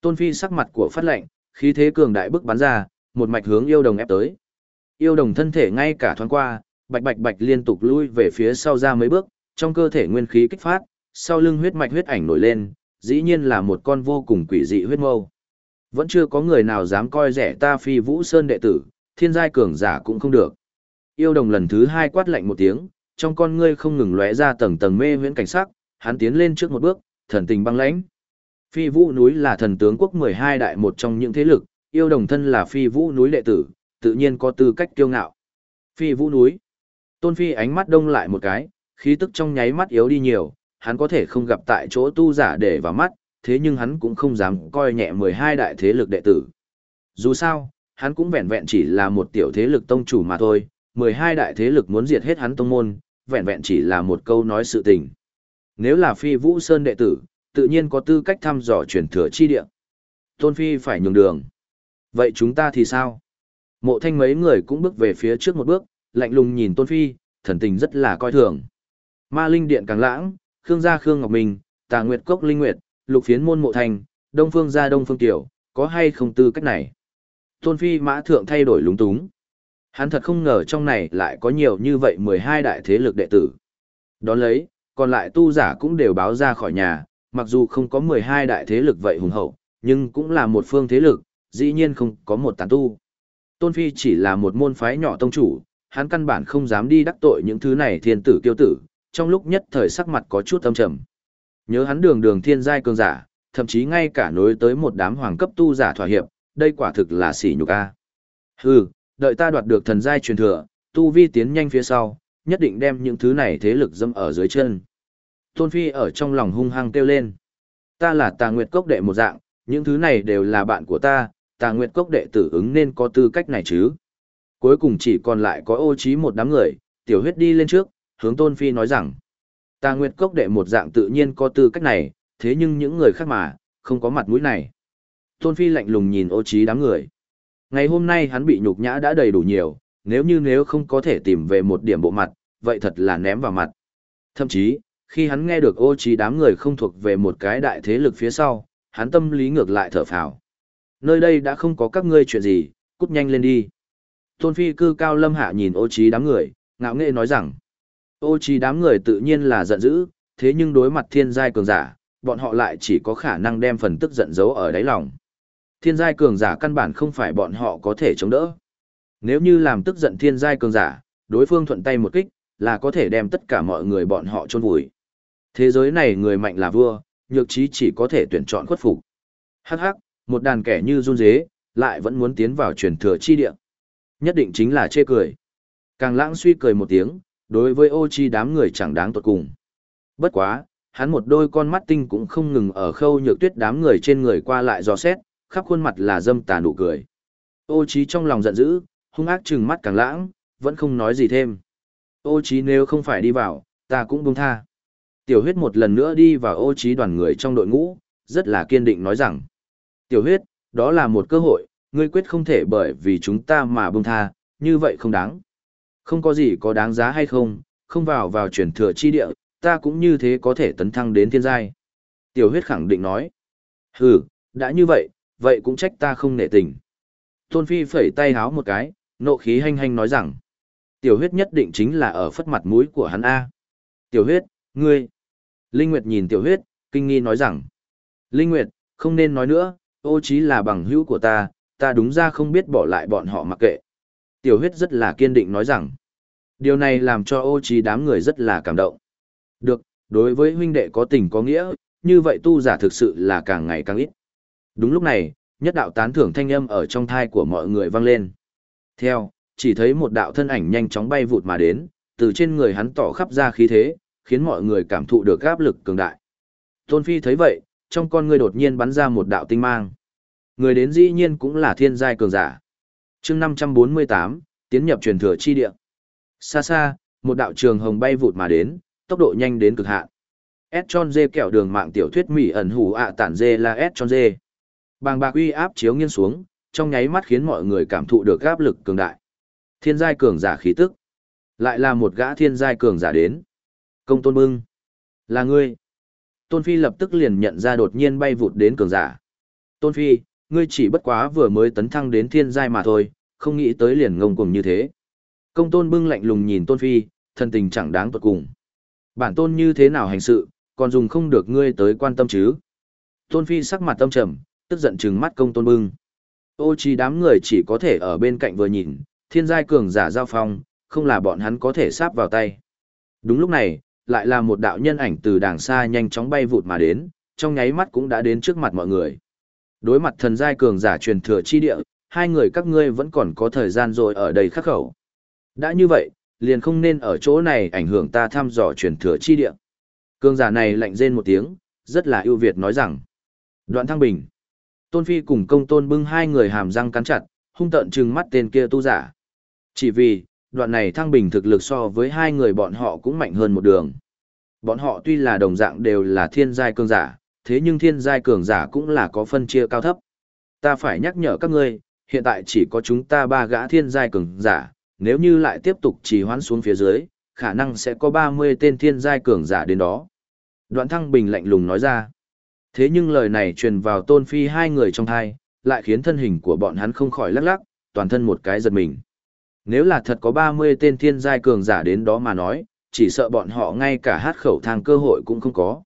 Tôn Phi sắc mặt của phát lạnh, khí thế cường đại bước bắn ra, một mạch hướng yêu đồng ép tới. Yêu đồng thân thể ngay cả thoáng qua, bạch bạch bạch liên tục lui về phía sau ra mấy bước, trong cơ thể nguyên khí kích phát, sau lưng huyết mạch huyết ảnh nổi lên, dĩ nhiên là một con vô cùng quỷ dị huyết mâu. Vẫn chưa có người nào dám coi rẻ ta phi vũ sơn đệ tử, thiên giai cường giả cũng không được. Yêu đồng lần thứ hai quát lạnh một tiếng, trong con ngươi không ngừng lóe ra tầng tầng mê huyễn cảnh sắc, hắn tiến lên trước một bước, thần tình băng lãnh. Phi vũ núi là thần tướng quốc 12 đại một trong những thế lực, yêu đồng thân là phi vũ núi đệ tử, tự nhiên có tư cách kiêu ngạo. Phi vũ núi. Tôn phi ánh mắt đông lại một cái, khí tức trong nháy mắt yếu đi nhiều, hắn có thể không gặp tại chỗ tu giả để vào mắt, thế nhưng hắn cũng không dám coi nhẹ 12 đại thế lực đệ tử. Dù sao, hắn cũng vẹn vẹn chỉ là một tiểu thế lực tông chủ mà thôi, 12 đại thế lực muốn diệt hết hắn tông môn, vẹn vẹn chỉ là một câu nói sự tình. Nếu là phi vũ sơn đệ tử, tự nhiên có tư cách thăm dò truyền thừa chi địa. Tôn phi phải nhường đường. Vậy chúng ta thì sao? Mộ thanh mấy người cũng bước về phía trước một bước, lạnh lùng nhìn tôn phi, thần tình rất là coi thường. Ma linh điện càng lãng, Khương gia Khương Ngọc Minh, Tà Nguyệt Cốc Linh Nguyệt, Lục Phiến Môn Mộ Thành, Đông Phương gia Đông Phương Tiểu, có hay không tư cách này? Tôn Phi Mã Thượng thay đổi lúng túng. Hắn thật không ngờ trong này lại có nhiều như vậy 12 đại thế lực đệ tử. Đón lấy, còn lại tu giả cũng đều báo ra khỏi nhà, mặc dù không có 12 đại thế lực vậy hùng hậu, nhưng cũng là một phương thế lực, dĩ nhiên không có một tán tu. Tôn Phi chỉ là một môn phái nhỏ tông chủ, hắn căn bản không dám đi đắc tội những thứ này thiên tử kiêu tử, trong lúc nhất thời sắc mặt có chút âm trầm. Nhớ hắn đường đường thiên giai cường giả, thậm chí ngay cả nối tới một đám hoàng cấp tu giả thỏa hiệp, đây quả thực là sỉ nhục a. Hừ, đợi ta đoạt được thần giai truyền thừa, tu vi tiến nhanh phía sau, nhất định đem những thứ này thế lực dâm ở dưới chân. Tôn Phi ở trong lòng hung hăng kêu lên. Ta là Tà Nguyệt Cốc đệ một dạng, những thứ này đều là bạn của ta, Tà Nguyệt Cốc đệ tử ứng nên có tư cách này chứ. Cuối cùng chỉ còn lại có ô trí một đám người, tiểu huyết đi lên trước, hướng Tôn Phi nói rằng, Tà Nguyệt Cốc đệ một dạng tự nhiên có tư cách này, thế nhưng những người khác mà, không có mặt mũi này. Tôn Phi lạnh lùng nhìn ô trí đám người. Ngày hôm nay hắn bị nhục nhã đã đầy đủ nhiều, nếu như nếu không có thể tìm về một điểm bộ mặt, vậy thật là ném vào mặt. Thậm chí, khi hắn nghe được ô trí đám người không thuộc về một cái đại thế lực phía sau, hắn tâm lý ngược lại thở phào. Nơi đây đã không có các ngươi chuyện gì, cút nhanh lên đi. Tôn phi cư cao lâm hạ nhìn ô trí đám người, ngạo nghệ nói rằng, ô trí đám người tự nhiên là giận dữ, thế nhưng đối mặt thiên giai cường giả, bọn họ lại chỉ có khả năng đem phần tức giận giấu ở đáy lòng. Thiên giai cường giả căn bản không phải bọn họ có thể chống đỡ. Nếu như làm tức giận thiên giai cường giả, đối phương thuận tay một kích, là có thể đem tất cả mọi người bọn họ chôn vùi. Thế giới này người mạnh là vua, nhược trí chỉ có thể tuyển chọn khuất phục. Hắc hắc, một đàn kẻ như run dế, lại vẫn muốn tiến vào truyền thừa chi địa. Nhất định chính là chê cười. Càng lãng suy cười một tiếng, đối với ô chi đám người chẳng đáng tuột cùng. Bất quá, hắn một đôi con mắt tinh cũng không ngừng ở khâu nhược tuyết đám người trên người qua lại dò xét, khắp khuôn mặt là dâm tà nụ cười. Ô Chi trong lòng giận dữ, hung ác trừng mắt càng lãng, vẫn không nói gì thêm. Ô Chi nếu không phải đi vào, ta cũng buông tha. Tiểu huyết một lần nữa đi vào ô Chi đoàn người trong đội ngũ, rất là kiên định nói rằng. Tiểu huyết, đó là một cơ hội, ngươi quyết không thể bởi vì chúng ta mà buông tha, như vậy không đáng. Không có gì có đáng giá hay không, không vào vào truyền thừa chi địa, ta cũng như thế có thể tấn thăng đến thiên giai. Tiểu huyết khẳng định nói. Hừ, đã như vậy, vậy cũng trách ta không nể tình. Tôn Phi phẩy tay háo một cái, nộ khí hanh hanh nói rằng. Tiểu huyết nhất định chính là ở phất mặt mũi của hắn A. Tiểu huyết, ngươi. Linh Nguyệt nhìn tiểu huyết, kinh nghi nói rằng. Linh Nguyệt, không nên nói nữa, ô chí là bằng hữu của ta, ta đúng ra không biết bỏ lại bọn họ mặc kệ. Tiểu huyết rất là kiên định nói rằng. Điều này làm cho ô trí đám người rất là cảm động. Được, đối với huynh đệ có tình có nghĩa, như vậy tu giả thực sự là càng ngày càng ít. Đúng lúc này, nhất đạo tán thưởng thanh âm ở trong thai của mọi người vang lên. Theo, chỉ thấy một đạo thân ảnh nhanh chóng bay vụt mà đến, từ trên người hắn tỏ khắp ra khí thế, khiến mọi người cảm thụ được áp lực cường đại. Tôn Phi thấy vậy, trong con người đột nhiên bắn ra một đạo tinh mang. Người đến dĩ nhiên cũng là thiên giai cường giả chương 548, tiến nhập truyền thừa chi địa. Xa xa, một đạo trường hồng bay vụt mà đến, tốc độ nhanh đến cực hạn. S dê kẹo đường mạng tiểu thuyết mỹ ẩn hủ ạ tản dê là S dê. Bàng bạc uy áp chiếu nghiêng xuống, trong nháy mắt khiến mọi người cảm thụ được áp lực cường đại. Thiên giai cường giả khí tức. Lại là một gã thiên giai cường giả đến. Công tôn bưng. Là ngươi. Tôn Phi lập tức liền nhận ra đột nhiên bay vụt đến cường giả. Tôn Phi, ngươi chỉ bất quá vừa mới tấn thăng đến thiên giai mà thôi, không nghĩ tới liền ngông cuồng như thế. Công tôn bưng lạnh lùng nhìn Tôn Phi, thân tình chẳng đáng tuột cùng. Bản tôn như thế nào hành sự, còn dùng không được ngươi tới quan tâm chứ. Tôn Phi sắc mặt tâm trầm, tức giận trừng mắt công tôn bưng. Ô chi đám người chỉ có thể ở bên cạnh vừa nhìn, thiên giai cường giả giao phong, không là bọn hắn có thể sáp vào tay. Đúng lúc này, lại là một đạo nhân ảnh từ đàng xa nhanh chóng bay vụt mà đến, trong nháy mắt cũng đã đến trước mặt mọi người. Đối mặt thần giai cường giả truyền thừa chi địa, hai người các ngươi vẫn còn có thời gian rồi ở đây khắc khẩu. Đã như vậy, liền không nên ở chỗ này ảnh hưởng ta thăm dò truyền thừa chi địa. Cường giả này lạnh rên một tiếng, rất là ưu việt nói rằng. Đoạn thăng bình. Tôn Phi cùng công tôn bưng hai người hàm răng cắn chặt, hung tợn trừng mắt tên kia tu giả. Chỉ vì, đoạn này thăng bình thực lực so với hai người bọn họ cũng mạnh hơn một đường. Bọn họ tuy là đồng dạng đều là thiên giai cường giả, thế nhưng thiên giai cường giả cũng là có phân chia cao thấp. Ta phải nhắc nhở các ngươi, hiện tại chỉ có chúng ta ba gã thiên giai cường giả, nếu như lại tiếp tục trì hoãn xuống phía dưới, khả năng sẽ có 30 tên thiên giai cường giả đến đó. Đoạn thăng bình lạnh lùng nói ra. Thế nhưng lời này truyền vào tôn phi hai người trong thai, lại khiến thân hình của bọn hắn không khỏi lắc lắc, toàn thân một cái giật mình. Nếu là thật có 30 tên thiên giai cường giả đến đó mà nói, chỉ sợ bọn họ ngay cả hát khẩu thang cơ hội cũng không có.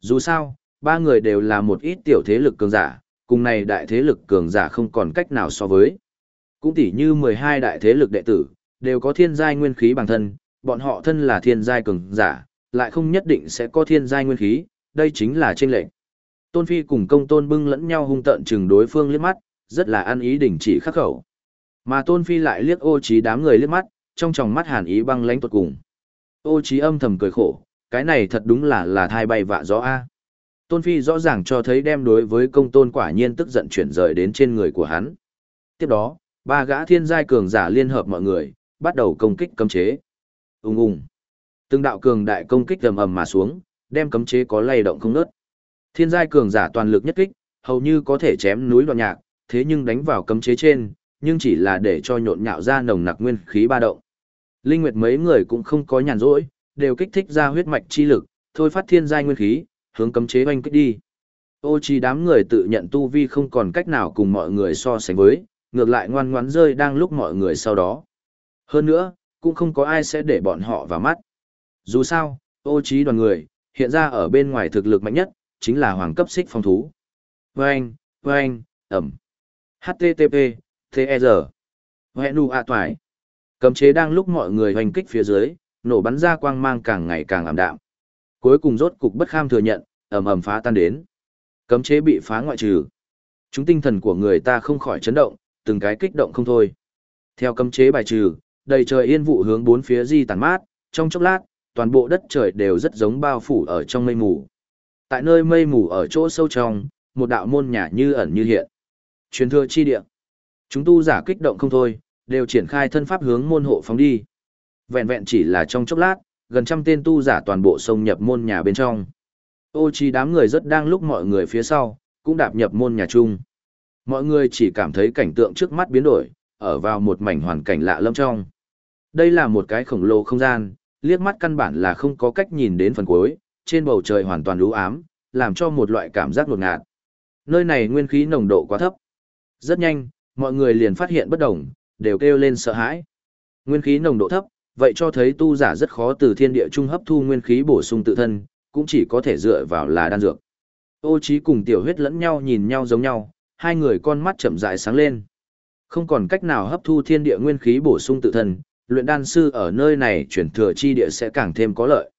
Dù sao, ba người đều là một ít tiểu thế lực cường giả, cùng này đại thế lực cường giả không còn cách nào so với. Cũng tỉ như 12 đại thế lực đệ tử, đều có thiên giai nguyên khí bằng thân, bọn họ thân là thiên giai cường giả, lại không nhất định sẽ có thiên giai nguyên khí, đây chính là chênh lệnh. Tôn Phi cùng công tôn bưng lẫn nhau hung tận chừng đối phương liếc mắt, rất là ăn ý đình chỉ khắc khẩu. Mà Tôn Phi lại liếc ô trí đám người liếc mắt, trong tròng mắt hàn ý băng lãnh tuột cùng. Ô trí âm thầm cười khổ, cái này thật đúng là là thai bay vạ gió a. Tôn Phi rõ ràng cho thấy đem đối với công tôn quả nhiên tức giận chuyển rời đến trên người của hắn. Tiếp đó, ba gã thiên giai cường giả liên hợp mọi người, bắt đầu công kích cấm chế. Ung ung. Từng đạo cường đại công kích ầm ầm mà xuống, đem cấm chế có lay động không ngớt. Thiên giai cường giả toàn lực nhất kích, hầu như có thể chém núi đoạn nhạc, thế nhưng đánh vào cấm chế trên, nhưng chỉ là để cho nhộn nhạo ra nồng nặc nguyên khí ba động. Linh Nguyệt mấy người cũng không có nhàn rỗi, đều kích thích ra huyết mạch chi lực, thôi phát thiên giai nguyên khí, hướng cấm chế oanh kích đi. Ô chi đám người tự nhận tu vi không còn cách nào cùng mọi người so sánh với, ngược lại ngoan ngoãn rơi đang lúc mọi người sau đó. Hơn nữa, cũng không có ai sẽ để bọn họ vào mắt. Dù sao, ô trí đoàn người, hiện ra ở bên ngoài thực lực mạnh nhất, chính là hoàng cấp xích phong thú. Vâng, vâng, ẩm. HTTP, TR. Hẹn nụ ạ toài. Cấm chế đang lúc mọi người hoành kích phía dưới, nổ bắn ra quang mang càng ngày càng ảm đạm. Cuối cùng rốt cục bất kham thừa nhận, ầm ầm phá tan đến. Cấm chế bị phá ngoại trừ. Chúng tinh thần của người ta không khỏi chấn động, từng cái kích động không thôi. Theo cấm chế bài trừ, đầy trời yên vụ hướng bốn phía di tàn mát, trong chốc lát, toàn bộ đất trời đều rất giống bao phủ ở trong mây mù. Tại nơi mây mù ở chỗ sâu trong, một đạo môn nhà như ẩn như hiện. Truyền thừa chi địa. Chúng tu giả kích động không thôi, đều triển khai thân pháp hướng môn hộ phóng đi. Vẹn vẹn chỉ là trong chốc lát, gần trăm tên tu giả toàn bộ xông nhập môn nhà bên trong. Ô chi đám người rất đang lúc mọi người phía sau, cũng đạp nhập môn nhà chung. Mọi người chỉ cảm thấy cảnh tượng trước mắt biến đổi, ở vào một mảnh hoàn cảnh lạ lâm trong. Đây là một cái khổng lồ không gian, liếc mắt căn bản là không có cách nhìn đến phần cuối, trên bầu trời hoàn toàn u ám, làm cho một loại cảm giác ngột ngạt. Nơi này nguyên khí nồng độ quá thấp. Rất nhanh, mọi người liền phát hiện bất đồng, đều kêu lên sợ hãi. Nguyên khí nồng độ thấp, vậy cho thấy tu giả rất khó từ thiên địa trung hấp thu nguyên khí bổ sung tự thân, cũng chỉ có thể dựa vào là đan dược. Ô Chí cùng Tiểu Huyết lẫn nhau nhìn nhau giống nhau, hai người con mắt chậm rãi sáng lên. Không còn cách nào hấp thu thiên địa nguyên khí bổ sung tự thân, luyện đan sư ở nơi này chuyển thừa chi địa sẽ càng thêm có lợi.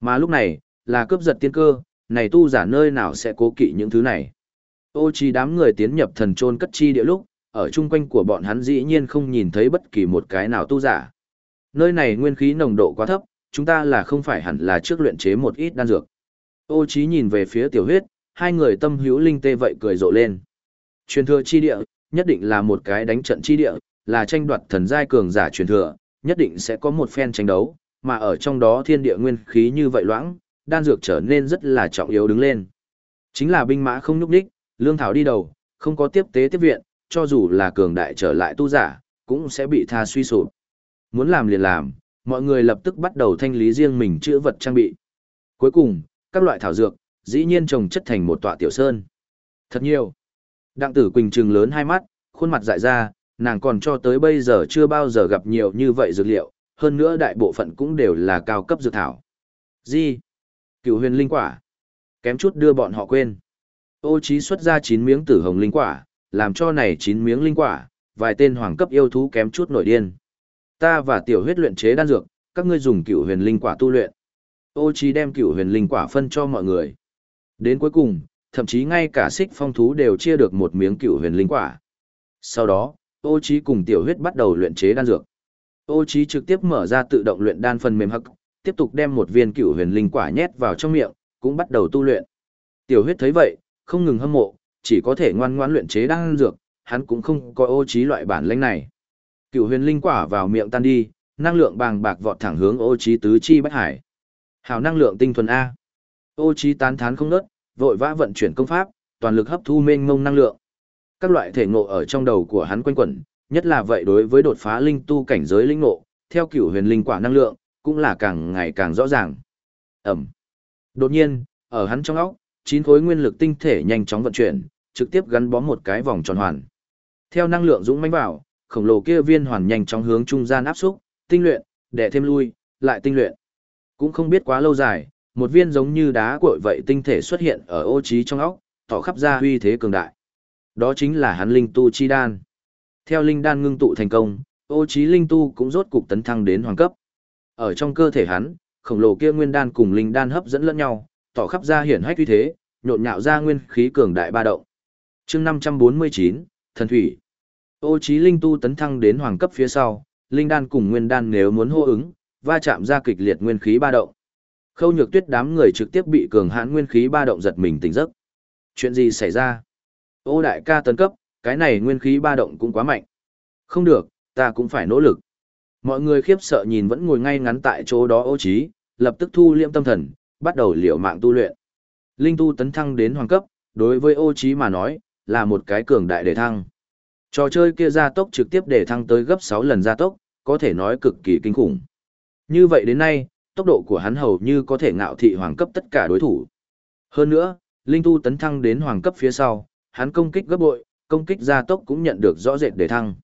Mà lúc này, là cướp giật tiên cơ, này tu giả nơi nào sẽ cố kỵ những thứ này. Ô Chí đám người tiến nhập thần trôn cất chi địa lúc, ở chung quanh của bọn hắn dĩ nhiên không nhìn thấy bất kỳ một cái nào tu giả. Nơi này nguyên khí nồng độ quá thấp, chúng ta là không phải hẳn là trước luyện chế một ít đan dược. Ô Chí nhìn về phía tiểu huyết, hai người tâm hữu linh tê vậy cười rộ lên. Truyền thừa chi địa, nhất định là một cái đánh trận chi địa, là tranh đoạt thần giai cường giả truyền thừa, nhất định sẽ có một phen tranh đấu, mà ở trong đó thiên địa nguyên khí như vậy loãng, đan dược trở nên rất là trọng yếu đứng lên. Chính là binh mã không nhúc đích, lương thảo đi đầu, không có tiếp tế tiếp viện, cho dù là cường đại trở lại tu giả, cũng sẽ bị tha suy sụp. Muốn làm liền làm, mọi người lập tức bắt đầu thanh lý riêng mình chữa vật trang bị. Cuối cùng, các loại thảo dược, dĩ nhiên trồng chất thành một tọa tiểu sơn. Thật nhiều. Đặng tử Quỳnh trừng lớn hai mắt, khuôn mặt dại ra, nàng còn cho tới bây giờ chưa bao giờ gặp nhiều như vậy dược liệu, hơn nữa đại bộ phận cũng đều là cao cấp dược thảo. Gì? Cựu huyền linh quả. Kém chút đưa bọn họ quên. Ô trí xuất ra 9 miếng tử hồng linh quả, làm cho này 9 miếng linh quả, vài tên hoàng cấp yêu thú kém chút nổi điên. Ta và tiểu huyết luyện chế đan dược, các ngươi dùng cựu huyền linh quả tu luyện. Ô trí đem cựu huyền linh quả phân cho mọi người. Đến cuối cùng, thậm chí ngay cả xích phong thú đều chia được một miếng cựu huyền linh quả. Sau đó, ô trí cùng tiểu huyết bắt đầu luyện chế đan dược. Ô trí trực tiếp mở ra tự động luyện đan phần mềm hắc, tiếp tục đem một viên cựu huyền linh quả nhét vào trong miệng, cũng bắt đầu tu luyện. Tiểu huyết thấy vậy, không ngừng hâm mộ, chỉ có thể ngoan ngoãn luyện chế đan dược, hắn cũng không có ô trí loại bản lĩnh này. Cựu huyền linh quả vào miệng tan đi, năng lượng bàng bạc vọt thẳng hướng ô trí tứ chi bách hải. Hào năng lượng tinh thuần A. Ô trí tán thán không nớt, vội vã vận chuyển công pháp, toàn lực hấp thu mênh mông năng lượng. Các loại thể ngộ ở trong đầu của hắn quanh quẩn, nhất là vậy đối với đột phá linh tu cảnh giới linh ngộ, theo cửu huyền linh quả năng lượng, cũng là càng ngày càng rõ ràng. Ẩm. Đột nhiên, ở hắn trong óc, chín khối nguyên lực tinh thể nhanh chóng vận chuyển, trực tiếp gắn bó một cái vòng tròn hoàn. Theo năng lượng dũng mãnh vào, khổng lồ kia viên hoàn nhanh chóng hướng trung gian áp xúc, tinh luyện, để thêm lui, lại tinh luyện. Cũng không biết quá lâu dài, một viên giống như đá cuội vậy tinh thể xuất hiện ở ô trí trong óc, tỏ khắp ra uy thế cường đại. Đó chính là hắn linh tu chi đan. Theo linh đan ngưng tụ thành công, ô trí linh tu cũng rốt cục tấn thăng đến hoàng cấp. Ở trong cơ thể hắn, khổng lồ kia nguyên đan cùng linh đan hấp dẫn lẫn nhau, tỏ khắp ra hiển hách uy thế, nhộn nhạo ra nguyên khí cường đại ba động. Chương 549, Thần Thủy. Ô trí linh tu tấn thăng đến hoàng cấp phía sau, linh đan cùng nguyên đan nếu muốn hô ứng, va chạm ra kịch liệt nguyên khí ba động. Khâu nhược tuyết đám người trực tiếp bị cường hãn nguyên khí ba động giật mình tỉnh giấc. Chuyện gì xảy ra? Ô đại ca tấn cấp, cái này nguyên khí ba động cũng quá mạnh. Không được, ta cũng phải nỗ lực. Mọi người khiếp sợ nhìn vẫn ngồi ngay ngắn tại chỗ đó ô Chí lập tức thu liễm tâm thần, bắt đầu liều mạng tu luyện. Linh tu tấn thăng đến hoàng cấp, đối với ô Chí mà nói, là một cái cường đại để thăng. Trò chơi kia gia tốc trực tiếp để thăng tới gấp 6 lần gia tốc, có thể nói cực kỳ kinh khủng. Như vậy đến nay, tốc độ của hắn hầu như có thể ngạo thị hoàng cấp tất cả đối thủ. Hơn nữa, linh tu tấn thăng đến hoàng cấp phía sau, hắn công kích gấp bội, công kích gia tốc cũng nhận được rõ rệt để thăng.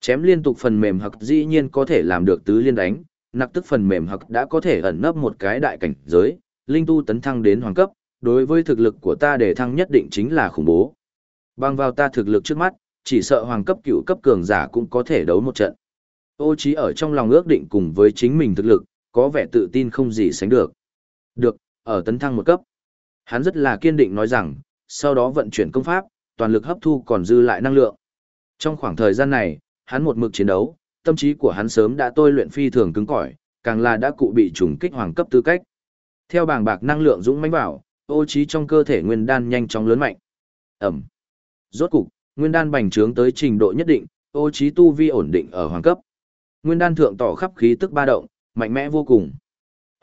Chém liên tục phần mềm hặc dĩ nhiên có thể làm được tứ liên đánh, nặc tức phần mềm hặc đã có thể ẩn nấp một cái đại cảnh giới, linh tu tấn thăng đến hoàng cấp, đối với thực lực của ta để thăng nhất định chính là khủng bố. Bằng vào ta thực lực trước mắt, chỉ sợ hoàng cấp cựu cấp cường giả cũng có thể đấu một trận. Ô trí ở trong lòng ước định cùng với chính mình thực lực, có vẻ tự tin không gì sánh được. Được, ở tấn thăng một cấp. Hắn rất là kiên định nói rằng, sau đó vận chuyển công pháp, toàn lực hấp thu còn dư lại năng lượng. Trong khoảng thời gian này, hắn một mực chiến đấu, tâm trí của hắn sớm đã tôi luyện phi thường cứng cỏi, càng là đã cụ bị trùng kích hoàng cấp tư cách. Theo bảng bạc năng lượng dũng mãnh vào, ô trí trong cơ thể nguyên đan nhanh chóng lớn mạnh. Ẩm. Rốt cục, nguyên đan bành trướng tới trình độ nhất định, ô trí tu vi ổn định ở hoàng cấp. Nguyên đan thượng tỏ khắp khí tức ba động, mạnh mẽ vô cùng.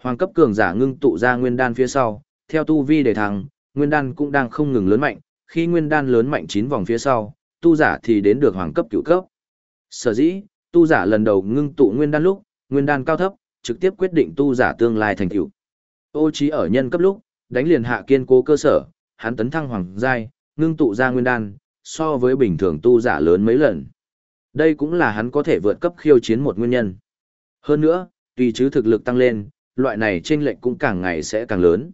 Hoàng cấp cường giả ngưng tụ ra nguyên đan phía sau, theo tu vi để thăng, nguyên đan cũng đang không ngừng lớn mạnh, khi nguyên đan lớn mạnh chín vòng phía sau, tu giả thì đến được hoàng cấp cửu cấp. Sở dĩ, tu giả lần đầu ngưng tụ nguyên đan lúc, nguyên đan cao thấp, trực tiếp quyết định tu giả tương lai thành tựu. Ô trí ở nhân cấp lúc, đánh liền hạ kiên cố cơ sở, hắn tấn thăng hoàng giai, ngưng tụ ra nguyên đan, so với bình thường tu giả lớn mấy lần. Đây cũng là hắn có thể vượt cấp khiêu chiến một nguyên nhân. Hơn nữa, tùy chứ thực lực tăng lên, loại này chênh lệch cũng càng ngày sẽ càng lớn.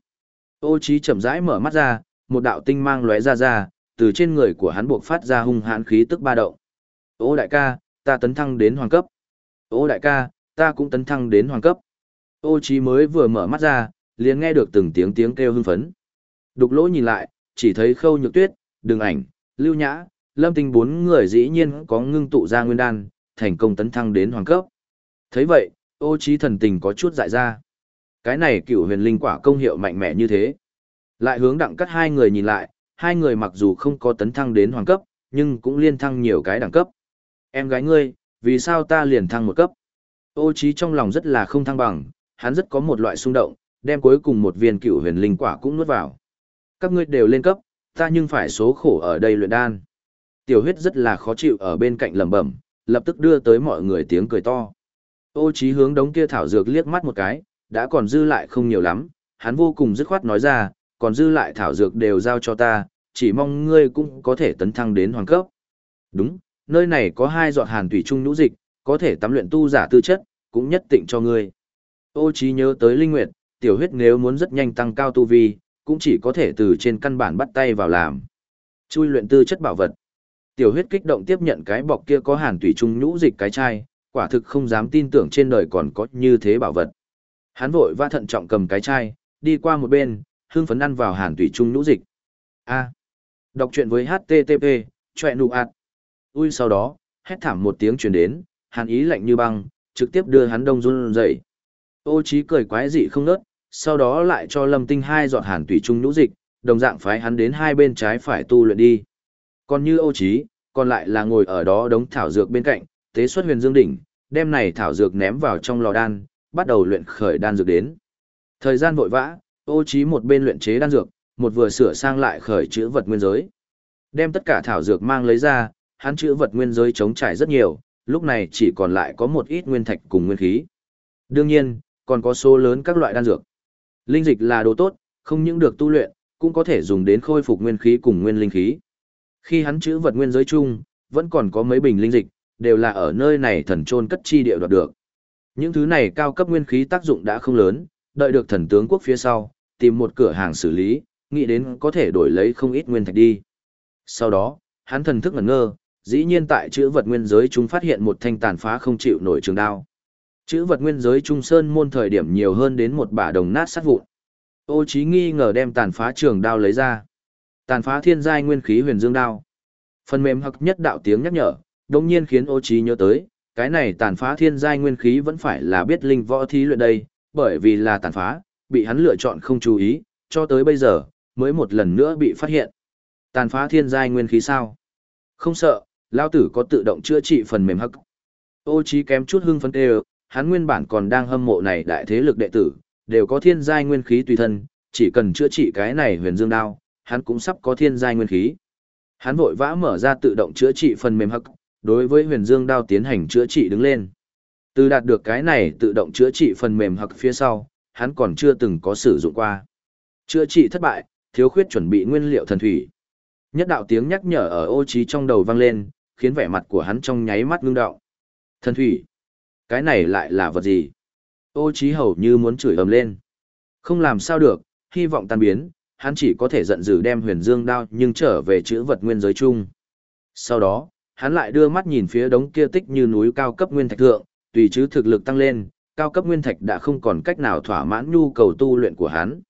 Ô Chí chậm rãi mở mắt ra, một đạo tinh mang lóe ra ra, từ trên người của hắn buộc phát ra hung hãn khí tức ba động. Ô đại ca, ta tấn thăng đến hoàng cấp. Ô đại ca, ta cũng tấn thăng đến hoàng cấp. Ô Chí mới vừa mở mắt ra, liền nghe được từng tiếng tiếng kêu hưng phấn. Đục lỗ nhìn lại, chỉ thấy khâu nhược tuyết, đường ảnh, lưu nhã, lâm tinh bốn người dĩ nhiên có ngưng tụ ra nguyên đan, thành công tấn thăng đến hoàng cấp. thấy vậy, ô Chí thần tình có chút dại ra. Cái này cựu huyền linh quả công hiệu mạnh mẽ như thế. Lại hướng đẳng cắt hai người nhìn lại, hai người mặc dù không có tấn thăng đến hoàng cấp, nhưng cũng liên thăng nhiều cái đẳng cấp. Em gái ngươi, vì sao ta liền thăng một cấp? Ô Chí trong lòng rất là không thăng bằng, hắn rất có một loại xung động, đem cuối cùng một viên cựu huyền linh quả cũng nuốt vào. Các ngươi đều lên cấp, ta nhưng phải số khổ ở đây luyện đan. Tiểu huyết rất là khó chịu ở bên cạnh lẩm bẩm, lập tức đưa tới mọi người tiếng cười to. Ô trí hướng đống kia thảo dược liếc mắt một cái, đã còn dư lại không nhiều lắm, hắn vô cùng dứt khoát nói ra, còn dư lại thảo dược đều giao cho ta, chỉ mong ngươi cũng có thể tấn thăng đến hoàng cấp. Đúng, nơi này có hai giọt hàn thủy trung nhũ dịch, có thể tắm luyện tu giả tư chất, cũng nhất định cho ngươi. Ô trí nhớ tới linh nguyệt, tiểu huyết nếu muốn rất nhanh tăng cao tu vi, cũng chỉ có thể từ trên căn bản bắt tay vào làm. Chui luyện tư chất bảo vật. Tiểu huyết kích động tiếp nhận cái bọc kia có hàn thủy trung nhũ dịch cái chai, quả thực không dám tin tưởng trên đời còn có như thế bảo vật. Hắn vội va thận trọng cầm cái chai, đi qua một bên, hương phấn ăn vào hàn thủy trung nhũ dịch. A. Đọc truyện với HTTP, chọe nụ ạt. Ui sau đó, hét thảm một tiếng truyền đến, hàn ý lạnh như băng, trực tiếp đưa hắn đông run dậy. Ô trí cười quái dị không nớt, sau đó lại cho lâm tinh hai giọt hàn thủy trung nhũ dịch, đồng dạng phái hắn đến hai bên trái phải tu luyện đi. Còn như Âu trí, còn lại là ngồi ở đó đống thảo dược bên cạnh, tế xuất huyền dương đỉnh, đem này thảo dược ném vào trong lò đan, bắt đầu luyện khởi đan dược đến. Thời gian vội vã, ô trí một bên luyện chế đan dược, một vừa sửa sang lại khởi chữ vật nguyên giới. Đem tất cả thảo dược mang lấy ra, hắn chữ vật nguyên giới chống trải rất nhiều, lúc này chỉ còn lại có một ít nguyên thạch cùng nguyên khí. Đương nhiên, còn có số lớn các loại đan dược. Linh dịch là đồ tốt, không những được tu luyện, cũng có thể dùng đến khôi phục nguyên khí cùng nguyên linh khí. Khi hắn chữ vật nguyên giới chung, vẫn còn có mấy bình linh dịch, đều là ở nơi này thần trôn cất chi địa đoạt được. Những thứ này cao cấp nguyên khí tác dụng đã không lớn, đợi được thần tướng quốc phía sau, tìm một cửa hàng xử lý, nghĩ đến có thể đổi lấy không ít nguyên thạch đi. Sau đó, hắn thần thức ngẩn ngơ, dĩ nhiên tại chữ vật nguyên giới chúng phát hiện một thanh tàn phá không chịu nổi trường đao. Chữ vật nguyên giới trung sơn môn thời điểm nhiều hơn đến một bả đồng nát sát vụn. Ô Chí nghi ngờ đem tàn phá trường đao lấy ra. Tàn phá thiên giai nguyên khí huyền dương đao. Phần mềm hặc nhất đạo tiếng nhắc nhở, đồng nhiên khiến ô Chí nhớ tới, cái này tàn phá thiên giai nguyên khí vẫn phải là biết linh võ thí luyện đây, bởi vì là tàn phá, bị hắn lựa chọn không chú ý, cho tới bây giờ, mới một lần nữa bị phát hiện. Tàn phá thiên giai nguyên khí sao? Không sợ, lao tử có tự động chữa trị phần mềm hắc. Ô Chí kém chút hưng phấn đều, hắn nguyên bản còn đang hâm mộ này đại thế lực đệ tử, đều có thiên giai nguyên khí tùy thân, chỉ cần chữa trị cái này huyền dương đao, hắn cũng sắp có thiên giai nguyên khí. Hắn vội vã mở ra tự động chữa trị phần mềm hắc, đối với huyền dương đao tiến hành chữa trị đứng lên. Từ đạt được cái này tự động chữa trị phần mềm hặc phía sau, hắn còn chưa từng có sử dụng qua. Chữa trị thất bại, thiếu khuyết chuẩn bị nguyên liệu thần thủy. Nhất đạo tiếng nhắc nhở ở ô trí trong đầu vang lên, khiến vẻ mặt của hắn trong nháy mắt ngưng động. Thần thủy. Cái này lại là vật gì? Ô trí hầu như muốn chửi ầm lên. Không làm sao được, hy vọng tan biến, hắn chỉ có thể giận dữ đem huyền dương đao nhưng trở về chữ vật nguyên giới chung. Sau đó, hắn lại đưa mắt nhìn phía đống kia tích như núi cao cấp nguyên thạch thượng, tùy chứ thực lực tăng lên, cao cấp nguyên thạch đã không còn cách nào thỏa mãn nhu cầu tu luyện của hắn.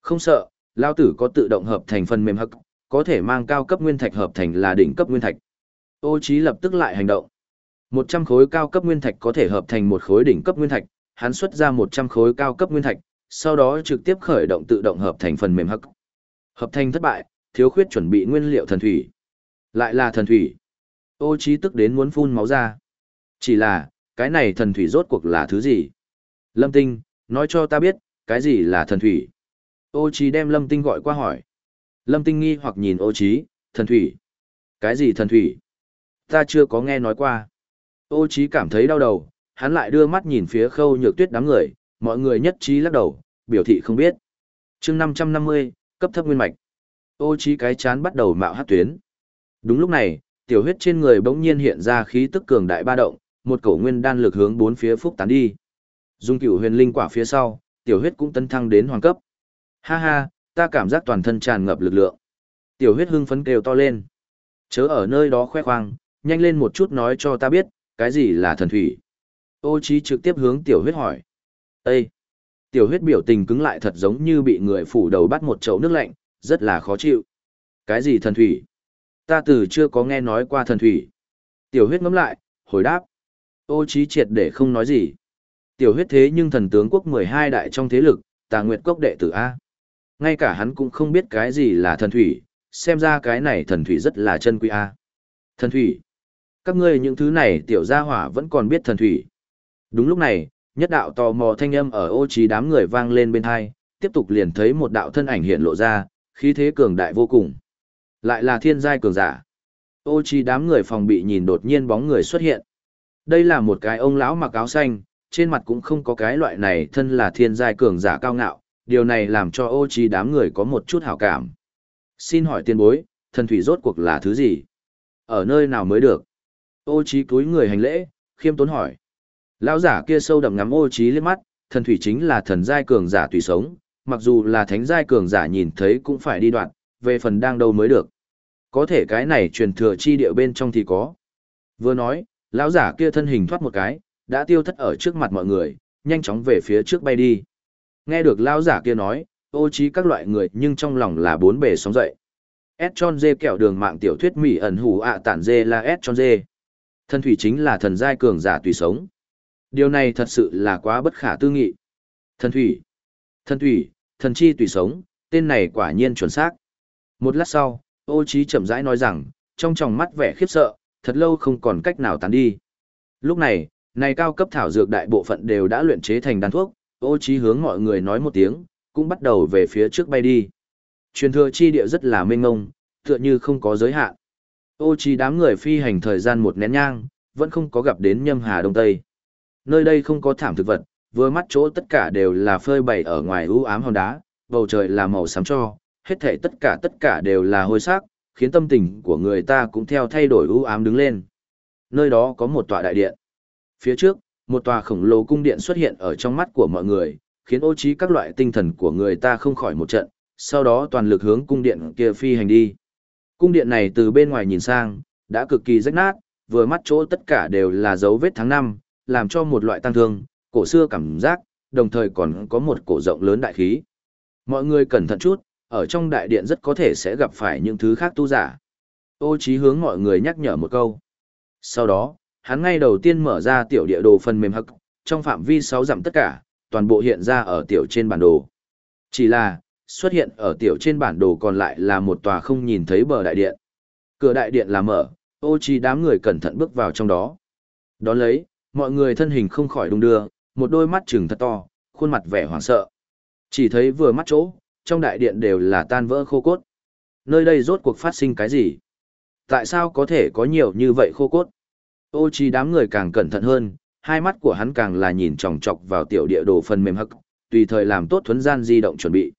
Không sợ, lao tử có tự động hợp thành phần mềm hậc, có thể mang cao cấp nguyên thạch hợp thành là đỉnh cấp nguyên thạch. Ô Chí lập tức lại hành động. 100 khối cao cấp nguyên thạch có thể hợp thành một khối đỉnh cấp nguyên thạch, hắn xuất ra 100 khối cao cấp nguyên thạch, sau đó trực tiếp khởi động tự động hợp thành phần mềm hắc. Hợp thành thất bại, thiếu khuyết chuẩn bị nguyên liệu thần thủy. Lại là thần thủy. Ô trí tức đến muốn phun máu ra. Chỉ là, cái này thần thủy rốt cuộc là thứ gì? Lâm Tinh, nói cho ta biết, cái gì là thần thủy? Ô trí đem Lâm Tinh gọi qua hỏi. Lâm Tinh nghi hoặc nhìn ô trí, thần thủy. Cái gì thần thủy? Ta chưa có nghe nói qua. Ô Chí cảm thấy đau đầu, hắn lại đưa mắt nhìn phía khâu nhược tuyết đám người, mọi người nhất trí lắc đầu, biểu thị không biết. chương 550, cấp thấp nguyên mạch. Ô Chí cái chán bắt đầu mạo hát tuyến. Đúng lúc này, tiểu huyết trên người bỗng nhiên hiện ra khí tức cường đại ba động, một cổ nguyên đan lực hướng bốn phía phúc tán đi. Dung cửu huyền linh quả phía sau, tiểu huyết cũng tấn thăng đến hoàng cấp. Ha ha, ta cảm giác toàn thân tràn ngập lực lượng. Tiểu huyết hưng phấn kêu to lên. Chớ ở nơi đó khoe khoang, nhanh lên một chút nói cho ta biết, cái gì là thần thủy. Ô trí trực tiếp hướng tiểu huyết hỏi. Ê! Tiểu huyết biểu tình cứng lại thật giống như bị người phủ đầu bắt một chậu nước lạnh, rất là khó chịu. Cái gì thần thủy? Ta từ chưa có nghe nói qua thần thủy. Tiểu huyết ngắm lại, hồi đáp. Ô trí triệt để không nói gì. Tiểu huyết thế nhưng thần tướng quốc 12 đại trong thế lực, tà nguyệt cốc đệ tử A. Ngay cả hắn cũng không biết cái gì là thần thủy, xem ra cái này thần thủy rất là chân quý A. Thần thủy. Các ngươi những thứ này tiểu gia hỏa vẫn còn biết thần thủy. Đúng lúc này, nhất đạo tò mò thanh âm ở ô trí đám người vang lên bên hai, tiếp tục liền thấy một đạo thân ảnh hiện lộ ra, khí thế cường đại vô cùng. Lại là thiên giai cường giả. Ô trí đám người phòng bị nhìn đột nhiên bóng người xuất hiện. Đây là một cái ông lão mặc áo xanh, trên mặt cũng không có cái loại này thân là thiên giai cường giả cao ngạo, điều này làm cho ô trí đám người có một chút hảo cảm. Xin hỏi tiên bối, thần thủy rốt cuộc là thứ gì? Ở nơi nào mới được? Ô trí cúi người hành lễ, khiêm tốn hỏi. Lão giả kia sâu đậm ngắm ô trí liếc mắt, thần thủy chính là thần giai cường giả tùy sống, mặc dù là thánh giai cường giả nhìn thấy cũng phải đi đoạn, về phần đang đâu mới được. Có thể cái này truyền thừa chi địa bên trong thì có. Vừa nói, lão giả kia thân hình thoát một cái, đã tiêu thất ở trước mặt mọi người, nhanh chóng về phía trước bay đi. Nghe được lão giả kia nói, ô trí các loại người nhưng trong lòng là bốn bề sóng dậy. S dê kẹo đường mạng tiểu thuyết mỹ ẩn hủ ạ tản dê là S dê. Thần thủy chính là thần giai cường giả tùy sống. Điều này thật sự là quá bất khả tư nghị. Thần thủy, thần thủy, thần chi tùy sống, tên này quả nhiên chuẩn xác. Một lát sau, ô trí chậm rãi nói rằng, trong tròng mắt vẻ khiếp sợ, thật lâu không còn cách nào tán đi. Lúc này, này cao cấp thảo dược đại bộ phận đều đã luyện chế thành đan thuốc, ô trí hướng mọi người nói một tiếng, cũng bắt đầu về phía trước bay đi. Truyền thừa chi địa rất là mênh ngông, tựa như không có giới hạn. Ô trí đám người phi hành thời gian một nén nhang, vẫn không có gặp đến nhâm hà đông tây. Nơi đây không có thảm thực vật, vừa mắt chỗ tất cả đều là phơi bày ở ngoài u ám hòn đá, bầu trời là màu xám cho, hết thảy tất cả tất cả đều là hôi sắc, khiến tâm tình của người ta cũng theo thay đổi u ám đứng lên. Nơi đó có một tòa đại điện. Phía trước, một tòa khổng lồ cung điện xuất hiện ở trong mắt của mọi người, khiến ô trí các loại tinh thần của người ta không khỏi một trận, sau đó toàn lực hướng cung điện kia phi hành đi. Cung điện này từ bên ngoài nhìn sang, đã cực kỳ rách nát, vừa mắt chỗ tất cả đều là dấu vết tháng năm, làm cho một loại tăng thương, cổ xưa cảm giác, đồng thời còn có một cổ rộng lớn đại khí. Mọi người cẩn thận chút, ở trong đại điện rất có thể sẽ gặp phải những thứ khác tu giả. Ô trí hướng mọi người nhắc nhở một câu. Sau đó, hắn ngay đầu tiên mở ra tiểu địa đồ phần mềm hực, trong phạm vi 6 dặm tất cả, toàn bộ hiện ra ở tiểu trên bản đồ. Chỉ là, xuất hiện ở tiểu trên bản đồ còn lại là một tòa không nhìn thấy bờ đại điện. Cửa đại điện là mở, ô chi đám người cẩn thận bước vào trong đó. Đón lấy, mọi người thân hình không khỏi đung đưa, một đôi mắt trừng thật to, khuôn mặt vẻ hoảng sợ. Chỉ thấy vừa mắt chỗ, trong đại điện đều là tan vỡ khô cốt. Nơi đây rốt cuộc phát sinh cái gì? Tại sao có thể có nhiều như vậy khô cốt? Ô chi đám người càng cẩn thận hơn, hai mắt của hắn càng là nhìn chòng chọc vào tiểu địa đồ phần mềm hắc, tùy thời làm tốt thuấn gian di động chuẩn bị.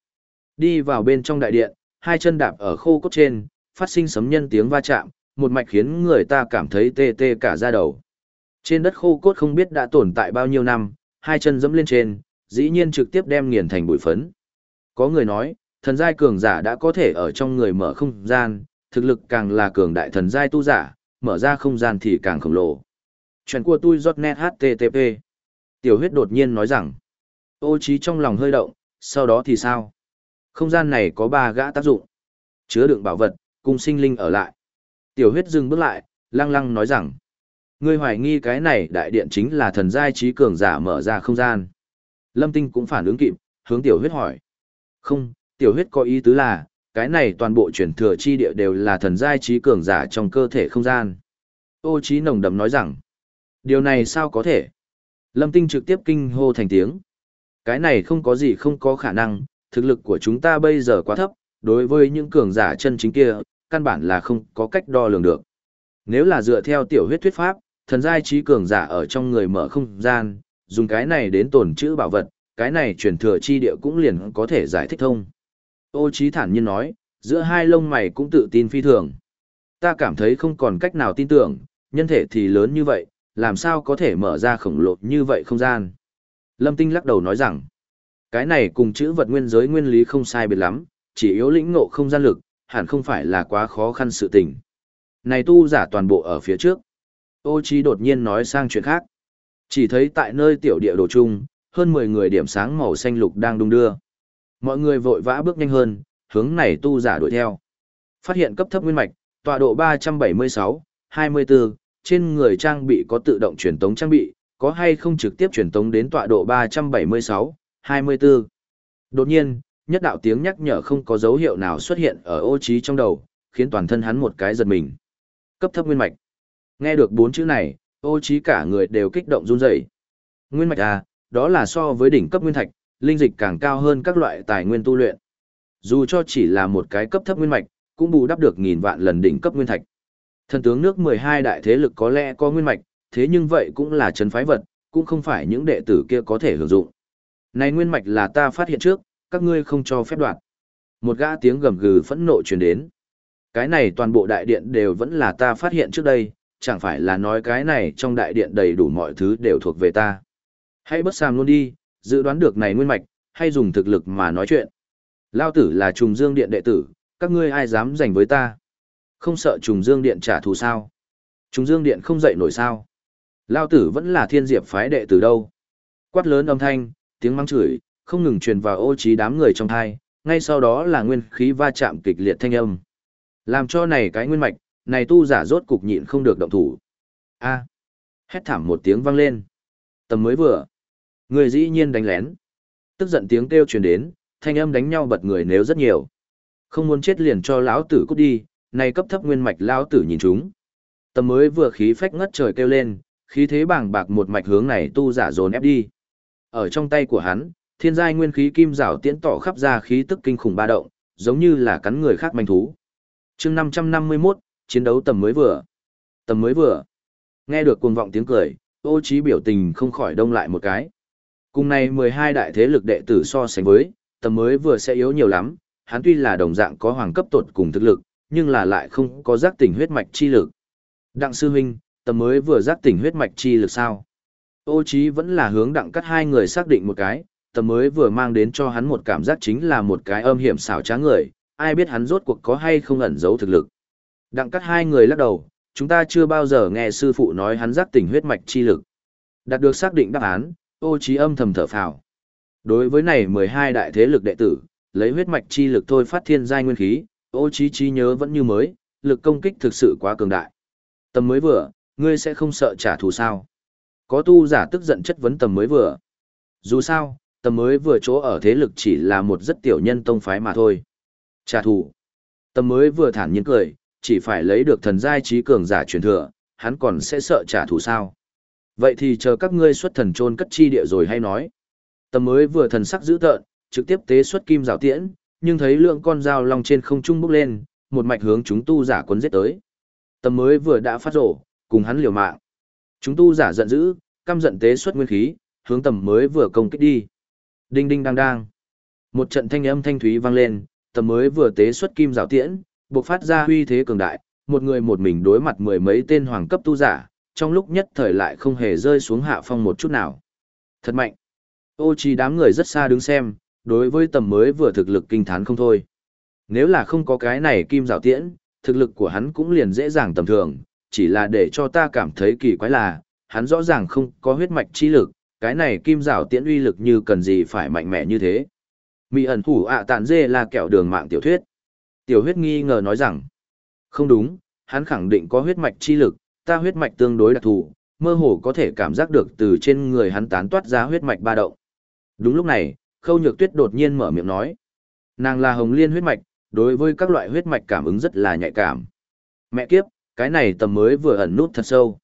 Đi vào bên trong đại điện, hai chân đạp ở khô cốt trên, phát sinh sấm nhân tiếng va chạm, một mạch khiến người ta cảm thấy tê tê cả da đầu. Trên đất khô cốt không biết đã tồn tại bao nhiêu năm, hai chân dẫm lên trên, dĩ nhiên trực tiếp đem nghiền thành bụi phấn. Có người nói, thần giai cường giả đã có thể ở trong người mở không gian, thực lực càng là cường đại thần giai tu giả, mở ra không gian thì càng khổng lồ. Chuyện của tôi giọt net HTTP. Tiểu huyết đột nhiên nói rằng, ô trí trong lòng hơi động, sau đó thì sao? Không gian này có ba gã tác dụng. Chứa đựng bảo vật, cùng sinh linh ở lại. Tiểu huyết dừng bước lại, lăng lăng nói rằng, ngươi hoài nghi cái này đại điện chính là thần giai trí cường giả mở ra không gian. Lâm Tinh cũng phản ứng kịp, hướng tiểu huyết hỏi. Không, tiểu huyết có ý tứ là, cái này toàn bộ chuyển thừa chi địa đều là thần giai trí cường giả trong cơ thể không gian. Ô trí nồng đầm nói rằng, điều này sao có thể? Lâm Tinh trực tiếp kinh hô thành tiếng. Cái này không có gì không có khả năng, thực lực của chúng ta bây giờ quá thấp, đối với những cường giả chân chính kia, căn bản là không có cách đo lường được. Nếu là dựa theo tiểu huyết thuyết pháp, thần giai trí cường giả ở trong người mở không gian, dùng cái này đến tổn chữ bảo vật, cái này truyền thừa chi địa cũng liền có thể giải thích thông. Ô trí thản nhiên nói, giữa hai lông mày cũng tự tin phi thường. Ta cảm thấy không còn cách nào tin tưởng, nhân thể thì lớn như vậy, làm sao có thể mở ra khổng lồ như vậy không gian. Lâm Tinh lắc đầu nói rằng, cái này cùng chữ vật nguyên giới nguyên lý không sai biệt lắm, chỉ yếu lĩnh ngộ không gian lực, hẳn không phải là quá khó khăn sự tình. Này tu giả toàn bộ ở phía trước. Ô Chi đột nhiên nói sang chuyện khác. Chỉ thấy tại nơi tiểu địa đồ chung, hơn 10 người điểm sáng màu xanh lục đang đung đưa. Mọi người vội vã bước nhanh hơn, hướng này tu giả đuổi theo. Phát hiện cấp thấp nguyên mạch, tọa độ 376, 24, trên người trang bị có tự động truyền tống trang bị, có hay không trực tiếp truyền tống đến tọa độ 376, 24. Đột nhiên, nhất đạo tiếng nhắc nhở không có dấu hiệu nào xuất hiện ở ô trí trong đầu, khiến toàn thân hắn một cái giật mình. Cấp thấp nguyên mạch. Nghe được bốn chữ này, ô trí cả người đều kích động run rẩy. Nguyên mạch à, đó là so với đỉnh cấp nguyên thạch, linh dịch càng cao hơn các loại tài nguyên tu luyện. Dù cho chỉ là một cái cấp thấp nguyên mạch, cũng bù đắp được nghìn vạn lần đỉnh cấp nguyên thạch. Thần tướng nước 12 đại thế lực có lẽ có nguyên mạch, thế nhưng vậy cũng là chân phái vật, cũng không phải những đệ tử kia có thể hưởng dụng. Này nguyên mạch là ta phát hiện trước, các ngươi không cho phép đoạt. Một gã tiếng gầm gừ phẫn nộ truyền đến. Cái này toàn bộ đại điện đều vẫn là ta phát hiện trước đây, chẳng phải là nói cái này trong đại điện đầy đủ mọi thứ đều thuộc về ta. Hãy bất sàm luôn đi, dự đoán được này nguyên mạch, hay dùng thực lực mà nói chuyện. Lao tử là trùng dương điện đệ tử, các ngươi ai dám giành với ta? Không sợ trùng dương điện trả thù sao? Trùng dương điện không dậy nổi sao? Lao tử vẫn là thiên diệp phái đệ tử đâu? Quát lớn âm thanh, tiếng mắng chửi, không ngừng truyền vào ô trí đám người trong thai, ngay sau đó là nguyên khí va chạm kịch liệt thanh âm. Làm cho này cái nguyên mạch, này tu giả rốt cục nhịn không được động thủ. A. Hét thảm một tiếng vang lên. Tầm mới vừa. Người dĩ nhiên đánh lén. Tức giận tiếng kêu truyền đến, thanh âm đánh nhau bật người nếu rất nhiều. Không muốn chết liền cho lão tử cút đi, này cấp thấp nguyên mạch lão tử nhìn chúng. Tầm mới vừa khí phách ngất trời kêu lên, khí thế bàng bạc một mạch hướng này tu giả dồn ép đi. Ở trong tay của hắn, thiên giai nguyên khí kim rào tiễn tỏ khắp ra khí tức kinh khủng ba động, giống như là cắn người khác manh thú. chương 551, chiến đấu tầm mới vừa. Tầm mới vừa. Nghe được cuồng vọng tiếng cười, ô trí biểu tình không khỏi đông lại một cái. Cùng này 12 đại thế lực đệ tử so sánh với, tầm mới vừa sẽ yếu nhiều lắm, hắn tuy là đồng dạng có hoàng cấp tột cùng thực lực, nhưng là lại không có giác tỉnh huyết mạch chi lực. Đặng sư huynh, tầm mới vừa giác tỉnh huyết mạch chi lực sao? Ô Chí vẫn là hướng đặng cắt hai người xác định một cái, tầm mới vừa mang đến cho hắn một cảm giác chính là một cái âm hiểm xảo trá người, ai biết hắn rốt cuộc có hay không ẩn giấu thực lực. Đặng cắt hai người lắc đầu, chúng ta chưa bao giờ nghe sư phụ nói hắn giác tỉnh huyết mạch chi lực. Đạt được xác định đáp án, ô trí âm thầm thở phào. Đối với này 12 đại thế lực đệ tử, lấy huyết mạch chi lực thôi phát thiên giai nguyên khí, ô trí trí nhớ vẫn như mới, lực công kích thực sự quá cường đại. Tầm mới vừa, ngươi sẽ không sợ trả thù sao? Có tu giả tức giận chất vấn tầm mới vừa. Dù sao, tầm mới vừa chỗ ở thế lực chỉ là một rất tiểu nhân tông phái mà thôi. Trả thù. Tầm mới vừa thản nhiên cười, chỉ phải lấy được thần giai trí cường giả truyền thừa, hắn còn sẽ sợ trả thù sao. Vậy thì chờ các ngươi xuất thần trôn cất chi địa rồi hay nói. Tầm mới vừa thần sắc dữ tợn, trực tiếp tế xuất kim rào tiễn, nhưng thấy lượng con dao long trên không trung bốc lên, một mạch hướng chúng tu giả quấn giết tới. Tầm mới vừa đã phát rổ, cùng hắn liều mạng. Chúng tu giả giận dữ, căm giận tế xuất nguyên khí, hướng tầm mới vừa công kích đi. Đinh đinh đang đang. Một trận thanh âm thanh thúy vang lên, tầm mới vừa tế xuất kim rào tiễn, buộc phát ra huy thế cường đại, một người một mình đối mặt mười mấy tên hoàng cấp tu giả, trong lúc nhất thời lại không hề rơi xuống hạ phong một chút nào. Thật mạnh. Ô chi đám người rất xa đứng xem, đối với tầm mới vừa thực lực kinh thán không thôi. Nếu là không có cái này kim rào tiễn, thực lực của hắn cũng liền dễ dàng tầm thường, chỉ là để cho ta cảm thấy kỳ quái là, hắn rõ ràng không có huyết mạch chi lực, cái này kim rào tiễn uy lực như cần gì phải mạnh mẽ như thế. Mị ẩn thủ ạ tàn dê là kẹo đường mạng tiểu thuyết. Tiểu huyết nghi ngờ nói rằng, không đúng, hắn khẳng định có huyết mạch chi lực, ta huyết mạch tương đối đặc thù, mơ hồ có thể cảm giác được từ trên người hắn tán toát ra huyết mạch ba động. Đúng lúc này, Khâu Nhược Tuyết đột nhiên mở miệng nói, nàng là Hồng Liên huyết mạch, đối với các loại huyết mạch cảm ứng rất là nhạy cảm. Mẹ kiếp, cái này tầm mới vừa ẩn nút thật sâu.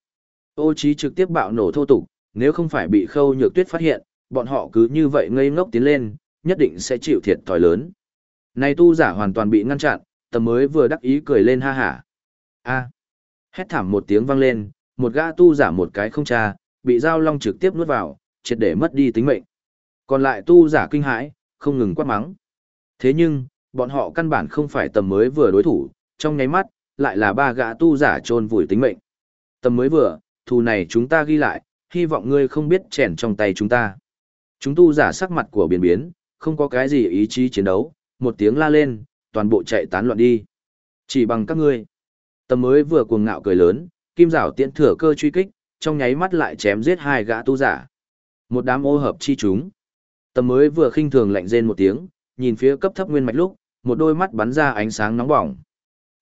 Ô Chí trực tiếp bạo nổ thô tục, nếu không phải bị Khâu Nhược Tuyết phát hiện, bọn họ cứ như vậy ngây ngốc tiến lên, nhất định sẽ chịu thiệt thòi lớn. Này tu giả hoàn toàn bị ngăn chặn, tầm mới vừa đắc ý cười lên ha hả. A. Hét thảm một tiếng vang lên, một gã tu giả một cái không tra, bị dao long trực tiếp nuốt vào, triệt để mất đi tính mệnh. Còn lại tu giả kinh hãi, không ngừng quát mắng. Thế nhưng, bọn họ căn bản không phải tầm mới vừa đối thủ, trong nháy mắt, lại là ba gã tu giả trôn vùi tính mệnh. Tầm mới vừa, thù này chúng ta ghi lại, hy vọng ngươi không biết chèn trong tay chúng ta. Chúng tu giả sắc mặt của biến biến, không có cái gì ý chí chiến đấu, một tiếng la lên, toàn bộ chạy tán loạn đi. Chỉ bằng các ngươi. Tầm mới vừa cuồng ngạo cười lớn, kim giảo tiện thừa cơ truy kích, trong nháy mắt lại chém giết hai gã tu giả. Một đám ô hợp chi chúng. Tầm mới vừa khinh thường lạnh rên một tiếng, nhìn phía cấp thấp nguyên mạch lúc, một đôi mắt bắn ra ánh sáng nóng bỏng.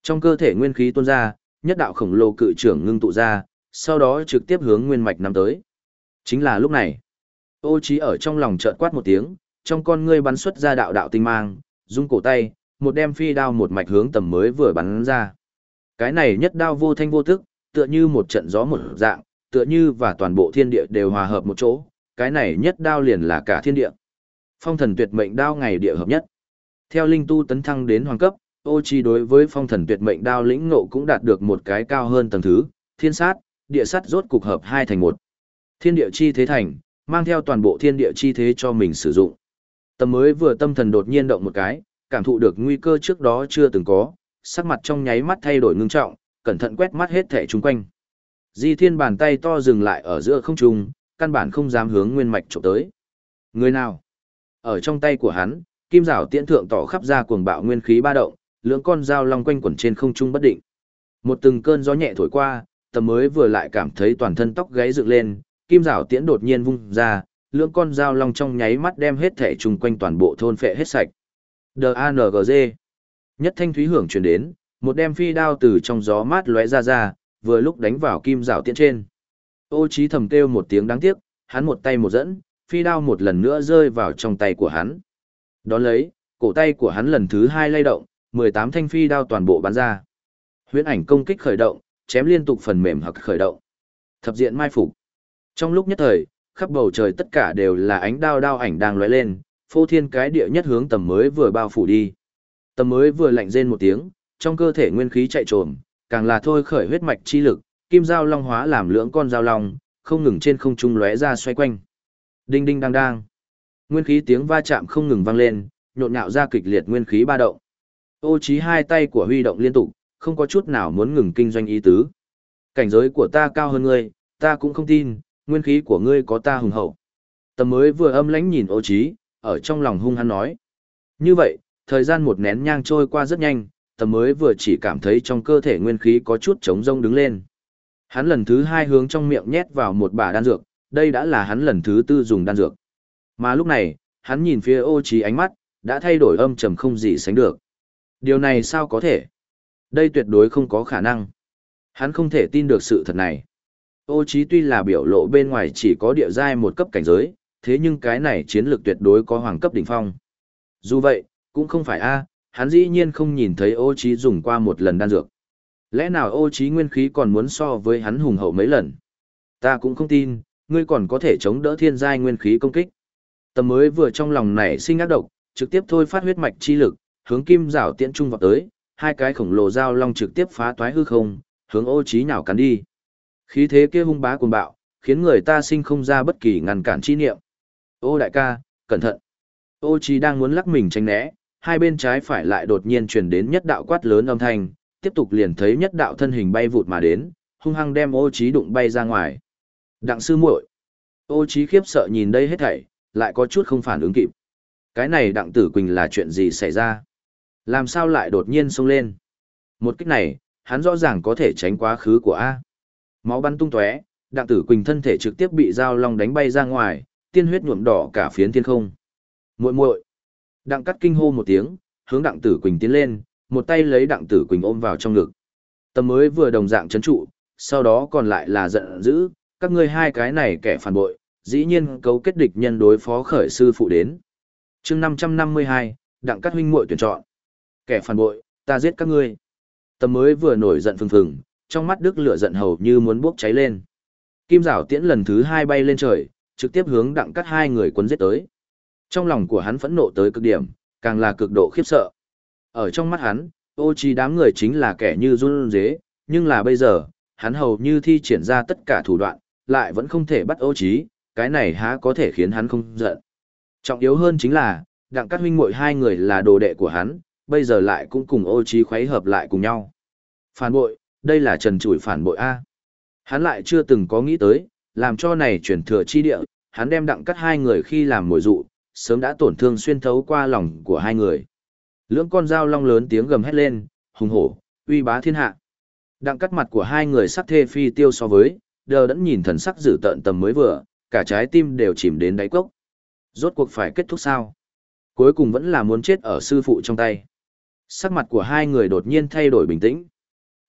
Trong cơ thể nguyên khí tuôn ra, nhất đạo khổng lồ cự trưởng ngưng tụ ra, sau đó trực tiếp hướng nguyên mạch nắm tới. Chính là lúc này, ô trí ở trong lòng chợt quát một tiếng, trong con ngươi bắn xuất ra đạo đạo tinh mang, rung cổ tay, một đem phi đao một mạch hướng tầm mới vừa bắn ra. Cái này nhất đao vô thanh vô tức, tựa như một trận gió một dạng, tựa như và toàn bộ thiên địa đều hòa hợp một chỗ, cái này nhất đao liền là cả thiên địa. Phong thần tuyệt mệnh đao ngày địa hợp nhất. Theo linh tu tấn thăng đến hoàng cấp, ô chi đối với phong thần tuyệt mệnh đao lĩnh ngộ cũng đạt được một cái cao hơn tầng thứ, thiên sát, địa sát rốt cục hợp hai thành một. Thiên địa chi thế thành, mang theo toàn bộ thiên địa chi thế cho mình sử dụng. Tầm mới vừa tâm thần đột nhiên động một cái, cảm thụ được nguy cơ trước đó chưa từng có, sắc mặt trong nháy mắt thay đổi ngưng trọng, cẩn thận quét mắt hết thảy chung quanh. Di Thiên bàn tay to dừng lại ở giữa không trung, căn bản không dám hướng nguyên mạch chụp tới. Người nào? Ở trong tay của hắn, kim giảo tiễn thượng tỏ khắp ra cuồng bạo nguyên khí ba động, lưỡng con dao long quanh quẩn trên không trung bất định. Một từng cơn gió nhẹ thổi qua, tầm mới vừa lại cảm thấy toàn thân tóc gáy dựng lên, kim rảo tiễn đột nhiên vung ra, lưỡng con dao long trong nháy mắt đem hết thể chung quanh toàn bộ thôn phệ hết sạch. D.A.N.G.G. Nhất thanh thúy hưởng truyền đến, một đem phi đao từ trong gió mát lóe ra ra, vừa lúc đánh vào kim rảo tiễn trên. Ô trí thầm kêu một tiếng đáng tiếc, hắn một tay một dẫn, phi đao một lần nữa rơi vào trong tay của hắn. Đón lấy, cổ tay của hắn lần thứ hai lay động, 18 thanh phi đao toàn bộ bắn ra. Huyễn ảnh công kích khởi động, chém liên tục phần mềm hoặc khởi động. Thập diện mai phục. Trong lúc nhất thời, khắp bầu trời tất cả đều là ánh đao đao ảnh đang lóe lên, phô thiên cái địa nhất hướng tầm mới vừa bao phủ đi. Tầm mới vừa lạnh rên một tiếng, trong cơ thể nguyên khí chạy trồm, càng là thôi khởi huyết mạch chi lực, kim dao long hóa làm lưỡng con dao long, không ngừng trên không trung lóe ra xoay quanh. Đinh đinh đang đang. Nguyên khí tiếng va chạm không ngừng vang lên, nhộn nhạo ra kịch liệt nguyên khí ba động. Ô trí hai tay của huy động liên tục, không có chút nào muốn ngừng kinh doanh ý tứ. Cảnh giới của ta cao hơn ngươi, ta cũng không tin, nguyên khí của ngươi có ta hùng hậu. Tầm mới vừa âm lãnh nhìn Ô trí, ở trong lòng hung hăng nói. Như vậy, thời gian một nén nhang trôi qua rất nhanh, tầm mới vừa chỉ cảm thấy trong cơ thể nguyên khí có chút trống rông đứng lên. Hắn lần thứ hai hướng trong miệng nhét vào một bả đan dược, đây đã là hắn lần thứ tư dùng đan dược. Mà lúc này, hắn nhìn phía ô trí ánh mắt, đã thay đổi âm trầm không gì sánh được. Điều này sao có thể? Đây tuyệt đối không có khả năng. Hắn không thể tin được sự thật này. Ô Chí tuy là biểu lộ bên ngoài chỉ có địa giai một cấp cảnh giới, thế nhưng cái này chiến lược tuyệt đối có hoàng cấp đỉnh phong. Dù vậy, cũng không phải a, hắn dĩ nhiên không nhìn thấy ô Chí dùng qua một lần đan dược. Lẽ nào ô Chí nguyên khí còn muốn so với hắn hùng hậu mấy lần? Ta cũng không tin, ngươi còn có thể chống đỡ thiên giai nguyên khí công kích. Tầm mới vừa trong lòng này sinh ác độc, trực tiếp thôi phát huyết mạch chi lực, hướng kim rảo tiễn trung vào tới, hai cái khổng lồ dao long trực tiếp phá toái hư không, hướng ô trí nhào cắn đi. Khí thế kia hung bá cuồng bạo, khiến người ta sinh không ra bất kỳ ngăn cản chi niệm. Ô đại ca, cẩn thận. Ô trí đang muốn lắc mình tránh né, hai bên trái phải lại đột nhiên truyền đến nhất đạo quát lớn âm thanh, tiếp tục liền thấy nhất đạo thân hình bay vụt mà đến, hung hăng đem ô trí đụng bay ra ngoài. Đặng sư muội. Ô trí khiếp sợ nhìn đây hết thảy, lại có chút không phản ứng kịp. Cái này đặng tử quỳnh là chuyện gì xảy ra? Làm sao lại đột nhiên xông lên? Một kích này, hắn rõ ràng có thể tránh quá khứ của A. Máu bắn tung tóe, đặng tử quỳnh thân thể trực tiếp bị dao long đánh bay ra ngoài, tiên huyết nhuộm đỏ cả phiến thiên không. Muội muội. Đặng cắt kinh hô một tiếng, hướng đặng tử quỳnh tiến lên, một tay lấy đặng tử quỳnh ôm vào trong ngực. Tầm mới vừa đồng dạng chấn trụ, sau đó còn lại là giận dữ, các ngươi hai cái này kẻ phản bội, dĩ nhiên cấu kết địch nhân đối phó khởi sư phụ đến. chương 552, đặng cắt huynh muội tuyển chọn. Kẻ phản bội, ta giết các ngươi. Tầm mới vừa nổi giận phừng phừng, trong mắt đức lửa giận hầu như muốn bốc cháy lên. Kim giảo tiễn lần thứ hai bay lên trời, trực tiếp hướng đặng cắt hai người quân giết tới. Trong lòng của hắn phẫn nộ tới cực điểm, càng là cực độ khiếp sợ. Ở trong mắt hắn, ô chi đám người chính là kẻ như run dế, nhưng là bây giờ, hắn hầu như thi triển ra tất cả thủ đoạn, lại vẫn không thể bắt ô trí, cái này há có thể khiến hắn không giận. Trọng yếu hơn chính là, đặng cắt huynh muội hai người là đồ đệ của hắn, bây giờ lại cũng cùng ô trí khuấy hợp lại cùng nhau. Phản bội, đây là trần trụi phản bội A. Hắn lại chưa từng có nghĩ tới, làm cho này chuyển thừa chi địa, hắn đem đặng cắt hai người khi làm mồi dụ, sớm đã tổn thương xuyên thấu qua lòng của hai người. Lưỡng con dao long lớn tiếng gầm hét lên, hùng hổ, uy bá thiên hạ. Đặng cắt mặt của hai người sắc thê phi tiêu so với, đờ đẫn nhìn thần sắc dữ tợn tầm mới vừa, cả trái tim đều chìm đến đáy cốc. Rốt cuộc phải kết thúc sao? Cuối cùng vẫn là muốn chết ở sư phụ trong tay. Sắc mặt của hai người đột nhiên thay đổi bình tĩnh.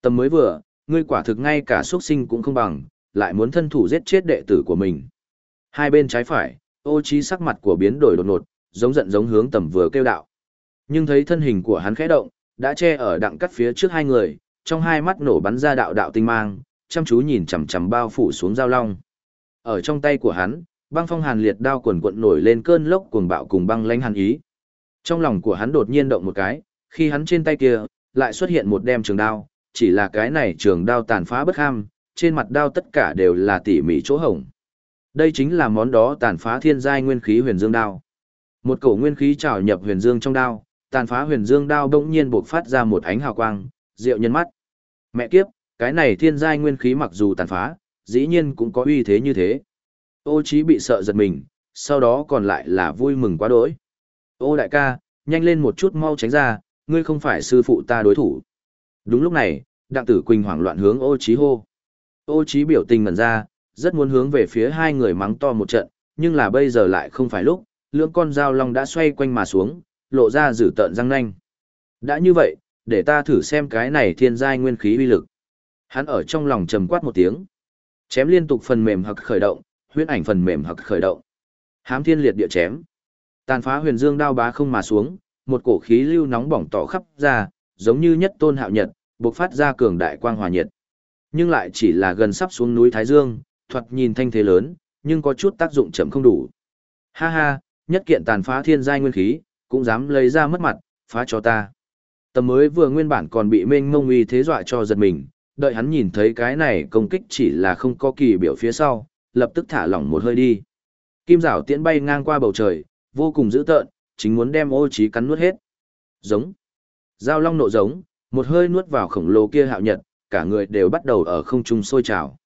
Tầm mới vừa, ngươi quả thực ngay cả xuất sinh cũng không bằng, lại muốn thân thủ giết chết đệ tử của mình. Hai bên trái phải, ô trí sắc mặt của biến đổi đột ngột, giống giận giống hướng tầm vừa kêu đạo. Nhưng thấy thân hình của hắn khẽ động, đã che ở đặng cắt phía trước hai người, trong hai mắt nổ bắn ra đạo đạo tinh mang, chăm chú nhìn chằm chằm bao phủ xuống giao long. Ở trong tay của hắn, băng phong hàn liệt đao quần cuộn nổi lên cơn lốc cuồng bạo cùng băng lãnh hàn ý. Trong lòng của hắn đột nhiên động một cái, khi hắn trên tay kia, lại xuất hiện một đem trường đao, chỉ là cái này trường đao tàn phá bất ham, trên mặt đao tất cả đều là tỉ mỉ chỗ hổng. Đây chính là món đó tàn phá thiên giai nguyên khí huyền dương đao. Một cổ nguyên khí trào nhập huyền dương trong đao, tàn phá huyền dương đao bỗng nhiên bộc phát ra một ánh hào quang, diệu nhân mắt. Mẹ kiếp, cái này thiên giai nguyên khí mặc dù tàn phá, dĩ nhiên cũng có uy thế như thế. Ô chí bị sợ giật mình, sau đó còn lại là vui mừng quá đỗi. Ô đại ca, nhanh lên một chút mau tránh ra, ngươi không phải sư phụ ta đối thủ. Đúng lúc này, đặng tử quỳnh hoảng loạn hướng ô chí hô. Ô chí biểu tình ngẩn ra, rất muốn hướng về phía hai người mắng to một trận, nhưng là bây giờ lại không phải lúc, lưỡng con dao long đã xoay quanh mà xuống, lộ ra dữ tợn răng nanh. Đã như vậy, để ta thử xem cái này thiên giai nguyên khí uy lực. Hắn ở trong lòng trầm quát một tiếng. Chém liên tục phần mềm hặc khởi động, huyết ảnh phần mềm hặc khởi động. Hám thiên liệt địa chém. Tàn phá huyền dương đao bá không mà xuống, một cổ khí lưu nóng bỏng tỏ khắp ra, giống như nhất tôn hạo nhật, bộc phát ra cường đại quang hòa nhiệt. Nhưng lại chỉ là gần sắp xuống núi Thái Dương, thoạt nhìn thanh thế lớn, nhưng có chút tác dụng chậm không đủ. Ha ha, nhất kiện tàn phá thiên giai nguyên khí, cũng dám lấy ra mất mặt, phá cho ta. Tầm mới vừa nguyên bản còn bị mênh mông uy thế dọa cho giật mình, đợi hắn nhìn thấy cái này công kích chỉ là không có kỳ biểu phía sau, lập tức thả lỏng một hơi đi. Kim rảo tiễn bay ngang qua bầu trời, vô cùng dữ tợn, chính muốn đem ô trí cắn nuốt hết. Giống. Giao long nộ giống, một hơi nuốt vào khổng lồ kia hạo nhật, cả người đều bắt đầu ở không trung sôi trào.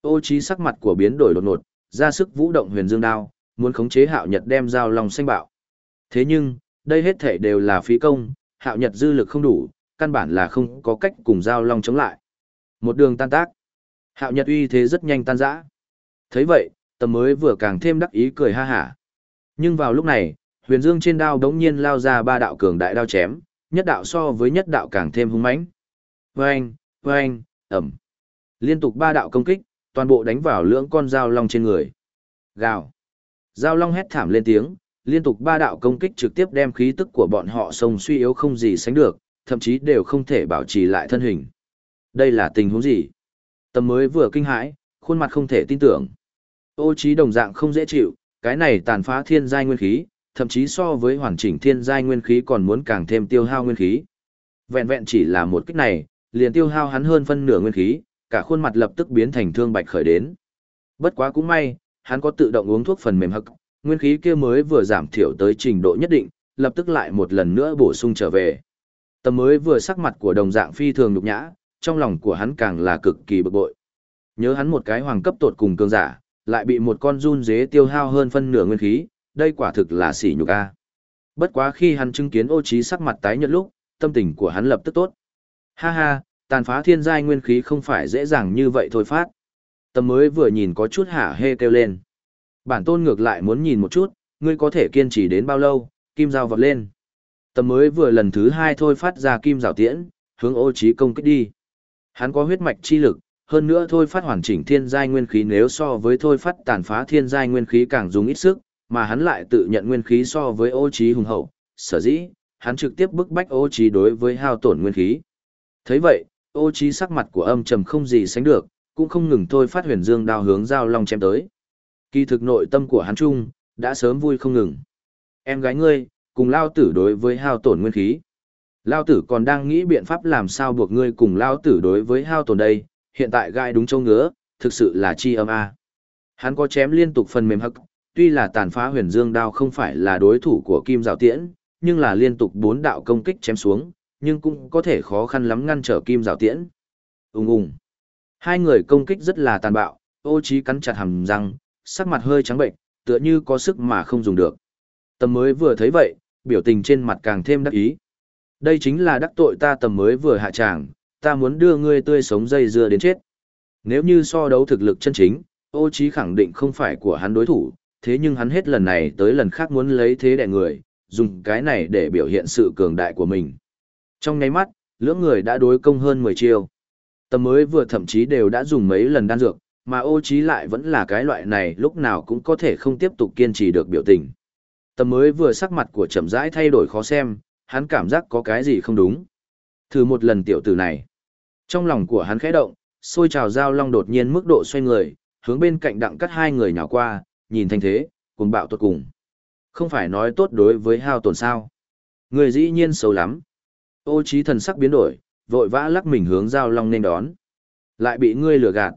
Ô trí sắc mặt của biến đổi đột ngột, ra sức vũ động huyền dương đao, muốn khống chế hạo nhật đem giao long xanh bạo. Thế nhưng, đây hết thể đều là phí công, hạo nhật dư lực không đủ, căn bản là không có cách cùng giao long chống lại. Một đường tan tác. Hạo nhật uy thế rất nhanh tan rã. thấy vậy, tầm mới vừa càng thêm đắc ý cười ha hả. Nhưng vào lúc này, huyền dương trên đao đống nhiên lao ra ba đạo cường đại đao chém, nhất đạo so với nhất đạo càng thêm hung mãnh. Vang, vang, ẩm. Liên tục ba đạo công kích, toàn bộ đánh vào lưỡng con dao long trên người. Gào. Dao long hét thảm lên tiếng, liên tục ba đạo công kích trực tiếp đem khí tức của bọn họ sông suy yếu không gì sánh được, thậm chí đều không thể bảo trì lại thân hình. Đây là tình huống gì? Tầm mới vừa kinh hãi, khuôn mặt không thể tin tưởng. Ô trí đồng dạng không dễ chịu, cái này tàn phá thiên giai nguyên khí, thậm chí so với hoàn chỉnh thiên giai nguyên khí còn muốn càng thêm tiêu hao nguyên khí. Vẹn vẹn chỉ là một kích này, liền tiêu hao hắn hơn phân nửa nguyên khí, cả khuôn mặt lập tức biến thành thương bạch khởi đến. Bất quá cũng may, hắn có tự động uống thuốc phần mềm hực, nguyên khí kia mới vừa giảm thiểu tới trình độ nhất định, lập tức lại một lần nữa bổ sung trở về. Tầm mới vừa sắc mặt của đồng dạng phi thường nhục nhã, trong lòng của hắn càng là cực kỳ bực bội. Nhớ hắn một cái hoàng cấp tột cùng cường giả, lại bị một con run dế tiêu hao hơn phân nửa nguyên khí, đây quả thực là sỉ nhục a. Bất quá khi hắn chứng kiến ô trí sắc mặt tái nhợt lúc, tâm tình của hắn lập tức tốt. Ha ha, tàn phá thiên giai nguyên khí không phải dễ dàng như vậy thôi phát. Tâm mới vừa nhìn có chút hả hê kêu lên. Bản tôn ngược lại muốn nhìn một chút, ngươi có thể kiên trì đến bao lâu, kim dao vọt lên. Tâm mới vừa lần thứ hai thôi phát ra kim rào tiễn, hướng ô trí công kích đi. Hắn có huyết mạch chi lực, hơn nữa thôi phát hoàn chỉnh thiên giai nguyên khí nếu so với thôi phát tàn phá thiên giai nguyên khí càng dùng ít sức, mà hắn lại tự nhận nguyên khí so với ô trí hùng hậu, sở dĩ, hắn trực tiếp bức bách ô trí đối với hao tổn nguyên khí. thấy vậy, ô trí sắc mặt của âm trầm không gì sánh được, cũng không ngừng thôi phát huyền dương đao hướng giao long chém tới. Kỳ thực nội tâm của hắn trung, đã sớm vui không ngừng. Em gái ngươi, cùng lao tử đối với hao tổn nguyên khí. Lao tử còn đang nghĩ biện pháp làm sao buộc ngươi cùng lao tử đối với hao tổn đây, hiện tại gai đúng châu ngứa, thực sự là chi âm a. Hắn có chém liên tục phần mềm hậc, tuy là tàn phá huyền dương đao không phải là đối thủ của kim rào tiễn, nhưng là liên tục bốn đạo công kích chém xuống, nhưng cũng có thể khó khăn lắm ngăn trở kim rào tiễn. Ung ung. Hai người công kích rất là tàn bạo, ô trí cắn chặt hàm răng, sắc mặt hơi trắng bệnh, tựa như có sức mà không dùng được. Tầm mới vừa thấy vậy, biểu tình trên mặt càng thêm đắc ý. Đây chính là đắc tội ta tầm mới vừa hạ tràng, ta muốn đưa ngươi tươi sống dây dưa đến chết. Nếu như so đấu thực lực chân chính, ô trí khẳng định không phải của hắn đối thủ, thế nhưng hắn hết lần này tới lần khác muốn lấy thế đè người, dùng cái này để biểu hiện sự cường đại của mình. Trong nháy mắt, lưỡng người đã đối công hơn 10 chiêu. Tầm mới vừa thậm chí đều đã dùng mấy lần đan dược, mà ô trí lại vẫn là cái loại này lúc nào cũng có thể không tiếp tục kiên trì được biểu tình. Tầm mới vừa sắc mặt của chậm rãi thay đổi khó xem, hắn cảm giác có cái gì không đúng. Thử một lần tiểu tử này. Trong lòng của hắn khẽ động, xôi trào dao long đột nhiên mức độ xoay người, hướng bên cạnh đặng cắt hai người nhào qua, nhìn thanh thế, cuồng bạo tuột cùng. Không phải nói tốt đối với hao tổn sao. Người dĩ nhiên xấu lắm. Ô trí thần sắc biến đổi, vội vã lắc mình hướng giao long nên đón. Lại bị ngươi lừa gạt.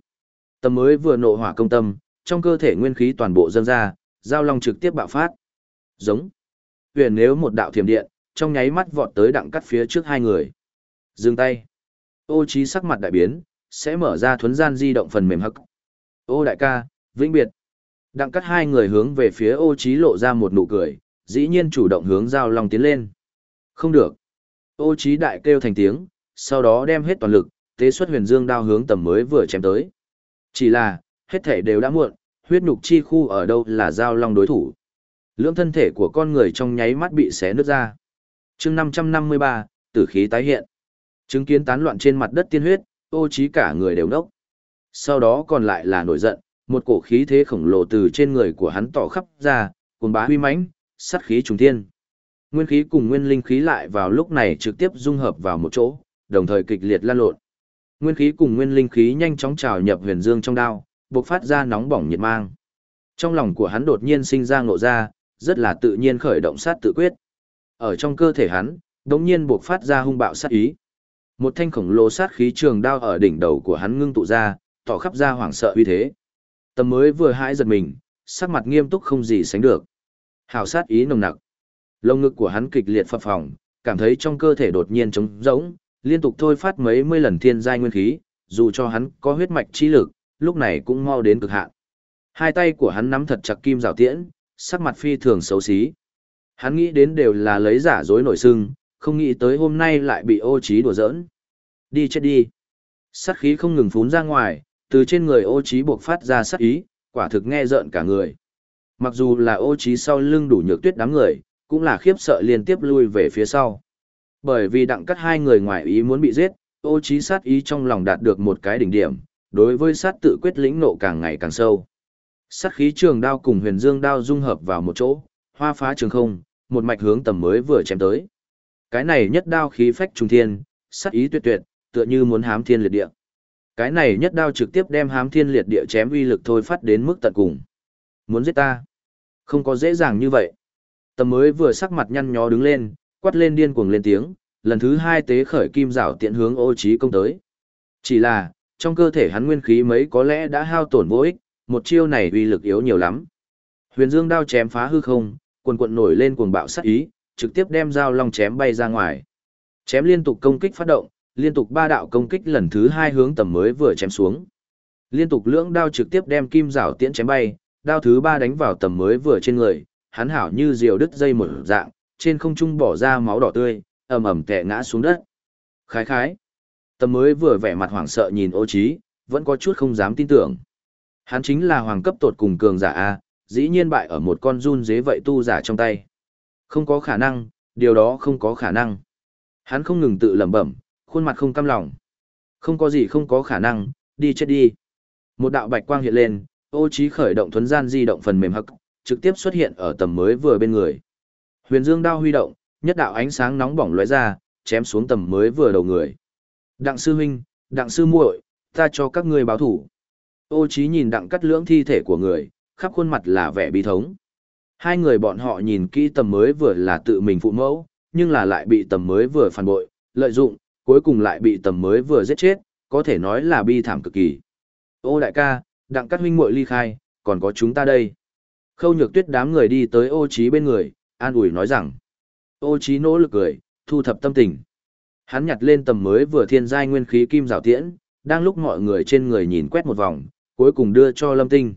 Tâm mới vừa nộ hỏa công tâm, trong cơ thể nguyên khí toàn bộ dâng ra, giao long trực tiếp bạo phát. Giống. Huyền nếu một đạo thiểm điện, trong nháy mắt vọt tới đặng cắt phía trước hai người. Dừng tay. Ô trí sắc mặt đại biến, sẽ mở ra thuấn gian di động phần mềm hắc. Ô đại ca, vĩnh biệt. Đặng cắt hai người hướng về phía ô Chí lộ ra một nụ cười, dĩ nhiên chủ động hướng giao long tiến lên. Không được. Ô Chí đại kêu thành tiếng, sau đó đem hết toàn lực, tế xuất huyền dương đao hướng tầm mới vừa chém tới. Chỉ là, hết thể đều đã muộn, huyết nhục chi khu ở đâu là giao long đối thủ. Lưỡng thân thể của con người trong nháy mắt bị xé nứt ra. chương 553, tử khí tái hiện. Chứng kiến tán loạn trên mặt đất tiên huyết, ô trí cả người đều nốc. Sau đó còn lại là nổi giận, một cổ khí thế khổng lồ từ trên người của hắn tỏ khắp ra, cuồng bá huy mãnh, sát khí trùng thiên. Nguyên khí cùng nguyên linh khí lại vào lúc này trực tiếp dung hợp vào một chỗ, đồng thời kịch liệt lan lộn. Nguyên khí cùng nguyên linh khí nhanh chóng trào nhập huyền dương trong đao, bộc phát ra nóng bỏng nhiệt mang. Trong lòng của hắn đột nhiên sinh ra ngộ ra, rất là tự nhiên khởi động sát tự quyết. Ở trong cơ thể hắn, đột nhiên bộc phát ra hung bạo sát ý. Một thanh khổng lồ sát khí trường đao ở đỉnh đầu của hắn ngưng tụ ra, tỏ khắp ra hoảng sợ uy thế. Tầm mới vừa hãi giật mình, sắc mặt nghiêm túc không gì sánh được. Hào sát ý nồng nặc. Lông ngực của hắn kịch liệt phập phồng, cảm thấy trong cơ thể đột nhiên trống rỗng, liên tục thôi phát mấy mươi lần thiên giai nguyên khí, dù cho hắn có huyết mạch trí lực, lúc này cũng mau đến cực hạn. Hai tay của hắn nắm thật chặt kim rào tiễn, sắc mặt phi thường xấu xí. Hắn nghĩ đến đều là lấy giả dối nổi sưng, không nghĩ tới hôm nay lại bị ô trí đùa giỡn. Đi chết đi. Sát khí không ngừng phún ra ngoài, từ trên người ô trí buộc phát ra sát ý, quả thực nghe rợn cả người. Mặc dù là ô trí sau lưng đủ nhược tuyết đám người, cũng là khiếp sợ liên tiếp lui về phía sau. Bởi vì đặng cắt hai người ngoài ý muốn bị giết, ô trí sát ý trong lòng đạt được một cái đỉnh điểm, đối với sát tự quyết lĩnh nộ càng ngày càng sâu. Sát khí trường đao cùng huyền dương đao dung hợp vào một chỗ, hoa phá trường không, một mạch hướng tầm mới vừa chém tới. Cái này nhất đao khí phách trung thiên, sát ý tuyệt tuyệt, tựa như muốn hám thiên liệt địa. Cái này nhất đao trực tiếp đem hám thiên liệt địa chém uy lực thôi phát đến mức tận cùng. Muốn giết ta? Không có dễ dàng như vậy. Tầm mới vừa sắc mặt nhăn nhó đứng lên, quát lên điên cuồng lên tiếng, lần thứ hai tế khởi kim rảo tiện hướng ô trí công tới. Chỉ là, trong cơ thể hắn nguyên khí mấy có lẽ đã hao tổn vô ích, một chiêu này uy lực yếu nhiều lắm. Huyền Dương đao chém phá hư không, quần quận nổi lên cuồng bạo sát ý, trực tiếp đem dao long chém bay ra ngoài. Chém liên tục công kích phát động, liên tục ba đạo công kích lần thứ hai hướng tầm mới vừa chém xuống. Liên tục lưỡng đao trực tiếp đem kim rào tiễn chém bay, đao thứ ba đánh vào tầm mới vừa trên người, hắn hảo như diều đứt dây một dạng, trên không trung bỏ ra máu đỏ tươi, ầm ầm tè ngã xuống đất. Khái khái. Tầm mới vừa vẻ mặt hoảng sợ nhìn ô trí, vẫn có chút không dám tin tưởng. Hắn chính là hoàng cấp tột cùng cường giả A, dĩ nhiên bại ở một con run dế vậy tu giả trong tay. Không có khả năng, điều đó không có khả năng. Hắn không ngừng tự lẩm bẩm, khuôn mặt không cam lòng. Không có gì không có khả năng, đi chết đi. Một đạo bạch quang hiện lên, ô trí khởi động thuấn gian di động phần mềm hắc, trực tiếp xuất hiện ở tầm mới vừa bên người. Huyền Dương đao huy động, nhất đạo ánh sáng nóng bỏng lóe ra, chém xuống tầm mới vừa đầu người. Đặng sư huynh, đặng sư muội, ta cho các ngươi báo thủ. Ô trí nhìn đặng cắt lưỡng thi thể của người, khắp khuôn mặt là vẻ bi thống. Hai người bọn họ nhìn kỹ tầm mới vừa là tự mình phụ mẫu, nhưng là lại bị tầm mới vừa phản bội, lợi dụng, cuối cùng lại bị tầm mới vừa giết chết, có thể nói là bi thảm cực kỳ. Ô đại ca, đặng cắt huynh muội ly khai, còn có chúng ta đây. Khâu nhược tuyết đám người đi tới ô trí bên người, an ủi nói rằng. Ô trí nỗ lực cười, thu thập tâm tình. Hắn nhặt lên tầm mới vừa thiên giai nguyên khí kim rào tiễn, đang lúc mọi người trên người nhìn quét một vòng, cuối cùng đưa cho lâm tinh.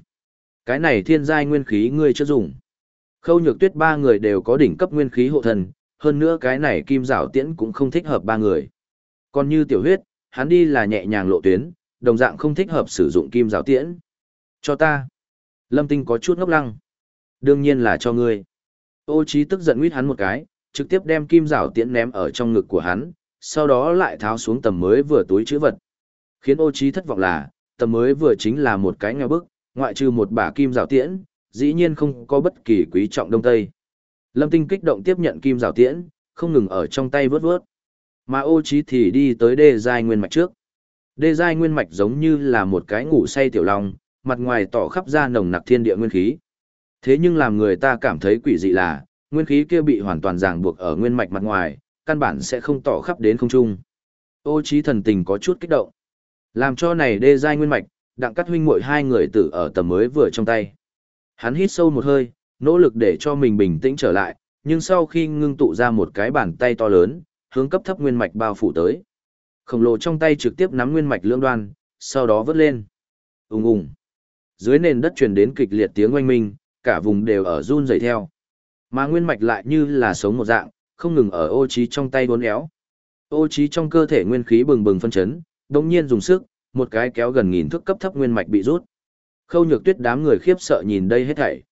Cái này thiên giai nguyên khí ngươi chưa dùng. Khâu nhược tuyết ba người đều có đỉnh cấp nguyên khí hộ thần, hơn nữa cái này kim rào tiễn cũng không thích hợp ba người. Còn như tiểu huyết, hắn đi là nhẹ nhàng lộ tuyến, đồng dạng không thích hợp sử dụng kim giáo tiễn. Cho ta. Lâm tinh có chút ngốc lăng. Đương nhiên là cho ngươi. Ô trí tức giận nguyết hắn một cái, trực tiếp đem kim giáo tiễn ném ở trong ngực của hắn, sau đó lại tháo xuống tầm mới vừa túi chữ vật. Khiến ô trí thất vọng là, tầm mới vừa chính là một cái nghèo bức, ngoại trừ một bả kim giáo tiễn, dĩ nhiên không có bất kỳ quý trọng đông tây. Lâm Tinh kích động tiếp nhận kim giáo tiễn, không ngừng ở trong tay vớt vớt. Mà ô trí thì đi tới đê giai nguyên mạch trước. Đê giai nguyên mạch giống như là một cái ngủ say tiểu long, mặt ngoài tỏ khắp ra nồng nặc thiên địa nguyên khí. Thế nhưng làm người ta cảm thấy quỷ dị là, nguyên khí kia bị hoàn toàn ràng buộc ở nguyên mạch mặt ngoài, căn bản sẽ không tỏ khắp đến không trung. Ô trí thần tình có chút kích động. Làm cho này đê giai nguyên mạch, đặng cắt huynh muội hai người tử ở tầm mới vừa trong tay. Hắn hít sâu một hơi, nỗ lực để cho mình bình tĩnh trở lại, nhưng sau khi ngưng tụ ra một cái bàn tay to lớn, hướng cấp thấp nguyên mạch bao phủ tới. Khổng lồ trong tay trực tiếp nắm nguyên mạch lưỡng đoan, sau đó vớt lên. Ùng ùng. Dưới nền đất truyền đến kịch liệt tiếng oanh minh, cả vùng đều ở run rẩy theo. Mà nguyên mạch lại như là sống một dạng, không ngừng ở ô trí trong tay uốn éo. Ô trí trong cơ thể nguyên khí bừng bừng phân chấn, đột nhiên dùng sức, một cái kéo gần nghìn thước cấp thấp nguyên mạch bị rút. Khâu nhược tuyết đám người khiếp sợ nhìn đây hết thảy.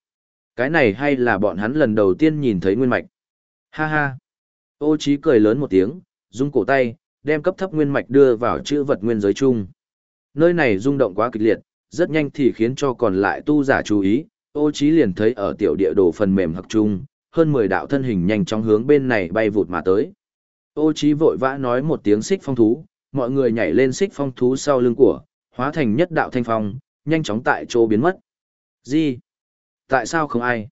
Cái này hay là bọn hắn lần đầu tiên nhìn thấy nguyên mạch. Ha ha. Ô Chí cười lớn một tiếng, rung cổ tay, đem cấp thấp nguyên mạch đưa vào chữ vật nguyên giới chung. Nơi này rung động quá kịch liệt, rất nhanh thì khiến cho còn lại tu giả chú ý, ô Chí liền thấy ở tiểu địa đồ phần mềm học chung, hơn 10 đạo thân hình nhanh chóng hướng bên này bay vụt mà tới. Ô Chí vội vã nói một tiếng xích phong thú, mọi người nhảy lên xích phong thú sau lưng của, hóa thành nhất đạo thanh phong, nhanh chóng tại chỗ biến mất. Gì? Tại sao không ai?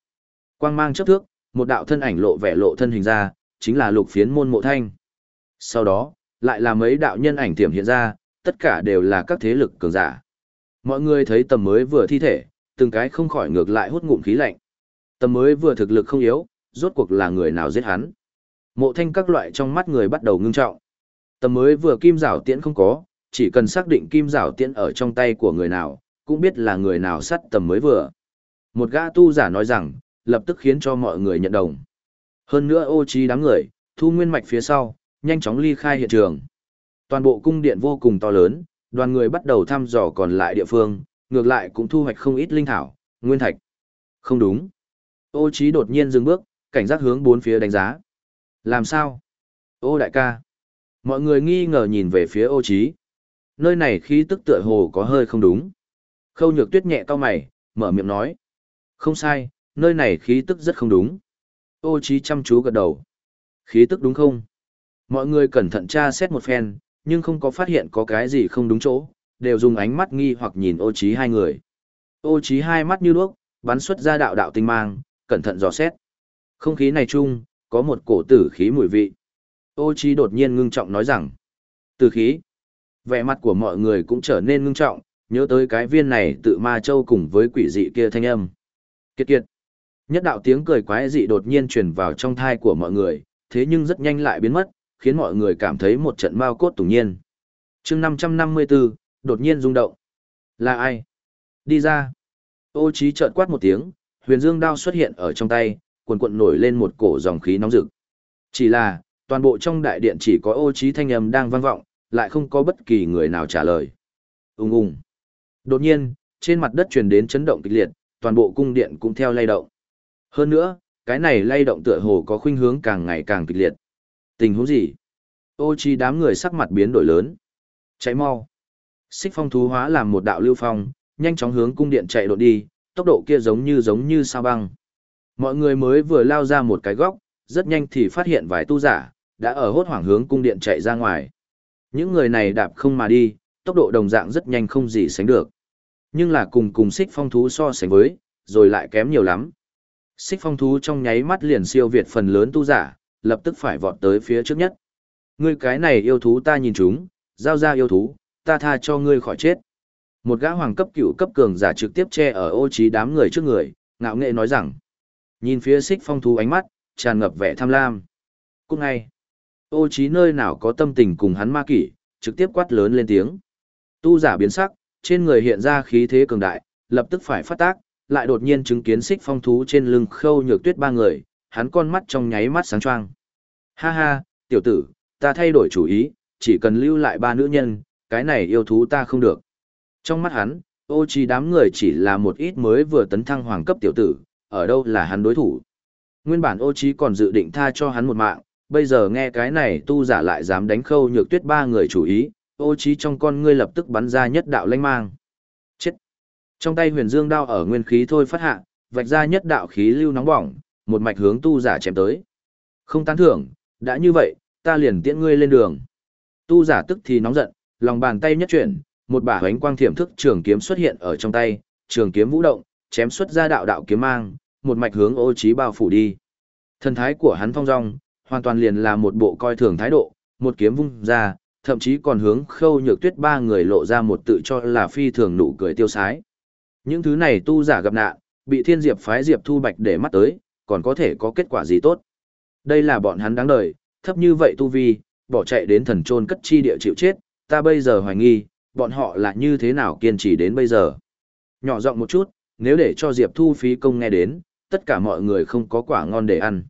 Quang mang chấp thước, một đạo thân ảnh lộ vẻ lộ thân hình ra, chính là lục phiến môn mộ thanh. Sau đó, lại là mấy đạo nhân ảnh tiềm hiện ra, tất cả đều là các thế lực cường giả. Mọi người thấy tầm mới vừa thi thể, từng cái không khỏi ngược lại hút ngụm khí lạnh. Tầm mới vừa thực lực không yếu, rốt cuộc là người nào giết hắn. Mộ thanh các loại trong mắt người bắt đầu ngưng trọng. Tầm mới vừa kim rảo tiễn không có, chỉ cần xác định kim rảo tiễn ở trong tay của người nào, cũng biết là người nào sắt tầm mới vừa. Một gã tu giả nói rằng, lập tức khiến cho mọi người nhận đồng. Hơn nữa ô trí đám người, thu nguyên mạch phía sau, nhanh chóng ly khai hiện trường. Toàn bộ cung điện vô cùng to lớn, đoàn người bắt đầu thăm dò còn lại địa phương, ngược lại cũng thu hoạch không ít linh thảo, nguyên thạch. Không đúng. Ô trí đột nhiên dừng bước, cảnh giác hướng bốn phía đánh giá. Làm sao? Ô đại ca. Mọi người nghi ngờ nhìn về phía ô trí. Nơi này khí tức tựa hồ có hơi không đúng. Khâu nhược tuyết nhẹ cau mày, mở miệng nói. Không sai, nơi này khí tức rất không đúng. Ô trí chăm chú gật đầu. Khí tức đúng không? Mọi người cẩn thận tra xét một phen, nhưng không có phát hiện có cái gì không đúng chỗ, đều dùng ánh mắt nghi hoặc nhìn ô trí hai người. Ô trí hai mắt như đuốc, bắn xuất ra đạo đạo tinh mang, cẩn thận dò xét. Không khí này chung, có một cổ tử khí mùi vị. Ô trí đột nhiên ngưng trọng nói rằng, tử khí. Vẻ mặt của mọi người cũng trở nên ngưng trọng, nhớ tới cái viên này tự ma châu cùng với quỷ dị kia thanh âm. Kiệt kiệt. Nhất đạo tiếng cười quái dị đột nhiên truyền vào trong thai của mọi người, thế nhưng rất nhanh lại biến mất, khiến mọi người cảm thấy một trận mao cốt tủng nhiên. chương 554, đột nhiên rung động. Là ai? Đi ra. Ô trí trợn quát một tiếng, huyền dương đao xuất hiện ở trong tay, cuộn cuộn nổi lên một cổ dòng khí nóng rực. Chỉ là, toàn bộ trong đại điện chỉ có ô trí thanh âm đang vang vọng, lại không có bất kỳ người nào trả lời. Ung ung. Đột nhiên, trên mặt đất truyền đến chấn động kịch liệt, toàn bộ cung điện cũng theo lay động. Hơn nữa, cái này lay động tựa hồ có khuynh hướng càng ngày càng kịch liệt. Tình huống gì? Ô chi đám người sắc mặt biến đổi lớn. Cháy mau. Xích phong thú hóa làm một đạo lưu phong, nhanh chóng hướng cung điện chạy đột đi, tốc độ kia giống như giống như sao băng. Mọi người mới vừa lao ra một cái góc, rất nhanh thì phát hiện vài tu giả, đã ở hốt hoảng hướng cung điện chạy ra ngoài. Những người này đạp không mà đi, tốc độ đồng dạng rất nhanh không gì sánh được. Nhưng là cùng cùng xích phong thú so sánh với, rồi lại kém nhiều lắm. Xích phong thú trong nháy mắt liền siêu việt phần lớn tu giả, lập tức phải vọt tới phía trước nhất. Ngươi cái này yêu thú ta nhìn chúng, giao ra yêu thú, ta tha cho ngươi khỏi chết. Một gã hoàng cấp cựu cấp cường giả trực tiếp che ở ô trí đám người trước người, ngạo nghệ nói rằng. Nhìn phía xích phong thú ánh mắt, tràn ngập vẻ tham lam. Cũng ngay, ô trí nơi nào có tâm tình cùng hắn ma kỷ, trực tiếp quát lớn lên tiếng. Tu giả biến sắc, trên người hiện ra khí thế cường đại, lập tức phải phát tác, lại đột nhiên chứng kiến xích phong thú trên lưng khâu nhược tuyết ba người, hắn con mắt trong nháy mắt sáng choang. Ha ha, tiểu tử, ta thay đổi chủ ý, chỉ cần lưu lại ba nữ nhân, cái này yêu thú ta không được. Trong mắt hắn, ô chi đám người chỉ là một ít mới vừa tấn thăng hoàng cấp tiểu tử, ở đâu là hắn đối thủ. Nguyên bản ô chi còn dự định tha cho hắn một mạng, bây giờ nghe cái này tu giả lại dám đánh khâu nhược tuyết ba người chủ ý, ô chi trong con ngươi lập tức bắn ra nhất đạo lanh mang. Trong tay huyền dương đao ở nguyên khí thôi phát hạ, vạch ra nhất đạo khí lưu nóng bỏng, một mạch hướng tu giả chém tới. Không tán thưởng, đã như vậy, ta liền tiễn ngươi lên đường. Tu giả tức thì nóng giận, lòng bàn tay nhất chuyển, một bả hoánh quang thiểm thức trường kiếm xuất hiện ở trong tay, trường kiếm vũ động, chém xuất ra đạo đạo kiếm mang, một mạch hướng ô trí bao phủ đi. Thần thái của hắn phong dong, hoàn toàn liền là một bộ coi thường thái độ, một kiếm vung ra, thậm chí còn hướng khâu nhược tuyết ba người lộ ra một tự cho là phi thường nụ cười tiêu sái. Những thứ này tu giả gặp nạn, bị thiên diệp phái diệp thu bạch để mắt tới, còn có thể có kết quả gì tốt. Đây là bọn hắn đáng đời, thấp như vậy tu vi, bỏ chạy đến thần trôn cất chi địa chịu chết, ta bây giờ hoài nghi, bọn họ là như thế nào kiên trì đến bây giờ. Nhỏ giọng một chút, nếu để cho Diệp Thu phí công nghe đến, tất cả mọi người không có quả ngon để ăn.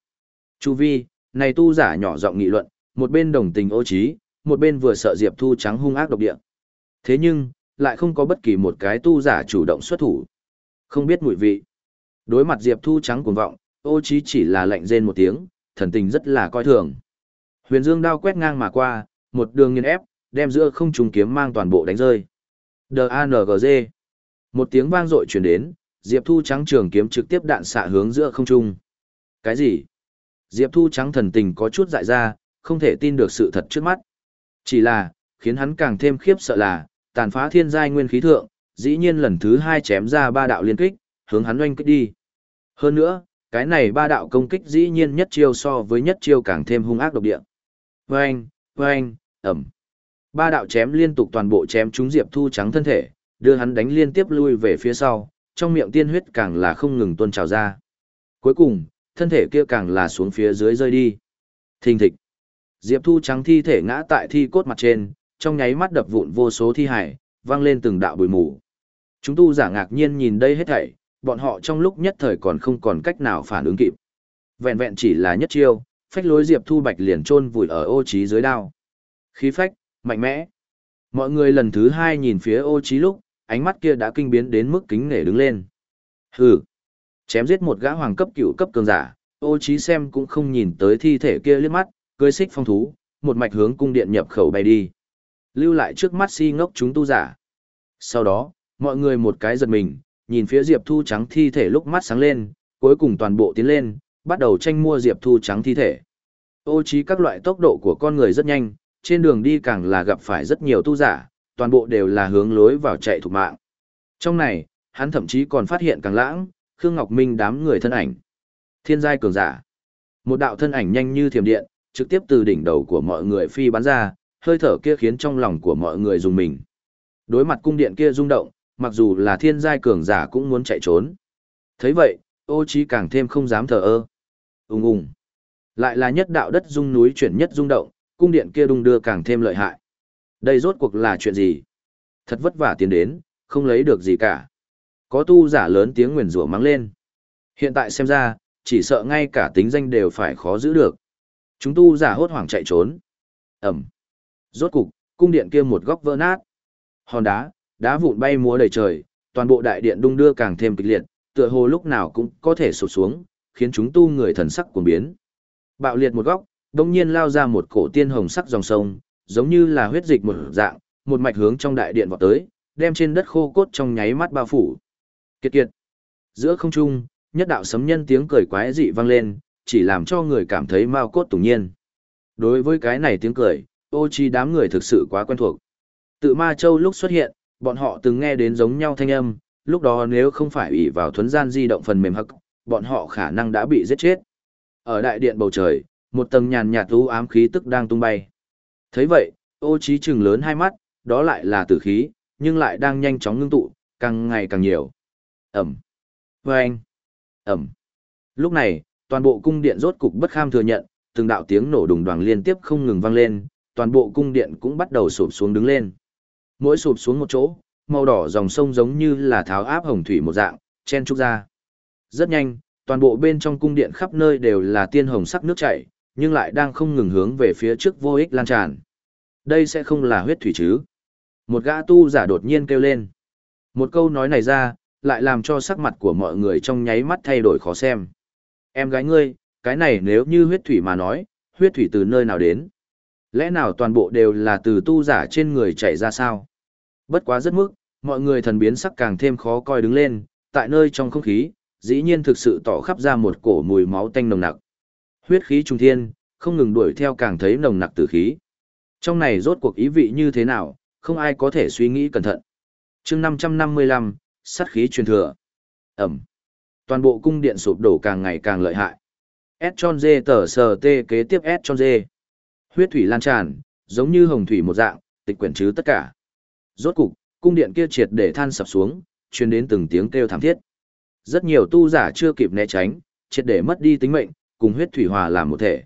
Chu vi, này tu giả nhỏ giọng nghị luận, một bên đồng tình ô trí, một bên vừa sợ Diệp Thu trắng hung ác độc địa. Thế nhưng, lại không có bất kỳ một cái tu giả chủ động xuất thủ. Không biết mùi vị. Đối mặt Diệp Thu trắng cuồng vọng, ô chí chỉ là lạnh rên một tiếng, thần tình rất là coi thường. Huyền Dương đao quét ngang mà qua, một đường nghiền ép, đem giữa không trùng kiếm mang toàn bộ đánh rơi. Dnrg, Một tiếng vang dội truyền đến, Diệp Thu trắng trường kiếm trực tiếp đạn xạ hướng giữa không trung. Cái gì? Diệp Thu trắng thần tình có chút dại ra, không thể tin được sự thật trước mắt. Chỉ là, khiến hắn càng thêm khiếp sợ là, tàn phá thiên giai nguyên khí thượng, dĩ nhiên lần thứ hai chém ra ba đạo liên kích, hướng hắn oanh kích đi. Hơn nữa, cái này ba đạo công kích dĩ nhiên nhất chiêu so với nhất chiêu càng thêm hung ác độc địa. Oanh, oanh, ẩm. Ba đạo chém liên tục toàn bộ chém trúng Diệp Thu trắng thân thể, đưa hắn đánh liên tiếp lui về phía sau, trong miệng tiên huyết càng là không ngừng tuôn trào ra. Cuối cùng, thân thể kia càng là xuống phía dưới rơi đi. Thình thịch. Diệp Thu trắng thi thể ngã tại thi cốt mặt trên, trong nháy mắt đập vụn vô số thi hải, vang lên từng đạo bụi mù. Chúng tu giả ngạc nhiên nhìn đây hết thảy, bọn họ trong lúc nhất thời còn không còn cách nào phản ứng kịp. Vẹn vẹn chỉ là nhất chiêu, phách lối Diệp Thu Bạch liền chôn vùi ở ô trí dưới đao. Khí phách, mạnh mẽ. Mọi người lần thứ hai nhìn phía ô trí lúc, ánh mắt kia đã kinh biến đến mức kính nể đứng lên. Hừ. Chém giết một gã hoàng cấp cựu cấp cường giả, ô trí xem cũng không nhìn tới thi thể kia liếc mắt, cười xích phong thú, một mạch hướng cung điện nhập khẩu bay đi. Lưu lại trước mắt si ngốc chúng tu giả. Sau đó, mọi người một cái giật mình, nhìn phía Diệp Thu trắng thi thể lúc mắt sáng lên, cuối cùng toàn bộ tiến lên, bắt đầu tranh mua Diệp Thu trắng thi thể. Ô trí các loại tốc độ của con người rất nhanh, trên đường đi càng là gặp phải rất nhiều tu giả, toàn bộ đều là hướng lối vào chạy thủ mạng. Trong này, hắn thậm chí còn phát hiện càng lãng, Khương Ngọc Minh đám người thân ảnh. Thiên giai cường giả. Một đạo thân ảnh nhanh như thiểm điện, trực tiếp từ đỉnh đầu của mọi người phi bắn ra, hơi thở kia khiến trong lòng của mọi người dùng mình. Đối mặt cung điện kia rung động, mặc dù là thiên giai cường giả cũng muốn chạy trốn. thấy vậy, Ô trí càng thêm không dám thở ơ. Ung ung. Lại là nhất đạo đất rung núi chuyển nhất rung động, cung điện kia đung đưa càng thêm lợi hại. Đây rốt cuộc là chuyện gì? Thật vất vả tiến đến, không lấy được gì cả. Có tu giả lớn tiếng nguyền rủa mắng lên. Hiện tại xem ra, chỉ sợ ngay cả tính danh đều phải khó giữ được. Chúng tu giả hốt hoảng chạy trốn. Ẩm. Rốt cục, cung điện kia một góc vỡ nát. Hòn đá, đá vụn bay múa đầy trời, toàn bộ đại điện đung đưa càng thêm kịch liệt, tựa hồ lúc nào cũng có thể sụp xuống, khiến chúng tu người thần sắc cuồng biến. Bạo liệt một góc, đông nhiên lao ra một cổ tiên hồng sắc dòng sông, giống như là huyết dịch một dạng, một mạch hướng trong đại điện vọt tới, đem trên đất khô cốt trong nháy mắt bao phủ. Kiệt kiệt. Giữa không trung, nhất đạo sấm nhân tiếng cười quái dị vang lên, chỉ làm cho người cảm thấy mau cốt tủng nhiên. Đối với cái này tiếng cười, ô chi đám người thực sự quá quen thuộc. Tự Ma Châu lúc xuất hiện, bọn họ từng nghe đến giống nhau thanh âm, lúc đó nếu không phải ủy vào thuấn gian di động phần mềm hắc, bọn họ khả năng đã bị giết chết. Ở đại điện bầu trời, một tầng nhàn nhạt u ám khí tức đang tung bay. Thấy vậy, ô trí trừng lớn hai mắt, đó lại là tử khí, nhưng lại đang nhanh chóng ngưng tụ, càng ngày càng nhiều. Ẩm. Vâng. Ẩm. Lúc này, toàn bộ cung điện rốt cục bất kham thừa nhận, từng đạo tiếng nổ đùng đoàng liên tiếp không ngừng vang lên, toàn bộ cung điện cũng bắt đầu sụp xuống đứng lên. Mỗi sụp xuống một chỗ, màu đỏ dòng sông giống như là tháo áp hồng thủy một dạng, chen trúc ra. Rất nhanh, toàn bộ bên trong cung điện khắp nơi đều là tiên hồng sắc nước chảy, nhưng lại đang không ngừng hướng về phía trước vô ích lan tràn. Đây sẽ không là huyết thủy chứ? Một gã tu giả đột nhiên kêu lên. Một câu nói này ra, lại làm cho sắc mặt của mọi người trong nháy mắt thay đổi khó xem. Em gái ngươi, cái này nếu như huyết thủy mà nói, huyết thủy từ nơi nào đến? Lẽ nào toàn bộ đều là từ tu giả trên người chạy ra sao? Bất quá rất mức, mọi người thần biến sắc càng thêm khó coi đứng lên, tại nơi trong không khí, dĩ nhiên thực sự tỏ khắp ra một cổ mùi máu tanh nồng nặc. Huyết khí trung thiên, không ngừng đuổi theo càng thấy nồng nặc tử khí. Trong này rốt cuộc ý vị như thế nào, không ai có thể suy nghĩ cẩn thận. chương 555, sát khí truyền thừa. Ẩm. Toàn bộ cung điện sụp đổ càng ngày càng lợi hại. S tròn dê tờ sờ tê kế tiếp S tròn dê. Huyết thủy lan tràn, giống như hồng thủy một dạng, tịch quyển chứ tất cả. Rốt cục, cung điện kia triệt để than sập xuống, truyền đến từng tiếng kêu thảm thiết. Rất nhiều tu giả chưa kịp né tránh, triệt để mất đi tính mệnh, cùng huyết thủy hòa làm một thể.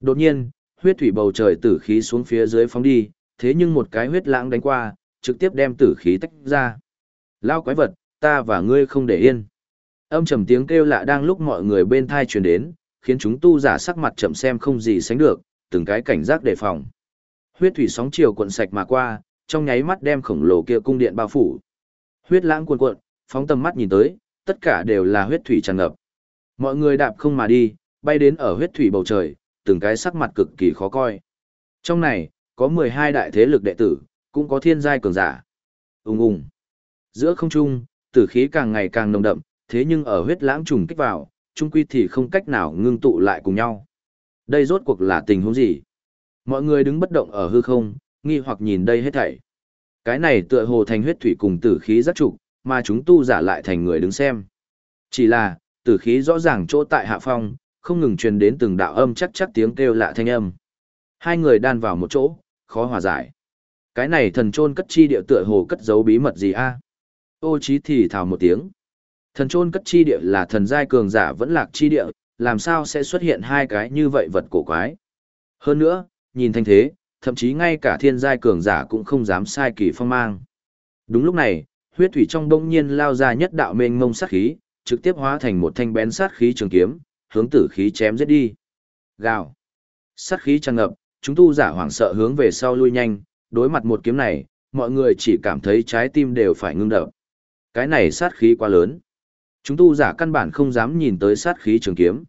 Đột nhiên, huyết thủy bầu trời tử khí xuống phía dưới phóng đi, thế nhưng một cái huyết lãng đánh qua, trực tiếp đem tử khí tách ra. Lao quái vật, ta và ngươi không để yên. Âm trầm tiếng kêu lạ đang lúc mọi người bên thai truyền đến, khiến chúng tu giả sắc mặt chậm xem không gì sánh được, từng cái cảnh giác đề phòng. Huyết thủy sóng chiều cuộn sạch mà qua, trong nháy mắt đem khổng lồ kia cung điện bao phủ. Huyết lãng cuồn cuộn, phóng tầm mắt nhìn tới, tất cả đều là huyết thủy tràn ngập. Mọi người đạp không mà đi, bay đến ở huyết thủy bầu trời, từng cái sắc mặt cực kỳ khó coi. Trong này, có 12 đại thế lực đệ tử, cũng có thiên giai cường giả. Ùng ùng. Giữa không trung, tử khí càng ngày càng nồng đậm, thế nhưng ở huyết lãng trùng kích vào, trung quy thì không cách nào ngưng tụ lại cùng nhau. Đây rốt cuộc là tình huống gì? Mọi người đứng bất động ở hư không, nghi hoặc nhìn đây hết thảy. Cái này tựa hồ thành huyết thủy cùng tử khí rất trục, mà chúng tu giả lại thành người đứng xem. Chỉ là, tử khí rõ ràng chỗ tại hạ phong, không ngừng truyền đến từng đạo âm chắc chắc tiếng kêu lạ thanh âm. Hai người đan vào một chỗ, khó hòa giải. Cái này thần trôn cất chi địa tựa hồ cất giấu bí mật gì a? Ô chí thì thào một tiếng. Thần trôn cất chi địa là thần giai cường giả vẫn lạc chi địa, làm sao sẽ xuất hiện hai cái như vậy vật cổ quái. Hơn nữa, nhìn thanh thế, thậm chí ngay cả thiên giai cường giả cũng không dám sai kỳ phong mang. Đúng lúc này, huyết thủy trong đông nhiên lao ra nhất đạo mênh mông sát khí, trực tiếp hóa thành một thanh bén sát khí trường kiếm, hướng tử khí chém giết đi. Gào. Sát khí tràn ngập, chúng tu giả hoảng sợ hướng về sau lui nhanh, đối mặt một kiếm này, mọi người chỉ cảm thấy trái tim đều phải ngưng đập. Cái này sát khí quá lớn. Chúng tu giả căn bản không dám nhìn tới sát khí trường kiếm.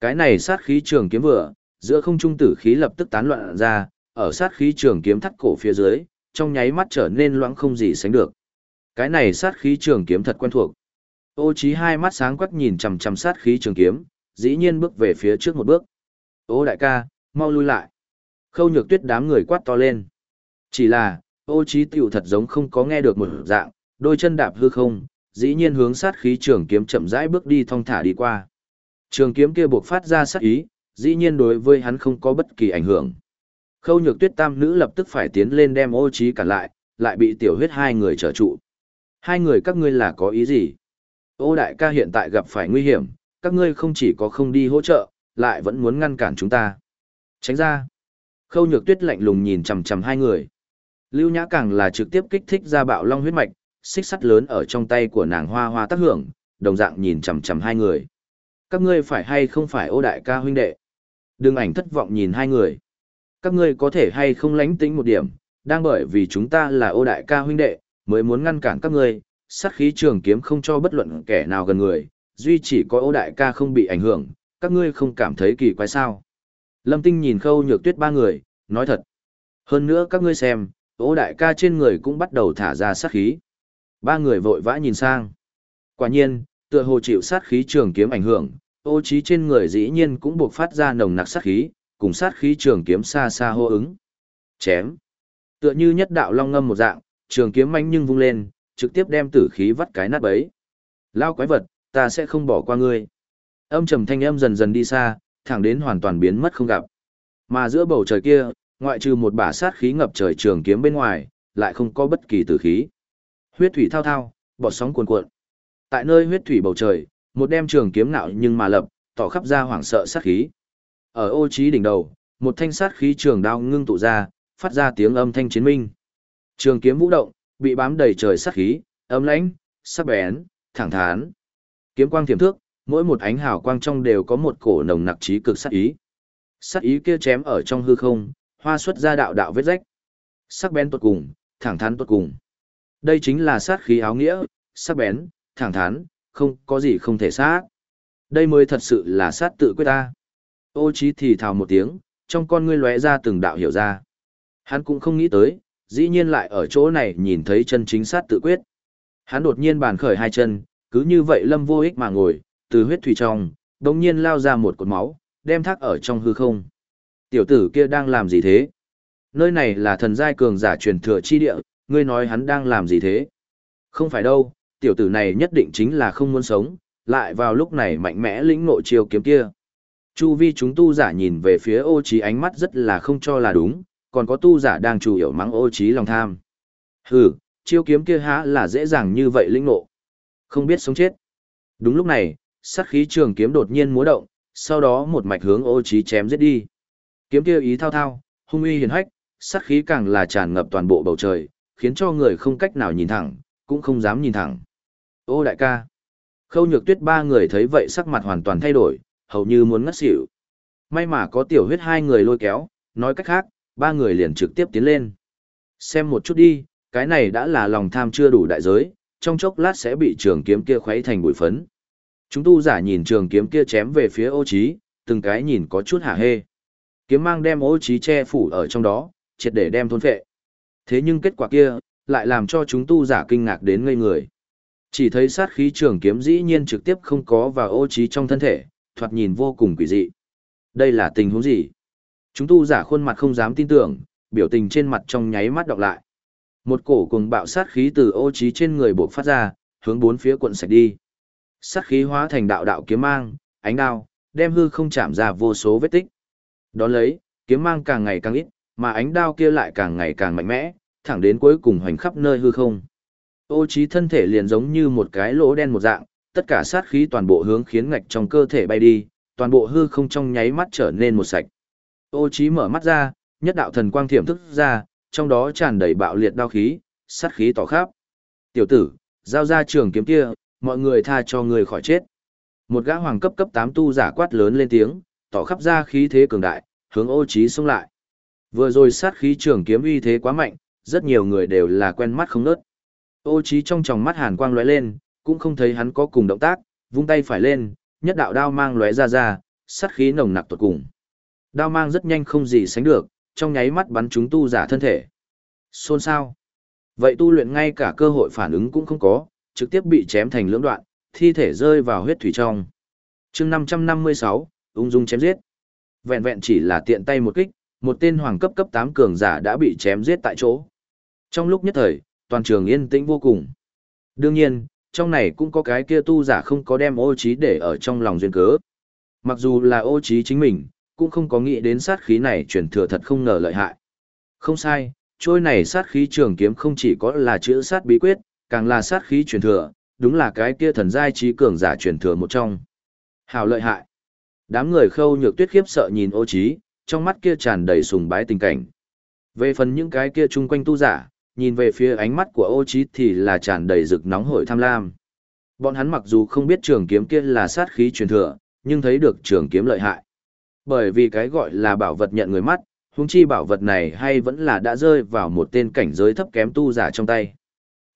Cái này sát khí trường kiếm vừa, giữa không trung tử khí lập tức tán loạn ra, ở sát khí trường kiếm thắt cổ phía dưới, trong nháy mắt trở nên loãng không gì sánh được. Cái này sát khí trường kiếm thật quen thuộc. Ô Chí hai mắt sáng quắc nhìn chằm chằm sát khí trường kiếm, dĩ nhiên bước về phía trước một bước. Ô đại ca, mau lui lại. Khâu nhược tuyết đám người quát to lên. Chỉ là, ô Chí tiểu thật giống không có nghe được một dạng, đôi chân đạp hư không, dĩ nhiên hướng sát khí trường kiếm chậm rãi bước đi thong thả đi qua. Trường kiếm kia buộc phát ra sát ý, dĩ nhiên đối với hắn không có bất kỳ ảnh hưởng. Khâu nhược tuyết tam nữ lập tức phải tiến lên đem ô trí cản lại, lại bị tiểu huyết hai người trở trụ. Hai người các ngươi là có ý gì? Ô đại ca hiện tại gặp phải nguy hiểm, các ngươi không chỉ có không đi hỗ trợ, lại vẫn muốn ngăn cản chúng ta. Tránh ra. Khâu nhược tuyết lạnh lùng nhìn chằm chằm hai người. Lưu Nhã càng là trực tiếp kích thích ra bạo long huyết mạch, xích sắt lớn ở trong tay của nàng hoa hoa tác hưởng, đồng dạng nhìn chằm chằm hai người. Các ngươi phải hay không phải ô đại ca huynh đệ? Đừng ảnh thất vọng nhìn hai người. Các ngươi có thể hay không lánh tính một điểm, đang bởi vì chúng ta là ô đại ca huynh đệ, mới muốn ngăn cản các ngươi, sát khí trường kiếm không cho bất luận kẻ nào gần người, duy chỉ có ô đại ca không bị ảnh hưởng, các ngươi không cảm thấy kỳ quái sao. Lâm Tinh nhìn khâu nhược tuyết ba người, nói thật. Hơn nữa các ngươi xem, ô đại ca trên người cũng bắt đầu thả ra sát khí. Ba người vội vã nhìn sang. Quả nhiên, tựa hồ chịu sát khí trường kiếm ảnh hưởng, ô trí trên người dĩ nhiên cũng buộc phát ra nồng nặc sát khí, cùng sát khí trường kiếm xa xa hô ứng. Chém. Tựa như nhất đạo long ngâm một dạng, trường kiếm manh nhưng vung lên, trực tiếp đem tử khí vắt cái nát bấy. Lao quái vật, ta sẽ không bỏ qua ngươi. Âm trầm thanh âm dần dần đi xa, thẳng đến hoàn toàn biến mất không gặp. Mà giữa bầu trời kia, ngoại trừ một bả sát khí ngập trời trường kiếm bên ngoài, lại không có bất kỳ tử khí. Huyết thủy thao thao, bọt sóng cuồn cuộn. Tại nơi huyết thủy bầu trời, một đem trường kiếm nạo nhưng mà lập, tỏ khắp ra hoảng sợ sát khí. Ở ô trí đỉnh đầu, một thanh sát khí trường đao ngưng tụ ra, phát ra tiếng âm thanh chiến minh. Trường kiếm vũ động, bị bám đầy trời sát khí, ấm lãnh, sắc bén, thẳng thắn. Kiếm quang tiềm thước, mỗi một ánh hào quang trong đều có một cổ nồng nặc trí cực sát ý. Sát ý kia chém ở trong hư không, hoa xuất ra đạo đạo vết rách. Sắc bén tuột cùng, thẳng thắn tuột cùng. Đây chính là sát khí áo nghĩa, sắc bén, thẳng thắn, không có gì không thể sát. Đây mới thật sự là sát tự quyết ta. Ô trí thì thào một tiếng, trong con ngươi lóe ra từng đạo hiểu ra. Hắn cũng không nghĩ tới, dĩ nhiên lại ở chỗ này nhìn thấy chân chính sát tự quyết. Hắn đột nhiên bàn khởi hai chân, cứ như vậy lâm vô ích mà ngồi, từ huyết thủy trong, đồng nhiên lao ra một cột máu, đem thác ở trong hư không. Tiểu tử kia đang làm gì thế? Nơi này là thần giai cường giả truyền thừa chi địa, ngươi nói hắn đang làm gì thế? Không phải đâu, tiểu tử này nhất định chính là không muốn sống, lại vào lúc này mạnh mẽ lĩnh ngộ chiêu kiếm kia. Chu vi chúng tu giả nhìn về phía ô trí ánh mắt rất là không cho là đúng, còn có tu giả đang chủ yếu mắng ô trí lòng tham. Hừ, chiêu kiếm kia há là dễ dàng như vậy lĩnh ngộ. Không biết sống chết. Đúng lúc này, sát khí trường kiếm đột nhiên múa động, sau đó một mạch hướng ô trí chém giết đi. Kiếm kia ý thao thao, hung uy hiền hách, sát khí càng là tràn ngập toàn bộ bầu trời, khiến cho người không cách nào nhìn thẳng, cũng không dám nhìn thẳng. Ô đại ca. Khâu nhược tuyết ba người thấy vậy sắc mặt hoàn toàn thay đổi, hầu như muốn ngất xỉu. May mà có tiểu huyết hai người lôi kéo, nói cách khác, ba người liền trực tiếp tiến lên. Xem một chút đi, cái này đã là lòng tham chưa đủ đại giới, trong chốc lát sẽ bị trường kiếm kia khuấy thành bụi phấn. Chúng tu giả nhìn trường kiếm kia chém về phía ô trí, từng cái nhìn có chút hả hê. Kiếm mang đem ô trí che phủ ở trong đó, triệt để đem thôn phệ. Thế nhưng kết quả kia, lại làm cho chúng tu giả kinh ngạc đến ngây người. Chỉ thấy sát khí trường kiếm dĩ nhiên trực tiếp không có và ô trí trong thân thể, thoạt nhìn vô cùng quỷ dị. Đây là tình huống gì? Chúng tu giả khuôn mặt không dám tin tưởng, biểu tình trên mặt trong nháy mắt đọc lại. Một cổ cùng bạo sát khí từ ô trí trên người bộc phát ra, hướng bốn phía cuộn sạch đi. Sát khí hóa thành đạo đạo kiếm mang, ánh đao, đem hư không chạm ra vô số vết tích. Đón lấy, kiếm mang càng ngày càng ít, mà ánh đao kia lại càng ngày càng mạnh mẽ, thẳng đến cuối cùng hoành khắp nơi hư không. Ô trí thân thể liền giống như một cái lỗ đen một dạng, tất cả sát khí toàn bộ hướng khiến ngạch trong cơ thể bay đi, toàn bộ hư không trong nháy mắt trở nên một sạch. Ô trí mở mắt ra, nhất đạo thần quang thiểm thức ra, trong đó tràn đầy bạo liệt đao khí, sát khí tỏ khắp. Tiểu tử, giao ra trường kiếm kia, mọi người tha cho người khỏi chết. Một gã hoàng cấp cấp 8 tu giả quát lớn lên tiếng, tỏ khắp ra khí thế cường đại, hướng ô trí xông lại. Vừa rồi sát khí trường kiếm uy thế quá mạnh, rất nhiều người đều là quen mắt không nớt. Ô trí trong tròng mắt hàn quang lóe lên, cũng không thấy hắn có cùng động tác, vung tay phải lên, nhất đạo đao mang lóe ra ra, sát khí nồng nặc tuột cùng. Đao mang rất nhanh không gì sánh được, trong nháy mắt bắn chúng tu giả thân thể. Xôn sao? Vậy tu luyện ngay cả cơ hội phản ứng cũng không có, trực tiếp bị chém thành lưỡng đoạn, thi thể rơi vào huyết thủy trong. chương 556, ung dung chém giết. Vẹn vẹn chỉ là tiện tay một kích, một tên hoàng cấp cấp 8 cường giả đã bị chém giết tại chỗ. Trong lúc nhất thời, toàn trường yên tĩnh vô cùng. Đương nhiên, trong này cũng có cái kia tu giả không có đem ô trí để ở trong lòng duyên cớ. Mặc dù là ô trí chính mình, cũng không có nghĩ đến sát khí này truyền thừa thật không ngờ lợi hại. Không sai, trôi này sát khí trường kiếm không chỉ có là chữ sát bí quyết, càng là sát khí truyền thừa, đúng là cái kia thần giai trí cường giả truyền thừa một trong. Hào lợi hại. Đám người khâu nhược tuyết khiếp sợ nhìn ô trí, trong mắt kia tràn đầy sùng bái tình cảnh. Về phần những cái kia chung quanh tu giả, nhìn về phía ánh mắt của ô trí thì là tràn đầy rực nóng hổi tham lam. Bọn hắn mặc dù không biết trường kiếm kia là sát khí truyền thừa, nhưng thấy được trường kiếm lợi hại. Bởi vì cái gọi là bảo vật nhận người mắt, huống chi bảo vật này hay vẫn là đã rơi vào một tên cảnh giới thấp kém tu giả trong tay.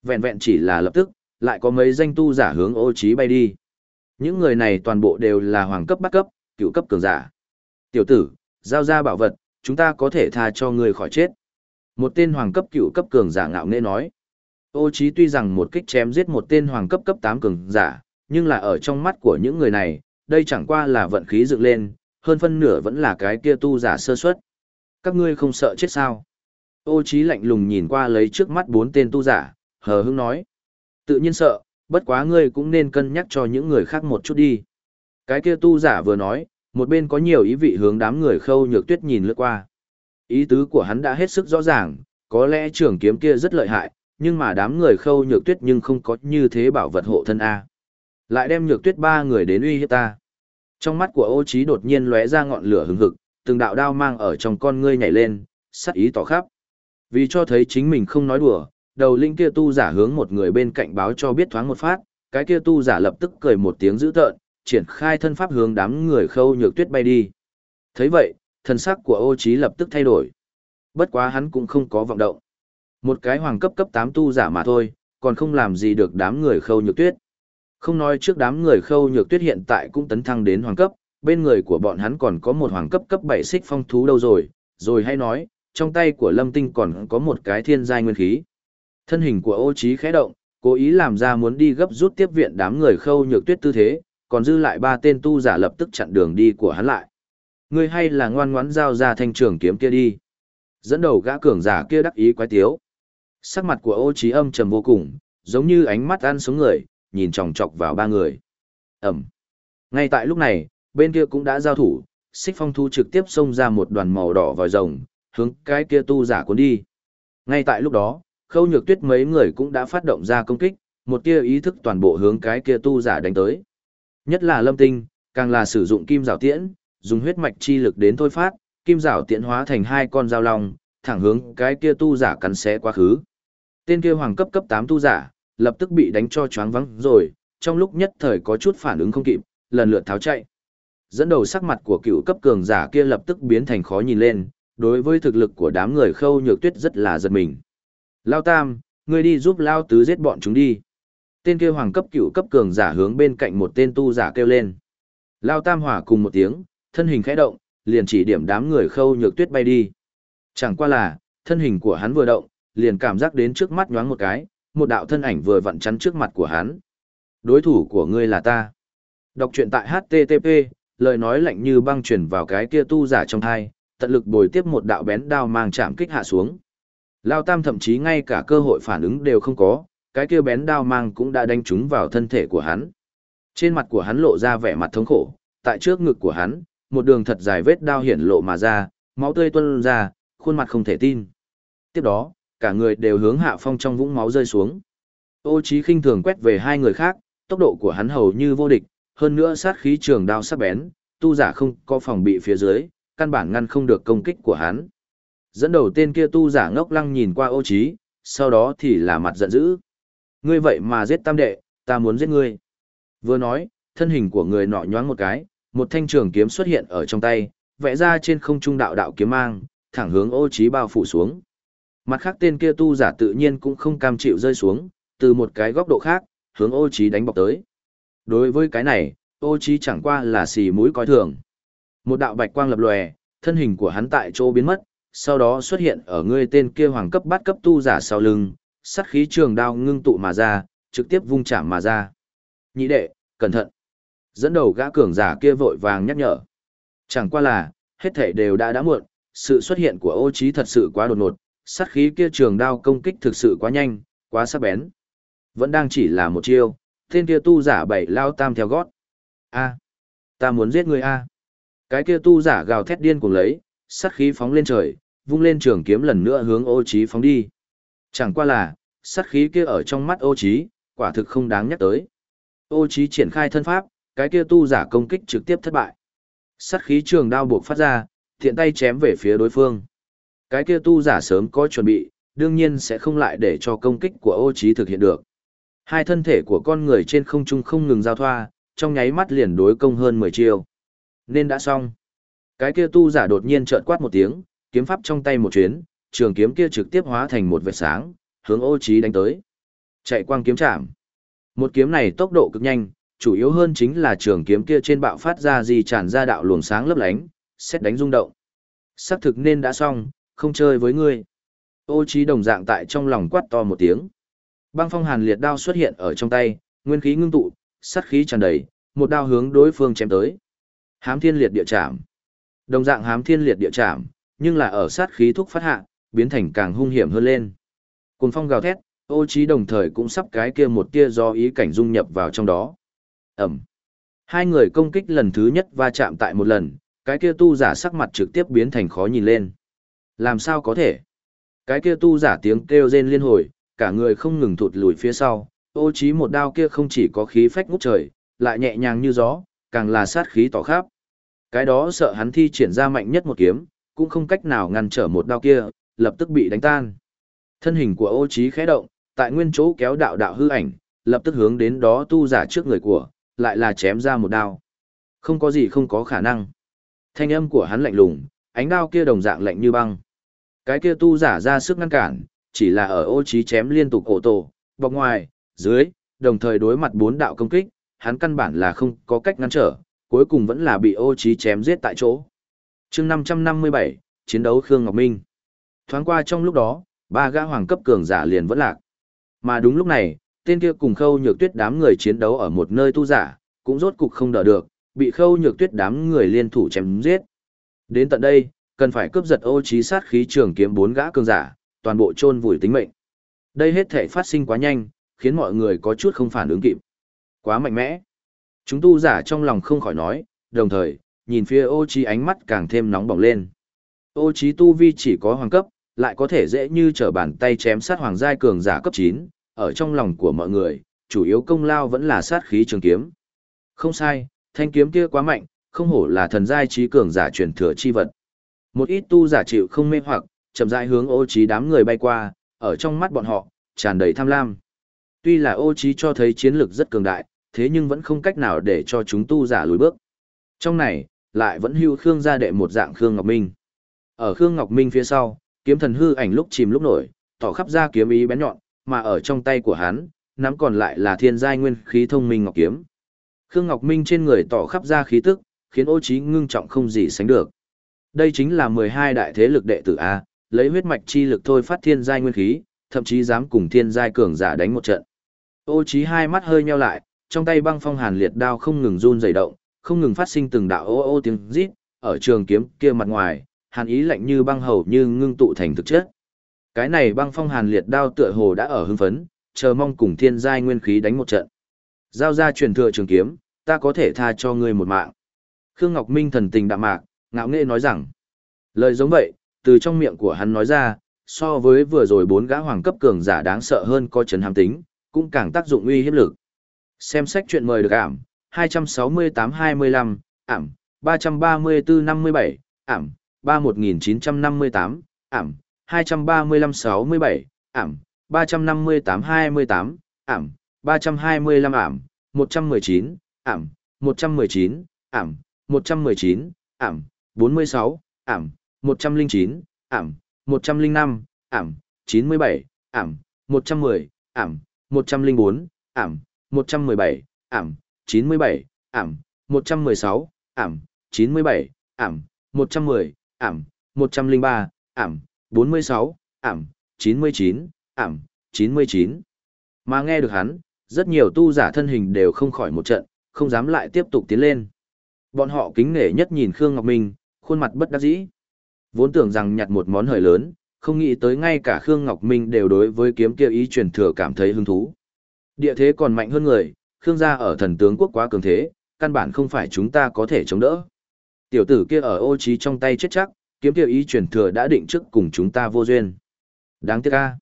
Vẹn vẹn chỉ là lập tức, lại có mấy danh tu giả hướng ô trí bay đi. Những người này toàn bộ đều là hoàng cấp bắt cấp, cựu cấp cường giả. Tiểu tử, giao ra bảo vật, chúng ta có thể tha cho ngươi khỏi chết. Một tên hoàng cấp cựu cấp cường giả ngạo nghễ nói. Ô trí tuy rằng một kích chém giết một tên hoàng cấp cấp 8 cường giả, nhưng là ở trong mắt của những người này, đây chẳng qua là vận khí dựng lên, hơn phân nửa vẫn là cái kia tu giả sơ suất. Các ngươi không sợ chết sao? Ô trí lạnh lùng nhìn qua lấy trước mắt bốn tên tu giả, hờ hững nói. Tự nhiên sợ, bất quá ngươi cũng nên cân nhắc cho những người khác một chút đi. Cái kia tu giả vừa nói, một bên có nhiều ý vị hướng đám người khâu nhược tuyết nhìn lướt qua. Ý tứ của hắn đã hết sức rõ ràng, có lẽ trường kiếm kia rất lợi hại, nhưng mà đám người khâu nhược tuyết nhưng không có như thế bảo vật hộ thân A. Lại đem nhược tuyết ba người đến uy hiếp ta. Trong mắt của ô trí đột nhiên lóe ra ngọn lửa hừng hực, từng đạo đao mang ở trong con ngươi nhảy lên, sắc ý tỏ khắp. Vì cho thấy chính mình không nói đùa, đầu linh kia tu giả hướng một người bên cạnh báo cho biết thoáng một phát, cái kia tu giả lập tức cười một tiếng dữ tợn, triển khai thân pháp hướng đám người khâu nhược tuyết bay đi. thấy vậy, thân sắc của ô trí lập tức thay đổi. Bất quá hắn cũng không có vọng động. Một cái hoàng cấp cấp 8 tu giả mà thôi, còn không làm gì được đám người khâu nhược tuyết. Không nói trước đám người khâu nhược tuyết hiện tại cũng tấn thăng đến hoàng cấp, bên người của bọn hắn còn có một hoàng cấp cấp 7 xích phong thú đâu rồi, rồi hay nói, trong tay của lâm tinh còn có một cái thiên giai nguyên khí. Thân hình của ô trí khẽ động, cố ý làm ra muốn đi gấp rút tiếp viện đám người khâu nhược tuyết tư thế, còn dư lại ba tên tu giả lập tức chặn đường đi của hắn lại. Ngươi hay là ngoan ngoãn giao ra thanh trường kiếm kia đi. Dẫn đầu gã cường giả kia đắc ý quái tiếu. Sắc mặt của ô trí âm trầm vô cùng, giống như ánh mắt ăn xuống người, nhìn chòng chọc vào ba người. Ẩm. Ngay tại lúc này, bên kia cũng đã giao thủ, xích phong thu trực tiếp xông ra một đoàn màu đỏ vòi rồng, hướng cái kia tu giả cuốn đi. Ngay tại lúc đó, khâu nhược tuyết mấy người cũng đã phát động ra công kích, một tia ý thức toàn bộ hướng cái kia tu giả đánh tới. Nhất là lâm tinh, càng là sử dụng kim rào tiễn, dùng huyết mạch chi lực đến thôi phát, kim rào tiện hóa thành hai con dao long, thẳng hướng cái kia tu giả cắn xé quá khứ. Tên kia hoàng cấp cấp 8 tu giả, lập tức bị đánh cho choáng vắng rồi, trong lúc nhất thời có chút phản ứng không kịp, lần lượt tháo chạy. Dẫn đầu sắc mặt của cựu cấp cường giả kia lập tức biến thành khó nhìn lên, đối với thực lực của đám người khâu nhược tuyết rất là giật mình. Lao Tam, ngươi đi giúp Lao Tứ giết bọn chúng đi. Tên kia hoàng cấp cựu cấp cường giả hướng bên cạnh một tên tu giả kêu lên. Lao Tam hỏa cùng một tiếng, thân hình khẽ động, liền chỉ điểm đám người khâu nhược tuyết bay đi. Chẳng qua là, thân hình của hắn vừa động, liền cảm giác đến trước mắt nhoáng một cái, một đạo thân ảnh vừa vặn chắn trước mặt của hắn. Đối thủ của ngươi là ta. Đọc truyện tại HTTP, lời nói lạnh như băng truyền vào cái kia tu giả trong thai, tận lực bồi tiếp một đạo bén đao mang chạm kích hạ xuống. Lao Tam thậm chí ngay cả cơ hội phản ứng đều không có, cái kia bén đao mang cũng đã đánh trúng vào thân thể của hắn. Trên mặt của hắn lộ ra vẻ mặt thống khổ, tại trước ngực của hắn, một đường thật dài vết đao hiển lộ mà ra, máu tươi tuôn ra, khuôn mặt không thể tin. Tiếp đó, cả người đều hướng hạ phong trong vũng máu rơi xuống. Ô Chí khinh thường quét về hai người khác, tốc độ của hắn hầu như vô địch, hơn nữa sát khí trường đao sắc bén, tu giả không có phòng bị phía dưới, căn bản ngăn không được công kích của hắn. Dẫn đầu tên kia tu giả ngốc lăng nhìn qua ô Chí, sau đó thì là mặt giận dữ. Ngươi vậy mà giết tam đệ, ta muốn giết ngươi. Vừa nói, thân hình của người nọ nhoáng một cái, một thanh trường kiếm xuất hiện ở trong tay, vẽ ra trên không trung đạo đạo kiếm mang, thẳng hướng ô Chí bao phủ xuống. Mặt khác tên kia tu giả tự nhiên cũng không cam chịu rơi xuống, từ một cái góc độ khác, hướng ô Chí đánh bọc tới. Đối với cái này, ô Chí chẳng qua là xì mũi coi thường. Một đạo bạch quang lập lòe, thân hình của hắn tại chỗ biến mất, sau đó xuất hiện ở người tên kia hoàng cấp bát cấp tu giả sau lưng, sát khí trường đao ngưng tụ mà ra, trực tiếp vung chạm mà ra. Nhị đệ, cẩn thận. Dẫn đầu gã cường giả kia vội vàng nhắc nhở. Chẳng qua là, hết thảy đều đã đã muộn, sự xuất hiện của ô Chí thật sự quá đột ngột, sát khí kia trường đao công kích thực sự quá nhanh, quá sắc bén. Vẫn đang chỉ là một chiêu, tên kia tu giả bảy lao tam theo gót. A, ta muốn giết người a. Cái kia tu giả gào thét điên cuồng lấy, sát khí phóng lên trời, vung lên trường kiếm lần nữa hướng ô trí phóng đi. Chẳng qua là, sát khí kia ở trong mắt ô trí, quả thực không đáng nhắc tới. Ô trí triển khai thân pháp, cái kia tu giả công kích trực tiếp thất bại. Sát khí trường đao buộc phát ra, thiện tay chém về phía đối phương. Cái kia tu giả sớm có chuẩn bị, đương nhiên sẽ không lại để cho công kích của ô trí thực hiện được. Hai thân thể của con người trên không trung không ngừng giao thoa, trong nháy mắt liền đối công hơn 10 chiêu. Nên đã xong. Cái kia tu giả đột nhiên trợn quát một tiếng, kiếm pháp trong tay một chuyến, trường kiếm kia trực tiếp hóa thành một vệt sáng, hướng ô trí đánh tới. Chạy quang kiếm chạm. Một kiếm này tốc độ cực nhanh, chủ yếu hơn chính là trường kiếm kia trên bạo phát ra gì tràn ra đạo luồng sáng lấp lánh, xét đánh rung động. Sắc thực nên đã xong, không chơi với ngươi. Ô trí đồng dạng tại trong lòng quát to một tiếng. Băng phong hàn liệt đao xuất hiện ở trong tay, nguyên khí ngưng tụ, sát khí tràn đầy, một đao hướng đối phương chém tới. Hám thiên liệt địa chạm. Đồng dạng hám thiên liệt địa chạm, nhưng là ở sát khí thúc phát hạ, biến thành càng hung hiểm hơn lên. Cùng phong gào thét, ô trí đồng thời cũng sắp cái kia một tia do ý cảnh dung nhập vào trong đó. Ẩm. Hai người công kích lần thứ nhất va chạm tại một lần, cái kia tu giả sắc mặt trực tiếp biến thành khó nhìn lên. Làm sao có thể? Cái kia tu giả tiếng kêu rên liên hồi, cả người không ngừng thụt lùi phía sau, ô trí một đao kia không chỉ có khí phách ngút trời, lại nhẹ nhàng như gió, càng là sát khí tỏ khắp. Cái đó sợ hắn thi triển ra mạnh nhất một kiếm, cũng không cách nào ngăn trở một đao kia, lập tức bị đánh tan. Thân hình của ô trí khẽ động, tại nguyên chỗ kéo đạo đạo hư ảnh, lập tức hướng đến đó tu giả trước người của, lại là chém ra một đao. Không có gì không có khả năng. Thanh âm của hắn lạnh lùng, ánh đao kia đồng dạng lạnh như băng. Cái kia tu giả ra sức ngăn cản, chỉ là ở ô trí chém liên tục ổ tổ, bọc ngoài, dưới, đồng thời đối mặt bốn đạo công kích, hắn căn bản là không có cách ngăn trở, cuối cùng vẫn là bị ô trí chém giết tại chỗ. Chương 557, chiến đấu Khương Ngọc Minh. Thoáng qua trong lúc đó, ba gã hoàng cấp cường giả liền vẫn lạc. Mà đúng lúc này, tên kia cùng khâu nhược tuyết đám người chiến đấu ở một nơi tu giả, cũng rốt cục không đỡ được, bị khâu nhược tuyết đám người liên thủ chém giết. Đến tận đây, cần phải cướp giật ô trí sát khí trường kiếm bốn gã cường giả, toàn bộ chôn vùi tính mệnh. Đây hết thể phát sinh quá nhanh, khiến mọi người có chút không phản ứng kịp. Quá mạnh mẽ. Chúng tu giả trong lòng không khỏi nói, đồng thời, nhìn phía ô trí ánh mắt càng thêm nóng bỏng lên. Ô trí tu vi chỉ có hoàng cấp, lại có thể dễ như trở bàn tay chém sát hoàng giai cường giả cấp 9, ở trong lòng của mọi người, chủ yếu công lao vẫn là sát khí trường kiếm. Không sai, thanh kiếm kia quá mạnh, không hổ là thần giai trí cường giả truyền thừa chi vật. Một ít tu giả chịu không mê hoặc, chậm rãi hướng ô trí đám người bay qua, ở trong mắt bọn họ, tràn đầy tham lam. Tuy là ô trí cho thấy chiến lực rất cường đại, thế nhưng vẫn không cách nào để cho chúng tu giả lùi bước. Trong này, lại vẫn hưu Khương gia đệ một dạng Khương Ngọc Minh. Ở Khương Ngọc Minh phía sau, kiếm thần hư ảnh lúc chìm lúc nổi, tỏ khắp ra kiếm ý bén nhọn, mà ở trong tay của hắn, nắm còn lại là thiên giai nguyên khí thông minh ngọc kiếm. Khương Ngọc Minh trên người tỏ khắp ra khí tức, khiến ô trí ngưng trọng không gì sánh được. Đây chính là 12 đại thế lực đệ tử A, lấy huyết mạch chi lực thôi phát thiên giai nguyên khí, thậm chí dám cùng thiên giai cường giả đánh một trận. Ô trí hai mắt hơi nheo lại, trong tay băng phong hàn liệt đao không ngừng run rẩy động, không ngừng phát sinh từng đạo ô ô tiếng rít, ở trường kiếm kia mặt ngoài, hàn ý lạnh như băng hầu như ngưng tụ thành thực chất. Cái này băng phong hàn liệt đao tựa hồ đã ở hưng phấn, chờ mong cùng thiên giai nguyên khí đánh một trận. Giao ra truyền thừa trường kiếm, ta có thể tha cho ngươi một mạng. Khương Ngọc Minh thần tình đạm mạc, ngạo nghễ nói rằng. Lời giống vậy, từ trong miệng của hắn nói ra, so với vừa rồi bốn gã hoàng cấp cường giả đáng sợ hơn có chấn hàm tính, cũng càng tác dụng uy hiếp lực. Xem sách chuyện mời được ảm, 268-25, ảm, 334-57, ảm, 31958, ảm, 235-67, ảm, 358-28, ảm, 325 ảm, 119, ảm, 119, ảm, 119, ảm, 46, ảm, 109, ảm, 105, ảm, 97, ảm, 110, ảm, 104, ảm, 117, ảm, 97, ảm, 116, ảm, 97, ảm, 110, ảm, 103, ảm, 46, ảm, 99, ảm, 99. Mà nghe được hắn, rất nhiều tu giả thân hình đều không khỏi một trận, không dám lại tiếp tục tiến lên. Bọn họ kính nể nhất nhìn Khương Ngọc Minh, khuôn mặt bất đắc dĩ. Vốn tưởng rằng nhặt một món hời lớn, không nghĩ tới ngay cả Khương Ngọc Minh đều đối với kiếm kia ý truyền thừa cảm thấy hứng thú. Địa thế còn mạnh hơn người, Khương gia ở thần tướng quốc quá cường thế, căn bản không phải chúng ta có thể chống đỡ. Tiểu tử kia ở ô trí trong tay chết chắc, kiếm Tiêu ý truyền thừa đã định trước cùng chúng ta vô duyên. Đáng tiếc a.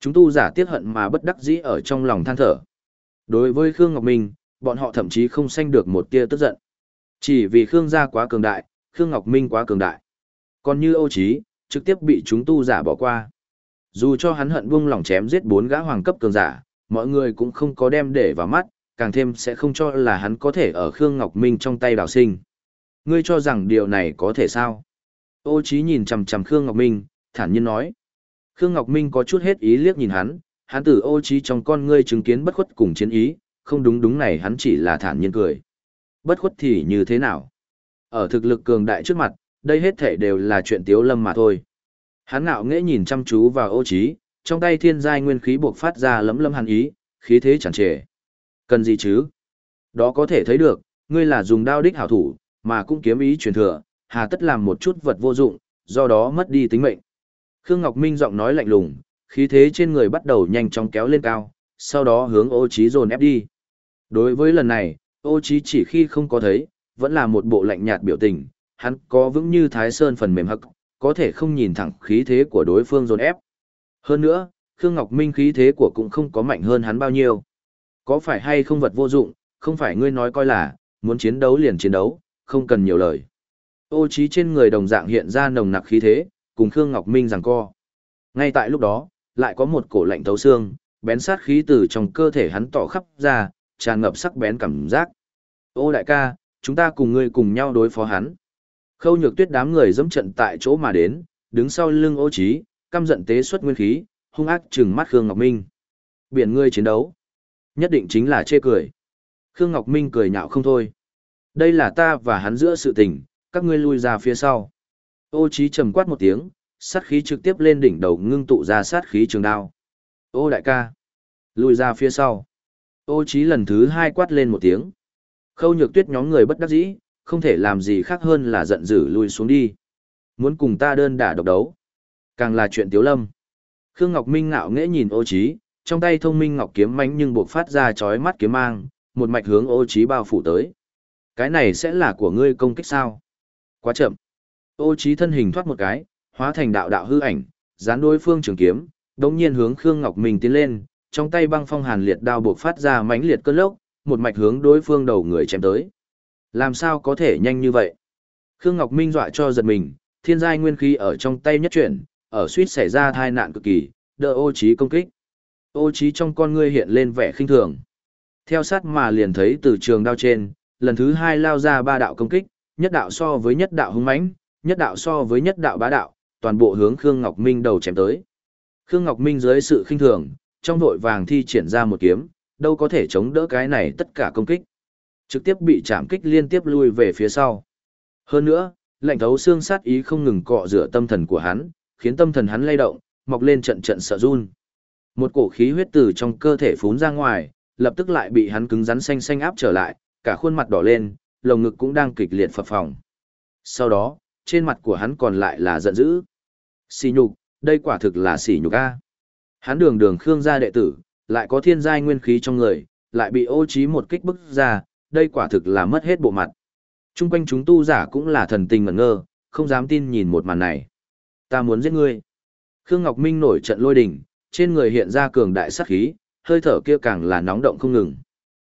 Chúng tu giả tiếc hận mà bất đắc dĩ ở trong lòng than thở. Đối với Khương Ngọc Minh, bọn họ thậm chí không sanh được một tia tức giận. Chỉ vì Khương gia quá cường đại, Khương Ngọc Minh quá cường đại. Còn như Âu Chí, trực tiếp bị chúng tu giả bỏ qua. Dù cho hắn hận buông lòng chém giết bốn gã hoàng cấp cường giả, mọi người cũng không có đem để vào mắt, càng thêm sẽ không cho là hắn có thể ở Khương Ngọc Minh trong tay đào sinh. Ngươi cho rằng điều này có thể sao? Ô Chí nhìn chằm chằm Khương Ngọc Minh, thản nhiên nói. Khương Ngọc Minh có chút hết ý liếc nhìn hắn, hắn tử ô Chí trong con ngươi chứng kiến bất khuất cùng chiến ý, không đúng đúng này hắn chỉ là thản nhiên cười. Bất khuất thì như thế nào? Ở thực lực cường đại trước mặt, đây hết thể đều là chuyện tiếu lâm mà thôi. Hắn ngạo nghễ nhìn chăm chú vào ô Chí, trong tay thiên giai nguyên khí buộc phát ra lấm lâm hàn ý, khí thế chẳng trề. Cần gì chứ? Đó có thể thấy được, ngươi là dùng đao đích hảo thủ, mà cũng kiếm ý truyền thừa, hà tất làm một chút vật vô dụng, do đó mất đi tính mệnh. Khương Ngọc Minh giọng nói lạnh lùng, khí thế trên người bắt đầu nhanh chóng kéo lên cao, sau đó hướng ô Chí dồn ép đi. Đối với lần này, ô Chí chỉ khi không có thấy, vẫn là một bộ lạnh nhạt biểu tình, hắn có vững như thái sơn phần mềm hắc, có thể không nhìn thẳng khí thế của đối phương dồn ép. Hơn nữa, Khương Ngọc Minh khí thế của cũng không có mạnh hơn hắn bao nhiêu. Có phải hay không vật vô dụng, không phải ngươi nói coi là, muốn chiến đấu liền chiến đấu, không cần nhiều lời. Ô trí trên người đồng dạng hiện ra nồng nặc khí thế, cùng Khương Ngọc Minh giằng co. Ngay tại lúc đó, lại có một cổ lạnh thấu xương, bén sát khí từ trong cơ thể hắn tỏ khắp ra, tràn ngập sắc bén cảm giác. Ô đại ca, chúng ta cùng ngươi cùng nhau đối phó hắn. Khâu nhược tuyết đám người dẫm trận tại chỗ mà đến, đứng sau lưng ô trí, căm giận tế xuất nguyên khí, hung ác trừng mắt Khương Ngọc Minh. Biển ngươi chiến đấu. Nhất định chính là chê cười. Khương Ngọc Minh cười nhạo không thôi. Đây là ta và hắn giữa sự tình, các ngươi lui ra phía sau. Ô Chí trầm quát một tiếng, sát khí trực tiếp lên đỉnh đầu ngưng tụ ra sát khí trường đao. Ô đại ca, lui ra phía sau. Ô Chí lần thứ hai quát lên một tiếng. Khâu nhược tuyết nhóm người bất đắc dĩ, không thể làm gì khác hơn là giận dữ lui xuống đi. Muốn cùng ta đơn đả độc đấu. Càng là chuyện tiếu lâm. Khương Ngọc Minh ngạo nghễ nhìn ô Chí, trong tay thông minh ngọc kiếm mánh nhưng buộc phát ra chói mắt kiếm mang, một mạch hướng ô Chí bao phủ tới. Cái này sẽ là của ngươi công kích sao? Quá chậm. Ô trí thân hình thoát một cái, hóa thành đạo đạo hư ảnh, dán đối phương trường kiếm, đống nhiên hướng Khương Ngọc Minh tiến lên, trong tay băng phong hàn liệt đao buộc phát ra mãnh liệt cơn lốc, một mạch hướng đối phương đầu người chém tới. Làm sao có thể nhanh như vậy? Khương Ngọc Minh dọa cho giật mình, thiên giai nguyên khí ở trong tay nhất chuyển, ở suýt xảy ra tai nạn cực kỳ, đỡ ô trí công kích. Ô trí trong con ngươi hiện lên vẻ khinh thường. Theo sát mà liền thấy từ trường đao trên, lần thứ hai lao ra ba đạo công kích, nhất đạo so với nhất đạo hung mãnh, nhất đạo so với nhất đạo bá đạo, toàn bộ hướng Khương Ngọc Minh đầu chém tới. Khương Ngọc Minh dưới sự khinh thường, trong vội vàng thi triển ra một kiếm, đâu có thể chống đỡ cái này tất cả công kích. Trực tiếp bị chạm kích liên tiếp lui về phía sau. Hơn nữa, lạnh thấu xương sát ý không ngừng cọ rửa tâm thần của hắn, khiến tâm thần hắn lay động, mọc lên trận trận sợ run. Một cổ khí huyết từ trong cơ thể phún ra ngoài, lập tức lại bị hắn cứng rắn xanh xanh áp trở lại, cả khuôn mặt đỏ lên, lồng ngực cũng đang kịch liệt phập phồng. Sau đó, trên mặt của hắn còn lại là giận dữ. Xỉ nhục, đây quả thực là xỉ nhục a. Hắn đường đường Khương gia đệ tử, lại có thiên giai nguyên khí trong người, lại bị ô trí một kích bức ra, đây quả thực là mất hết bộ mặt. Trung quanh chúng tu giả cũng là thần tình ngẩn ngơ, không dám tin nhìn một màn này. Ta muốn giết ngươi. Khương Ngọc Minh nổi trận lôi đình, trên người hiện ra cường đại sát khí, hơi thở kia càng là nóng động không ngừng.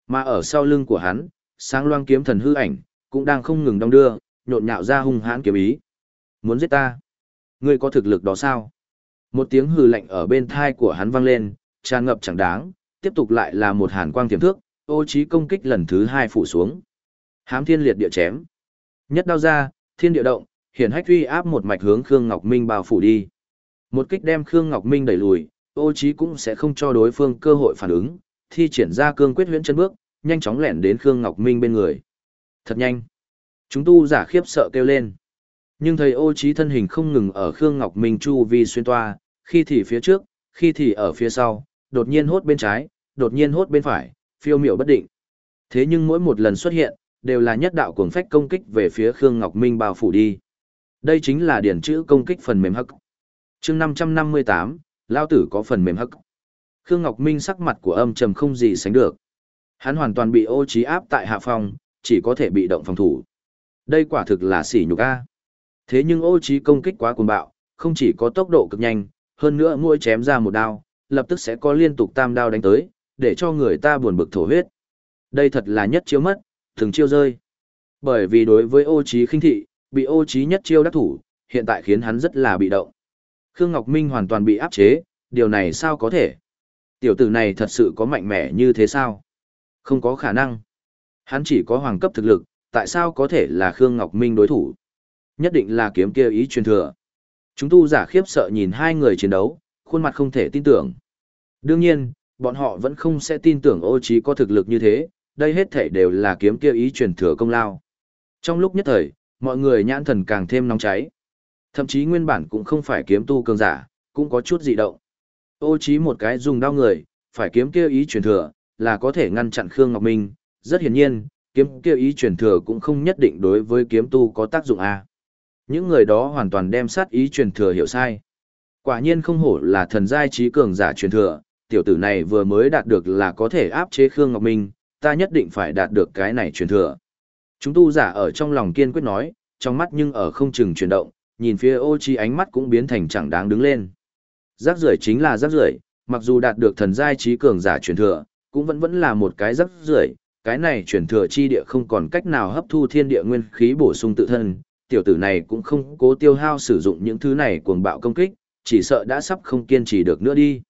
Mà ở sau lưng của hắn, sáng loang kiếm thần hư ảnh, cũng đang không ngừng đong đưa, nhộn nhạo ra hung hãn kiếm ý. Muốn giết ta? Ngươi có thực lực đó sao? Một tiếng hư lạnh ở bên thai của hắn vang lên, tràn ngập chẳng đáng, tiếp tục lại là một hàn quang tiềm thước, ô trí công kích lần thứ hai phủ xuống. Hám thiên liệt địa chém. Nhất đao ra, thiên địa động, hiển hách uy áp một mạch hướng Khương Ngọc Minh bao phủ đi. Một kích đem Khương Ngọc Minh đẩy lùi, ô trí cũng sẽ không cho đối phương cơ hội phản ứng, thi triển ra cương quyết huyễn chân bước, nhanh chóng lẻn đến Khương Ngọc Minh bên người. Thật nhanh. Chúng tu giả khiếp sợ kêu lên. Nhưng thầy ô trí thân hình không ngừng ở Khương Ngọc Minh chu vi xuyên toa, khi thì phía trước, khi thì ở phía sau, đột nhiên hốt bên trái, đột nhiên hốt bên phải, phiêu miểu bất định. Thế nhưng mỗi một lần xuất hiện, đều là nhất đạo cuồng phách công kích về phía Khương Ngọc Minh bao phủ đi. Đây chính là điển chữ công kích phần mềm hắc. Chương 558, Lao tử có phần mềm hắc. Khương Ngọc Minh sắc mặt của âm trầm không gì sánh được. Hắn hoàn toàn bị ô trí áp tại hạ phòng, chỉ có thể bị động phòng thủ. Đây quả thực là sỉ nhục a. Thế nhưng ô trí công kích quá cuồng bạo, không chỉ có tốc độ cực nhanh, hơn nữa mỗi chém ra một đao, lập tức sẽ có liên tục tam đao đánh tới, để cho người ta buồn bực thổ huyết. Đây thật là nhất chiêu mất, thường chiêu rơi. Bởi vì đối với ô trí khinh thị, bị ô trí nhất chiêu đắc thủ, hiện tại khiến hắn rất là bị động. Khương Ngọc Minh hoàn toàn bị áp chế, điều này sao có thể? Tiểu tử này thật sự có mạnh mẽ như thế sao? Không có khả năng. Hắn chỉ có hoàng cấp thực lực, tại sao có thể là Khương Ngọc Minh đối thủ? Nhất định là kiếm kia ý truyền thừa. Chúng tu giả khiếp sợ nhìn hai người chiến đấu, khuôn mặt không thể tin tưởng. Đương nhiên, bọn họ vẫn không sẽ tin tưởng ô trí có thực lực như thế, đây hết thể đều là kiếm kia ý truyền thừa công lao. Trong lúc nhất thời, mọi người nhãn thần càng thêm nóng cháy. Thậm chí nguyên bản cũng không phải kiếm tu cường giả, cũng có chút dị động. Ô trí một cái dùng đau người, phải kiếm kia ý truyền thừa, là có thể ngăn chặn Khương Ngọc Minh. Rất hiển nhiên, kiếm kia ý truyền thừa cũng không nhất định đối với kiếm tu có tác dụng a. Những người đó hoàn toàn đem sát ý truyền thừa hiểu sai. Quả nhiên không hổ là thần giai trí cường giả truyền thừa, tiểu tử này vừa mới đạt được là có thể áp chế Khương Ngọc Minh, ta nhất định phải đạt được cái này truyền thừa. Chúng tu giả ở trong lòng kiên quyết nói, trong mắt nhưng ở không chừng chuyển động, nhìn phía ô chi ánh mắt cũng biến thành chẳng đáng đứng lên. Rác rưởi chính là rác rưởi, mặc dù đạt được thần giai trí cường giả truyền thừa, cũng vẫn vẫn là một cái rắc rưởi, cái này truyền thừa chi địa không còn cách nào hấp thu thiên địa nguyên khí bổ sung tự thân, tiểu tử này cũng không cố tiêu hao sử dụng những thứ này cuồng bạo công kích, chỉ sợ đã sắp không kiên trì được nữa đi.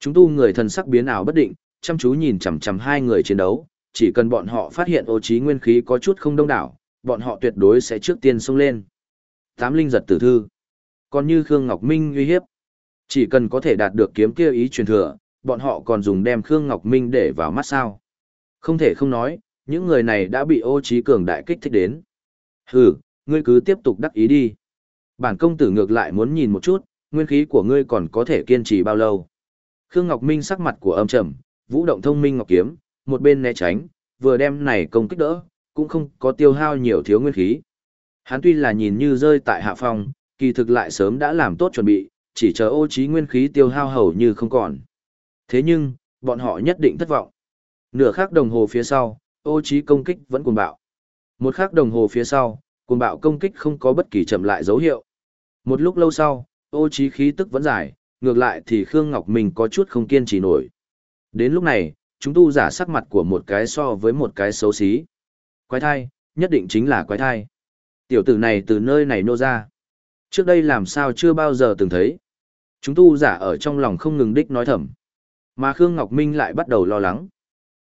Chúng tu người thần sắc biến ảo bất định, chăm chú nhìn chằm chằm hai người chiến đấu, chỉ cần bọn họ phát hiện ô trí nguyên khí có chút không đông đảo, bọn họ tuyệt đối sẽ trước tiên xông lên. Tám linh giật tử thư. Còn như Khương Ngọc Minh uy hiếp, chỉ cần có thể đạt được kiếm kia ý truyền thừa, bọn họ còn dùng đem Khương Ngọc Minh để vào mắt sao. Không thể không nói, những người này đã bị ô trí cường đại kích thích đến. Hừ, ngươi cứ tiếp tục đắc ý đi. Bản công tử ngược lại muốn nhìn một chút, nguyên khí của ngươi còn có thể kiên trì bao lâu. Khương Ngọc Minh sắc mặt của âm trầm, vũ động thông minh ngọc kiếm, một bên né tránh, vừa đem này công kích đỡ, cũng không có tiêu hao nhiều thiếu nguyên khí. Hắn tuy là nhìn như rơi tại hạ phong, kỳ thực lại sớm đã làm tốt chuẩn bị, chỉ chờ ô trí nguyên khí tiêu hao hầu như không còn. Thế nhưng, bọn họ nhất định thất vọng. Nửa khắc đồng hồ phía sau, ô trí công kích vẫn cuồng bạo. Một khắc đồng hồ phía sau, cuồng bạo công kích không có bất kỳ chậm lại dấu hiệu. Một lúc lâu sau, ô trí khí tức vẫn dài, ngược lại thì Khương Ngọc Minh có chút không kiên trì nổi. Đến lúc này, chúng tu giả sắc mặt của một cái so với một cái xấu xí. Quái thai, nhất định chính là quái thai. Tiểu tử này từ nơi này nô ra. Trước đây làm sao chưa bao giờ từng thấy. Chúng tu giả ở trong lòng không ngừng đích nói thầm. Mà Khương Ngọc Minh lại bắt đầu lo lắng.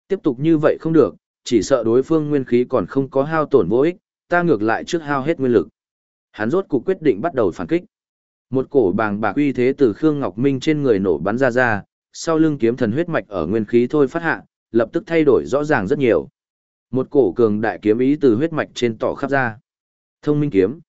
Tiếp tục như vậy không được, chỉ sợ đối phương nguyên khí còn không có hao tổn vô ích, ta ngược lại trước hao hết nguyên lực. Hắn rốt cuộc quyết định bắt đầu phản kích. Một cổ bàng bạc uy thế từ Khương Ngọc Minh trên người nổ bắn ra ra, sau lưng kiếm thần huyết mạch ở nguyên khí thôi phát hạ, lập tức thay đổi rõ ràng rất nhiều. Một cổ cường đại kiếm ý từ huyết mạch trên tỏ khắp ra. Thông minh kiếm.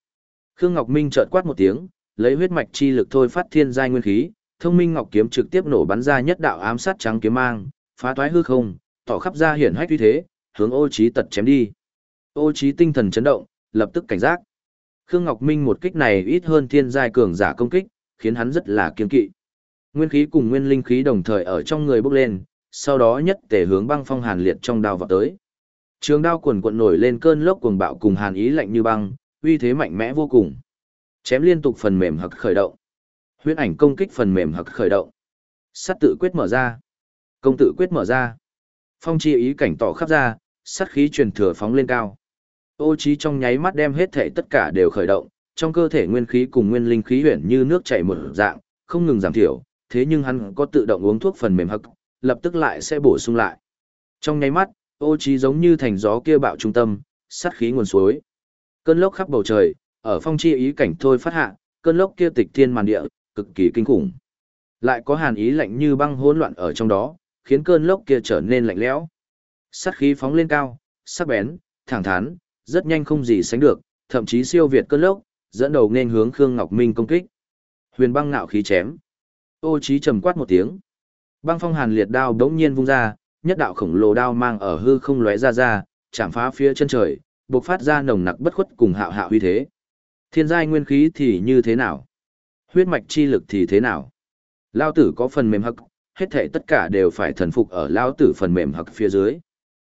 Khương Ngọc Minh chợt quát một tiếng, lấy huyết mạch chi lực thôi phát thiên giai nguyên khí, thông minh ngọc kiếm trực tiếp nổ bắn ra nhất đạo ám sát trắng kiếm mang, phá toái hư không, tỏ khắp ra hiển hách uy thế, hướng Ô Chí tật chém đi. Ô Chí tinh thần chấn động, lập tức cảnh giác. Khương Ngọc Minh một kích này ít hơn thiên giai cường giả công kích, khiến hắn rất là kiên kỵ. Nguyên khí cùng nguyên linh khí đồng thời ở trong người bốc lên, sau đó nhất thể hướng băng phong hàn liệt trong đao vào tới. Trường đao cuồn cuộn nổi lên cơn lốc cuồng bạo cùng hàn ý lạnh như băng, uy thế mạnh mẽ vô cùng. Chém liên tục phần mềm hực khởi động huyễn ảnh công kích phần mềm hặc khởi động. sắt tự quyết mở ra. Công tự quyết mở ra. Phong chi ý cảnh tỏ khắp ra, sắt khí truyền thừa phóng lên cao. Ô trí trong nháy mắt đem hết thể tất cả đều khởi động, trong cơ thể nguyên khí cùng nguyên linh khí huyền như nước chảy một dạng, không ngừng giảm thiểu, thế nhưng hắn có tự động uống thuốc phần mềm hắc, lập tức lại sẽ bổ sung lại. Trong nháy mắt, ô trí giống như thành gió kia bạo trung tâm, sắt khí nguồn suối. Cơn lốc khắp bầu trời, ở phong chi ý cảnh thôi phát hạ, cơn lốc kia tịch thiên màn địa, cực kỳ kinh khủng. Lại có hàn ý lạnh như băng hỗn loạn ở trong đó, khiến cơn lốc kia trở nên lạnh lẽo. Sát khí phóng lên cao, sắc bén, thẳng thắn, rất nhanh không gì sánh được, thậm chí siêu việt cơn lốc, dẫn đầu nên hướng Khương Ngọc Minh công kích. Huyền băng ngạo khí chém. Ô Chí trầm quát một tiếng. Băng phong hàn liệt đao đống nhiên vung ra, nhất đạo khổng lồ đao mang ở hư không lóe ra ra, chạm phá phía chân trời, bộc phát ra nồng nặc bất khuất cùng hạo hạo uy thế. Thiên giai nguyên khí thì như thế nào? Huyết mạch chi lực thì thế nào? Lao tử có phần mềm hậc, hết thảy tất cả đều phải thần phục ở lao tử phần mềm hậc phía dưới.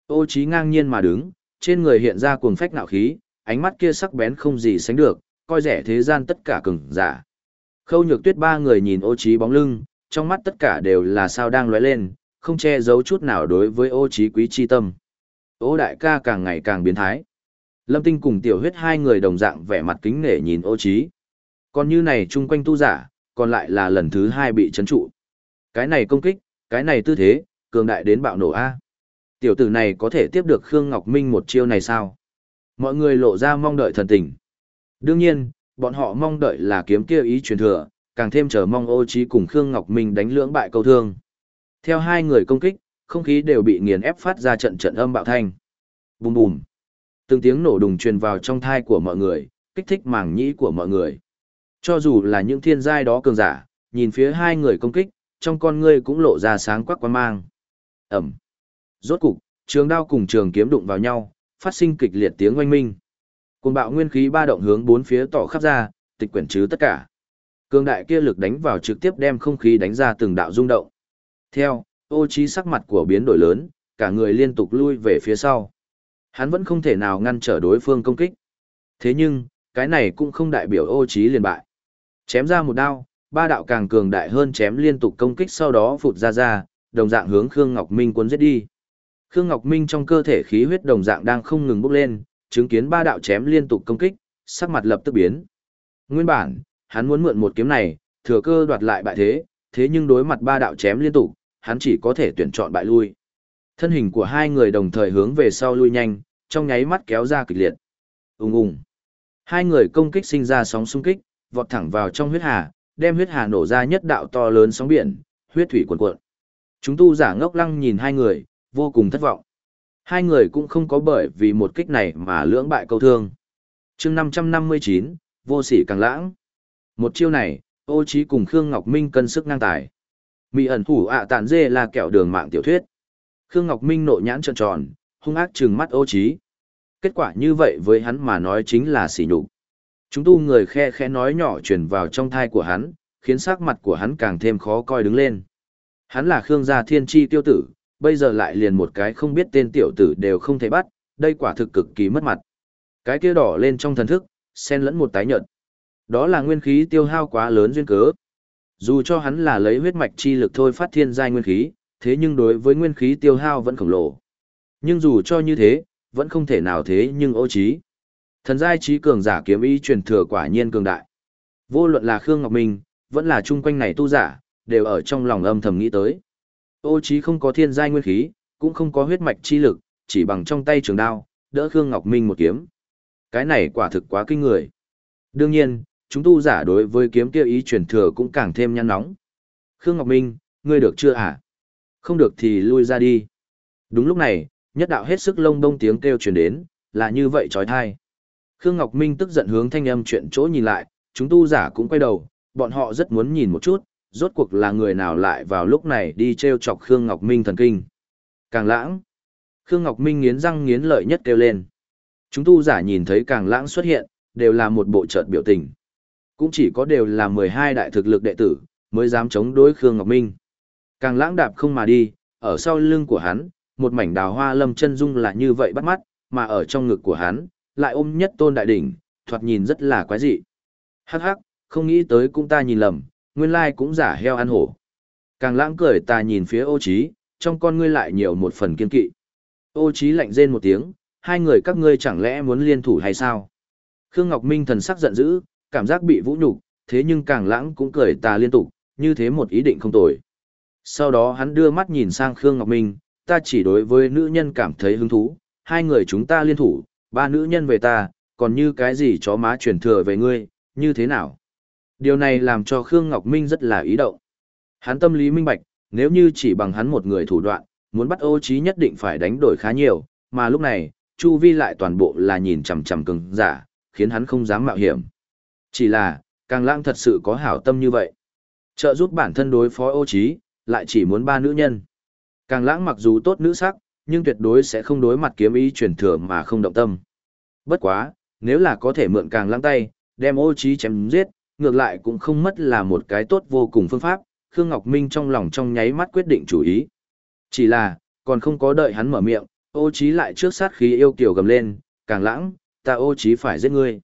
Ô Chí ngang nhiên mà đứng, trên người hiện ra cuồng phách nạo khí, ánh mắt kia sắc bén không gì sánh được, coi rẻ thế gian tất cả cường giả. Khâu nhược tuyết ba người nhìn ô trí bóng lưng, trong mắt tất cả đều là sao đang lóe lên, không che giấu chút nào đối với ô trí quý chi tâm. Ô đại ca càng ngày càng biến thái. Lâm Tinh cùng tiểu huyết hai người đồng dạng vẻ mặt kính nể nhìn ô trí. Còn như này chung quanh tu giả, còn lại là lần thứ hai bị chấn trụ. Cái này công kích, cái này tư thế, cường đại đến bạo nổ A. Tiểu tử này có thể tiếp được Khương Ngọc Minh một chiêu này sao? Mọi người lộ ra mong đợi thần tình. Đương nhiên, bọn họ mong đợi là kiếm kia ý truyền thừa, càng thêm chờ mong ô trí cùng Khương Ngọc Minh đánh lưỡng bại câu thương. Theo hai người công kích, không khí đều bị nghiền ép phát ra trận trận âm bạo thanh. Bùm bùm. Từng tiếng nổ đùng truyền vào trong thai của mọi người, kích thích màng nhĩ của mọi người. Cho dù là những thiên giai đó cường giả, nhìn phía hai người công kích, trong con ngươi cũng lộ ra sáng quắc quan mang. Ẩm. Rốt cục, trường đao cùng trường kiếm đụng vào nhau, phát sinh kịch liệt tiếng oanh minh. Cùng bạo nguyên khí ba động hướng bốn phía tỏ khắp ra, tịch quyển chứ tất cả. Cường đại kia lực đánh vào trực tiếp đem không khí đánh ra từng đạo rung động. Theo, ô trí sắc mặt của biến đổi lớn, cả người liên tục lui về phía sau. Hắn vẫn không thể nào ngăn trở đối phương công kích. Thế nhưng, cái này cũng không đại biểu ô trí liền bại. Chém ra một đao, ba đạo càng cường đại hơn chém liên tục công kích sau đó phụt ra ra, đồng dạng hướng Khương Ngọc Minh cuốn giết đi. Khương Ngọc Minh trong cơ thể khí huyết đồng dạng đang không ngừng bốc lên, chứng kiến ba đạo chém liên tục công kích, sắc mặt lập tức biến. Nguyên bản, hắn muốn mượn một kiếm này, thừa cơ đoạt lại bại thế, thế nhưng đối mặt ba đạo chém liên tục, hắn chỉ có thể tuyển chọn bại lui. Thân hình của hai người đồng thời hướng về sau lui nhanh, trong nháy mắt kéo ra kịch liệt. Ùng ùng. Hai người công kích sinh ra sóng xung kích, vọt thẳng vào trong huyết hà, đem huyết hà nổ ra nhất đạo to lớn sóng biển, huyết thủy cuồn cuộn. Chúng tu giả ngốc lăng nhìn hai người, vô cùng thất vọng. Hai người cũng không có bởi vì một kích này mà lưỡng bại câu thương. chương 559, vô sỉ càng lãng. Một chiêu này, ô trí cùng Khương Ngọc Minh cân sức năng tài. Mị ẩn thủ ạ tản dê là kẹo đường mạng tiểu thuyết. Khương Ngọc Minh nộ nhãn tròn tròn, hung ác trừng mắt ô trí. Kết quả như vậy với hắn mà nói chính là sỉ nhục. Chúng tu người khe khẽ nói nhỏ truyền vào trong thai của hắn, khiến sắc mặt của hắn càng thêm khó coi đứng lên. Hắn là Khương gia thiên chi tiêu tử, bây giờ lại liền một cái không biết tên tiểu tử đều không thể bắt, đây quả thực cực kỳ mất mặt. Cái kia đỏ lên trong thần thức, xen lẫn một tái nhợt. Đó là nguyên khí tiêu hao quá lớn duyên cớ. Dù cho hắn là lấy huyết mạch chi lực thôi phát thiên giai nguyên khí, thế nhưng đối với nguyên khí tiêu hao vẫn khổng lồ. Nhưng dù cho như thế, vẫn không thể nào thế nhưng ô trí. Thần giai trí cường giả kiếm ý truyền thừa quả nhiên cường đại. Vô luận là Khương Ngọc Minh, vẫn là chung quanh này tu giả, đều ở trong lòng âm thầm nghĩ tới. Ô trí không có thiên giai nguyên khí, cũng không có huyết mạch chi lực, chỉ bằng trong tay trường đao, đỡ Khương Ngọc Minh một kiếm. Cái này quả thực quá kinh người. Đương nhiên, chúng tu giả đối với kiếm kia ý truyền thừa cũng càng thêm nhăn nóng. Khương Ngọc Minh, ngươi được chưa hả? Không được thì lui ra đi. Đúng lúc này, nhất đạo hết sức lông đông tiếng kêu truyền đến, là như vậy trói thai. Khương Ngọc Minh tức giận hướng thanh âm chuyện chỗ nhìn lại, chúng tu giả cũng quay đầu, bọn họ rất muốn nhìn một chút, rốt cuộc là người nào lại vào lúc này đi treo chọc Khương Ngọc Minh thần kinh. Càng lãng. Khương Ngọc Minh nghiến răng nghiến lợi nhất kêu lên. Chúng tu giả nhìn thấy càng lãng xuất hiện, đều là một bộ trợt biểu tình. Cũng chỉ có đều là 12 đại thực lực đệ tử, mới dám chống đối Khương Ngọc Minh. Càng lãng đạp không mà đi, ở sau lưng của hắn, một mảnh đào hoa lâm chân dung là như vậy bắt mắt, mà ở trong ngực của hắn, lại ôm nhất tôn đại đỉnh, thoạt nhìn rất là quái dị. Hắc hắc, không nghĩ tới cũng ta nhìn lầm, nguyên lai cũng giả heo ăn hổ. Càng lãng cười ta nhìn phía ô trí, trong con ngươi lại nhiều một phần kiên kỵ. Ô trí lạnh rên một tiếng, hai người các ngươi chẳng lẽ muốn liên thủ hay sao? Khương Ngọc Minh thần sắc giận dữ, cảm giác bị vũ nhục, thế nhưng càng lãng cũng cười ta liên tục, như thế một ý định không tồi. Sau đó hắn đưa mắt nhìn sang Khương Ngọc Minh, ta chỉ đối với nữ nhân cảm thấy hứng thú, hai người chúng ta liên thủ, ba nữ nhân về ta, còn như cái gì chó má truyền thừa về ngươi, như thế nào? Điều này làm cho Khương Ngọc Minh rất là ý động. Hắn tâm lý minh bạch, nếu như chỉ bằng hắn một người thủ đoạn, muốn bắt ô trí nhất định phải đánh đổi khá nhiều, mà lúc này, Chu Vi lại toàn bộ là nhìn chằm chằm cứng, giả, khiến hắn không dám mạo hiểm. Chỉ là, càng lãng thật sự có hảo tâm như vậy. Trợ giúp bản thân đối phó ô trí, lại chỉ muốn ba nữ nhân. Càng lãng mặc dù tốt nữ sắc, nhưng tuyệt đối sẽ không đối mặt kiếm ý truyền thừa mà không động tâm. Bất quá, nếu là có thể mượn càng lãng tay, đem ô trí chém giết, ngược lại cũng không mất là một cái tốt vô cùng phương pháp, Khương Ngọc Minh trong lòng trong nháy mắt quyết định chủ ý. Chỉ là, còn không có đợi hắn mở miệng, ô trí lại trước sát khí yêu kiều gầm lên, càng lãng, ta ô trí phải giết ngươi.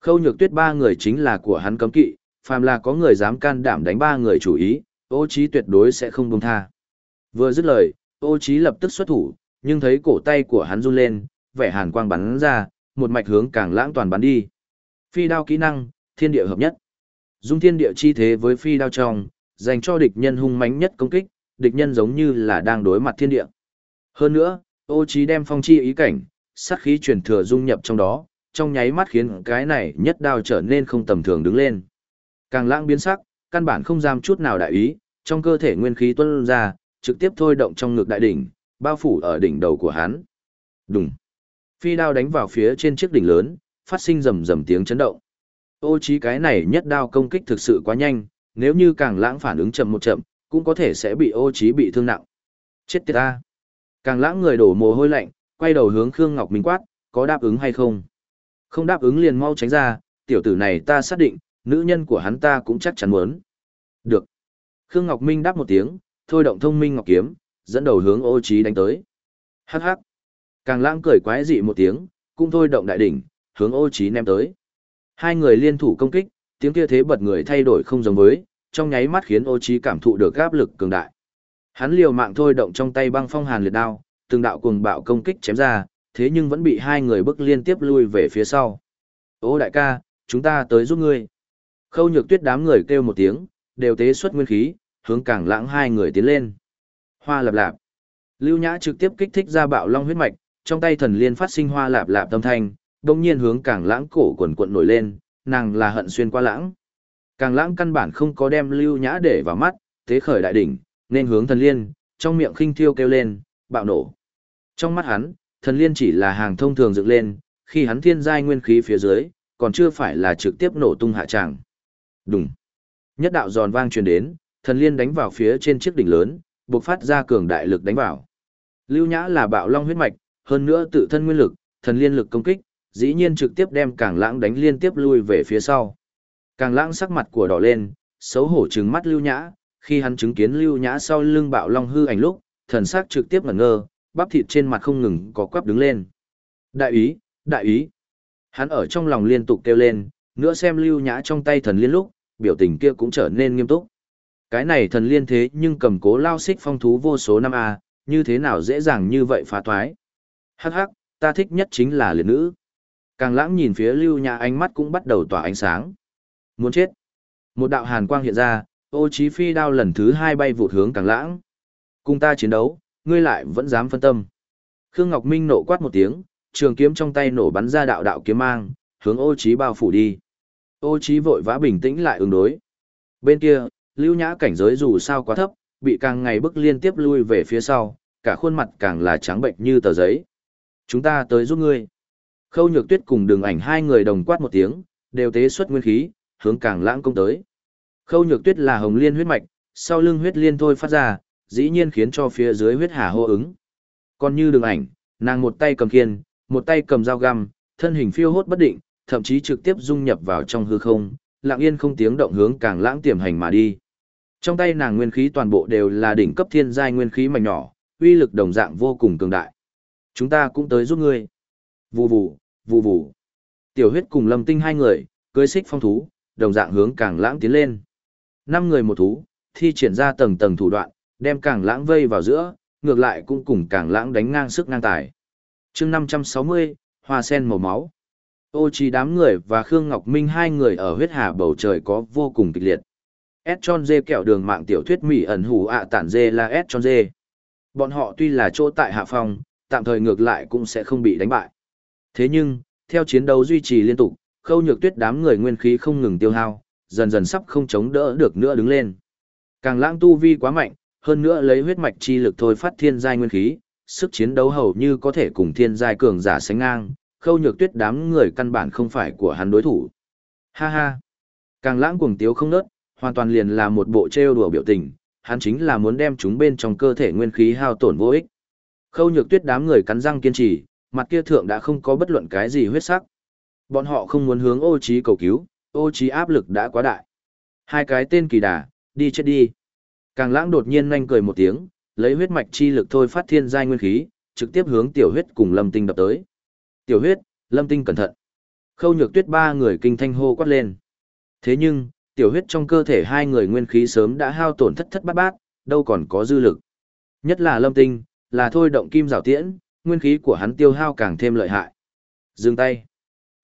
Khâu nhược tuyết ba người chính là của hắn cấm kỵ, phàm là có người dám can đảm đánh ba người chủ ý, ô trí tuyệt đối sẽ không buông tha. Vừa dứt lời, ô trí lập tức xuất thủ, nhưng thấy cổ tay của hắn run lên, vẻ hàn quang bắn ra, một mạch hướng càng lãng toàn bắn đi. Phi đao kỹ năng, thiên địa hợp nhất. Dung thiên địa chi thế với phi đao trong, dành cho địch nhân hung mãnh nhất công kích, địch nhân giống như là đang đối mặt thiên địa. Hơn nữa, ô trí đem phong chi ý cảnh, sát khí truyền thừa dung nhập trong đó, trong nháy mắt khiến cái này nhất đao trở nên không tầm thường đứng lên. Càng lãng biến sắc, căn bản không giam chút nào đại ý, trong cơ thể nguyên khí tuôn ra, trực tiếp thôi động trong ngực đại đỉnh, bao phủ ở đỉnh đầu của hắn. Đùng. Phi đao đánh vào phía trên chiếc đỉnh lớn, phát sinh rầm rầm tiếng chấn động. Ô chí cái này nhất đao công kích thực sự quá nhanh, nếu như càng lãng phản ứng chậm một chậm, cũng có thể sẽ bị ô chí bị thương nặng. Chết tiệt ta. Càng lãng người đổ mồ hôi lạnh, quay đầu hướng Khương Ngọc Minh quát, có đáp ứng hay không? Không đáp ứng liền mau tránh ra, tiểu tử này ta xác định, nữ nhân của hắn ta cũng chắc chắn muốn. Được. Khương Ngọc Minh đáp một tiếng, thôi động thông minh ngọc kiếm, dẫn đầu hướng ô trí đánh tới. Hắc hắc. Càng lãng cười quái dị một tiếng, cũng thôi động đại đỉnh, hướng ô trí ném tới. Hai người liên thủ công kích, tiếng kia thế bật người thay đổi không giống với, trong nháy mắt khiến ô trí cảm thụ được áp lực cường đại. Hắn liều mạng thôi động trong tay băng phong hàn liệt đao, từng đạo cuồng bạo công kích chém ra, thế nhưng vẫn bị hai người bức liên tiếp lui về phía sau. Ô đại ca, chúng ta tới giúp ngươi. Khâu nhược tuyết đám người kêu một tiếng, đều tế xuất nguyên khí, hướng càng lãng hai người tiến lên. Hoa lạp lạp. Lưu Nhã trực tiếp kích thích ra bạo long huyết mạch, trong tay thần liên phát sinh hoa lạp lạp tâm thanh, đồng nhiên hướng càng lãng cổ quần quận nổi lên, nàng là hận xuyên qua lãng. Càng lãng căn bản không có đem Lưu Nhã để vào mắt, thế khởi đại đỉnh, nên hướng thần liên, trong miệng khinh thiêu kêu lên, bạo nổ. Trong mắt hắn, thần liên chỉ là hàng thông thường dựng lên, khi hắn thiên giai nguyên khí phía dưới, còn chưa phải là trực tiếp nổ tung hạ tràng. Đùng. Nhất đạo giòn vang truyền đến, thần liên đánh vào phía trên chiếc đỉnh lớn, bộc phát ra cường đại lực đánh vào. Lưu Nhã là bạo long huyết mạch, hơn nữa tự thân nguyên lực, thần liên lực công kích, dĩ nhiên trực tiếp đem Càng Lãng đánh liên tiếp lui về phía sau. Càng Lãng sắc mặt của đỏ lên, xấu hổ trừng mắt Lưu Nhã, khi hắn chứng kiến Lưu Nhã sau lưng bạo long hư ảnh lúc, thần sắc trực tiếp ngẩn ngơ, bắp thịt trên mặt không ngừng có quắp đứng lên. Đại ý, đại ý. Hắn ở trong lòng liên tục kêu lên, nữa xem Lưu Nhã trong tay thần liên lúc, biểu tình kia cũng trở nên nghiêm túc. Cái này thần liên thế nhưng cầm cố lao xích phong thú vô số năm A, như thế nào dễ dàng như vậy phá thoái. Hắc hắc, ta thích nhất chính là liệt nữ. Càng lãng nhìn phía lưu nhã ánh mắt cũng bắt đầu tỏa ánh sáng. Muốn chết. Một đạo hàn quang hiện ra, ô chí phi đao lần thứ hai bay vụt hướng càng lãng. Cùng ta chiến đấu, ngươi lại vẫn dám phân tâm. Khương Ngọc Minh nộ quát một tiếng, trường kiếm trong tay nổ bắn ra đạo đạo kiếm mang, hướng ô chí bao phủ đi. Ô chí vội vã bình tĩnh lại ứng đối. Bên kia, lưu nhã cảnh giới dù sao quá thấp, bị càng ngày bức liên tiếp lui về phía sau, cả khuôn mặt càng là trắng bệnh như tờ giấy. Chúng ta tới giúp ngươi. Khâu nhược tuyết cùng đường ảnh hai người đồng quát một tiếng, đều tế xuất nguyên khí, hướng càng lãng công tới. Khâu nhược tuyết là hồng liên huyết mạch, sau lưng huyết liên thôi phát ra, dĩ nhiên khiến cho phía dưới huyết hà hô ứng. Còn như đường ảnh, nàng một tay cầm kiên, một tay cầm dao găm, thân hình phiêu hốt bất định, thậm chí trực tiếp dung nhập vào trong hư không, lặng yên không tiếng động hướng càng lãng tiềm hành mà đi. Trong tay nàng nguyên khí toàn bộ đều là đỉnh cấp thiên giai nguyên khí mảnh nhỏ, uy lực đồng dạng vô cùng cường đại. Chúng ta cũng tới giúp ngươi. Vù vù, vù vù. Tiểu huyết cùng lâm tinh hai người, cưới xích phong thú, đồng dạng hướng càng lãng tiến lên. Năm người một thú, thi triển ra tầng tầng thủ đoạn, đem càng lãng vây vào giữa, ngược lại cũng cùng càng lãng đánh ngang sức ngang tài. chương 560, hoa sen màu máu. Ô trí đám người và Khương Ngọc Minh hai người ở huyết hà bầu trời có vô cùng kịch liệt. S tròn dê kẹo đường mạng tiểu thuyết mỹ ẩn hủ ạ tản dê là S tròn dê. Bọn họ tuy là chỗ tại hạ phòng, tạm thời ngược lại cũng sẽ không bị đánh bại. Thế nhưng, theo chiến đấu duy trì liên tục, khâu nhược tuyết đám người nguyên khí không ngừng tiêu hao, dần dần sắp không chống đỡ được nữa đứng lên. Càng lãng tu vi quá mạnh, hơn nữa lấy huyết mạch chi lực thôi phát thiên giai nguyên khí, sức chiến đấu hầu như có thể cùng thiên giai cường giả sánh ngang, khâu nhược tuyết đám người căn bản không phải của hắn đối thủ. Ha ha! Càng lãng cuồng tiếu không nớt, hoàn toàn liền là một bộ trêu đùa biểu tình, hắn chính là muốn đem chúng bên trong cơ thể nguyên khí hao tổn vô ích. Khâu nhược tuyết đám người cắn răng kiên trì, mặt kia thượng đã không có bất luận cái gì huyết sắc. Bọn họ không muốn hướng ô trí cầu cứu, ô trí áp lực đã quá đại. Hai cái tên kỳ đà, đi chết đi. Càng lãng đột nhiên nhanh cười một tiếng, lấy huyết mạch chi lực thôi phát thiên giai nguyên khí, trực tiếp hướng tiểu huyết cùng lâm tinh đập tới. Tiểu huyết, lâm tinh cẩn thận. Khâu nhược tuyết ba người kinh thanh hô quát lên. Thế nhưng, tiểu huyết trong cơ thể hai người nguyên khí sớm đã hao tổn thất thất bát bát, đâu còn có dư lực. Nhất là lâm tinh, là thôi động kim rào tiễn, nguyên khí của hắn tiêu hao càng thêm lợi hại. Dừng tay.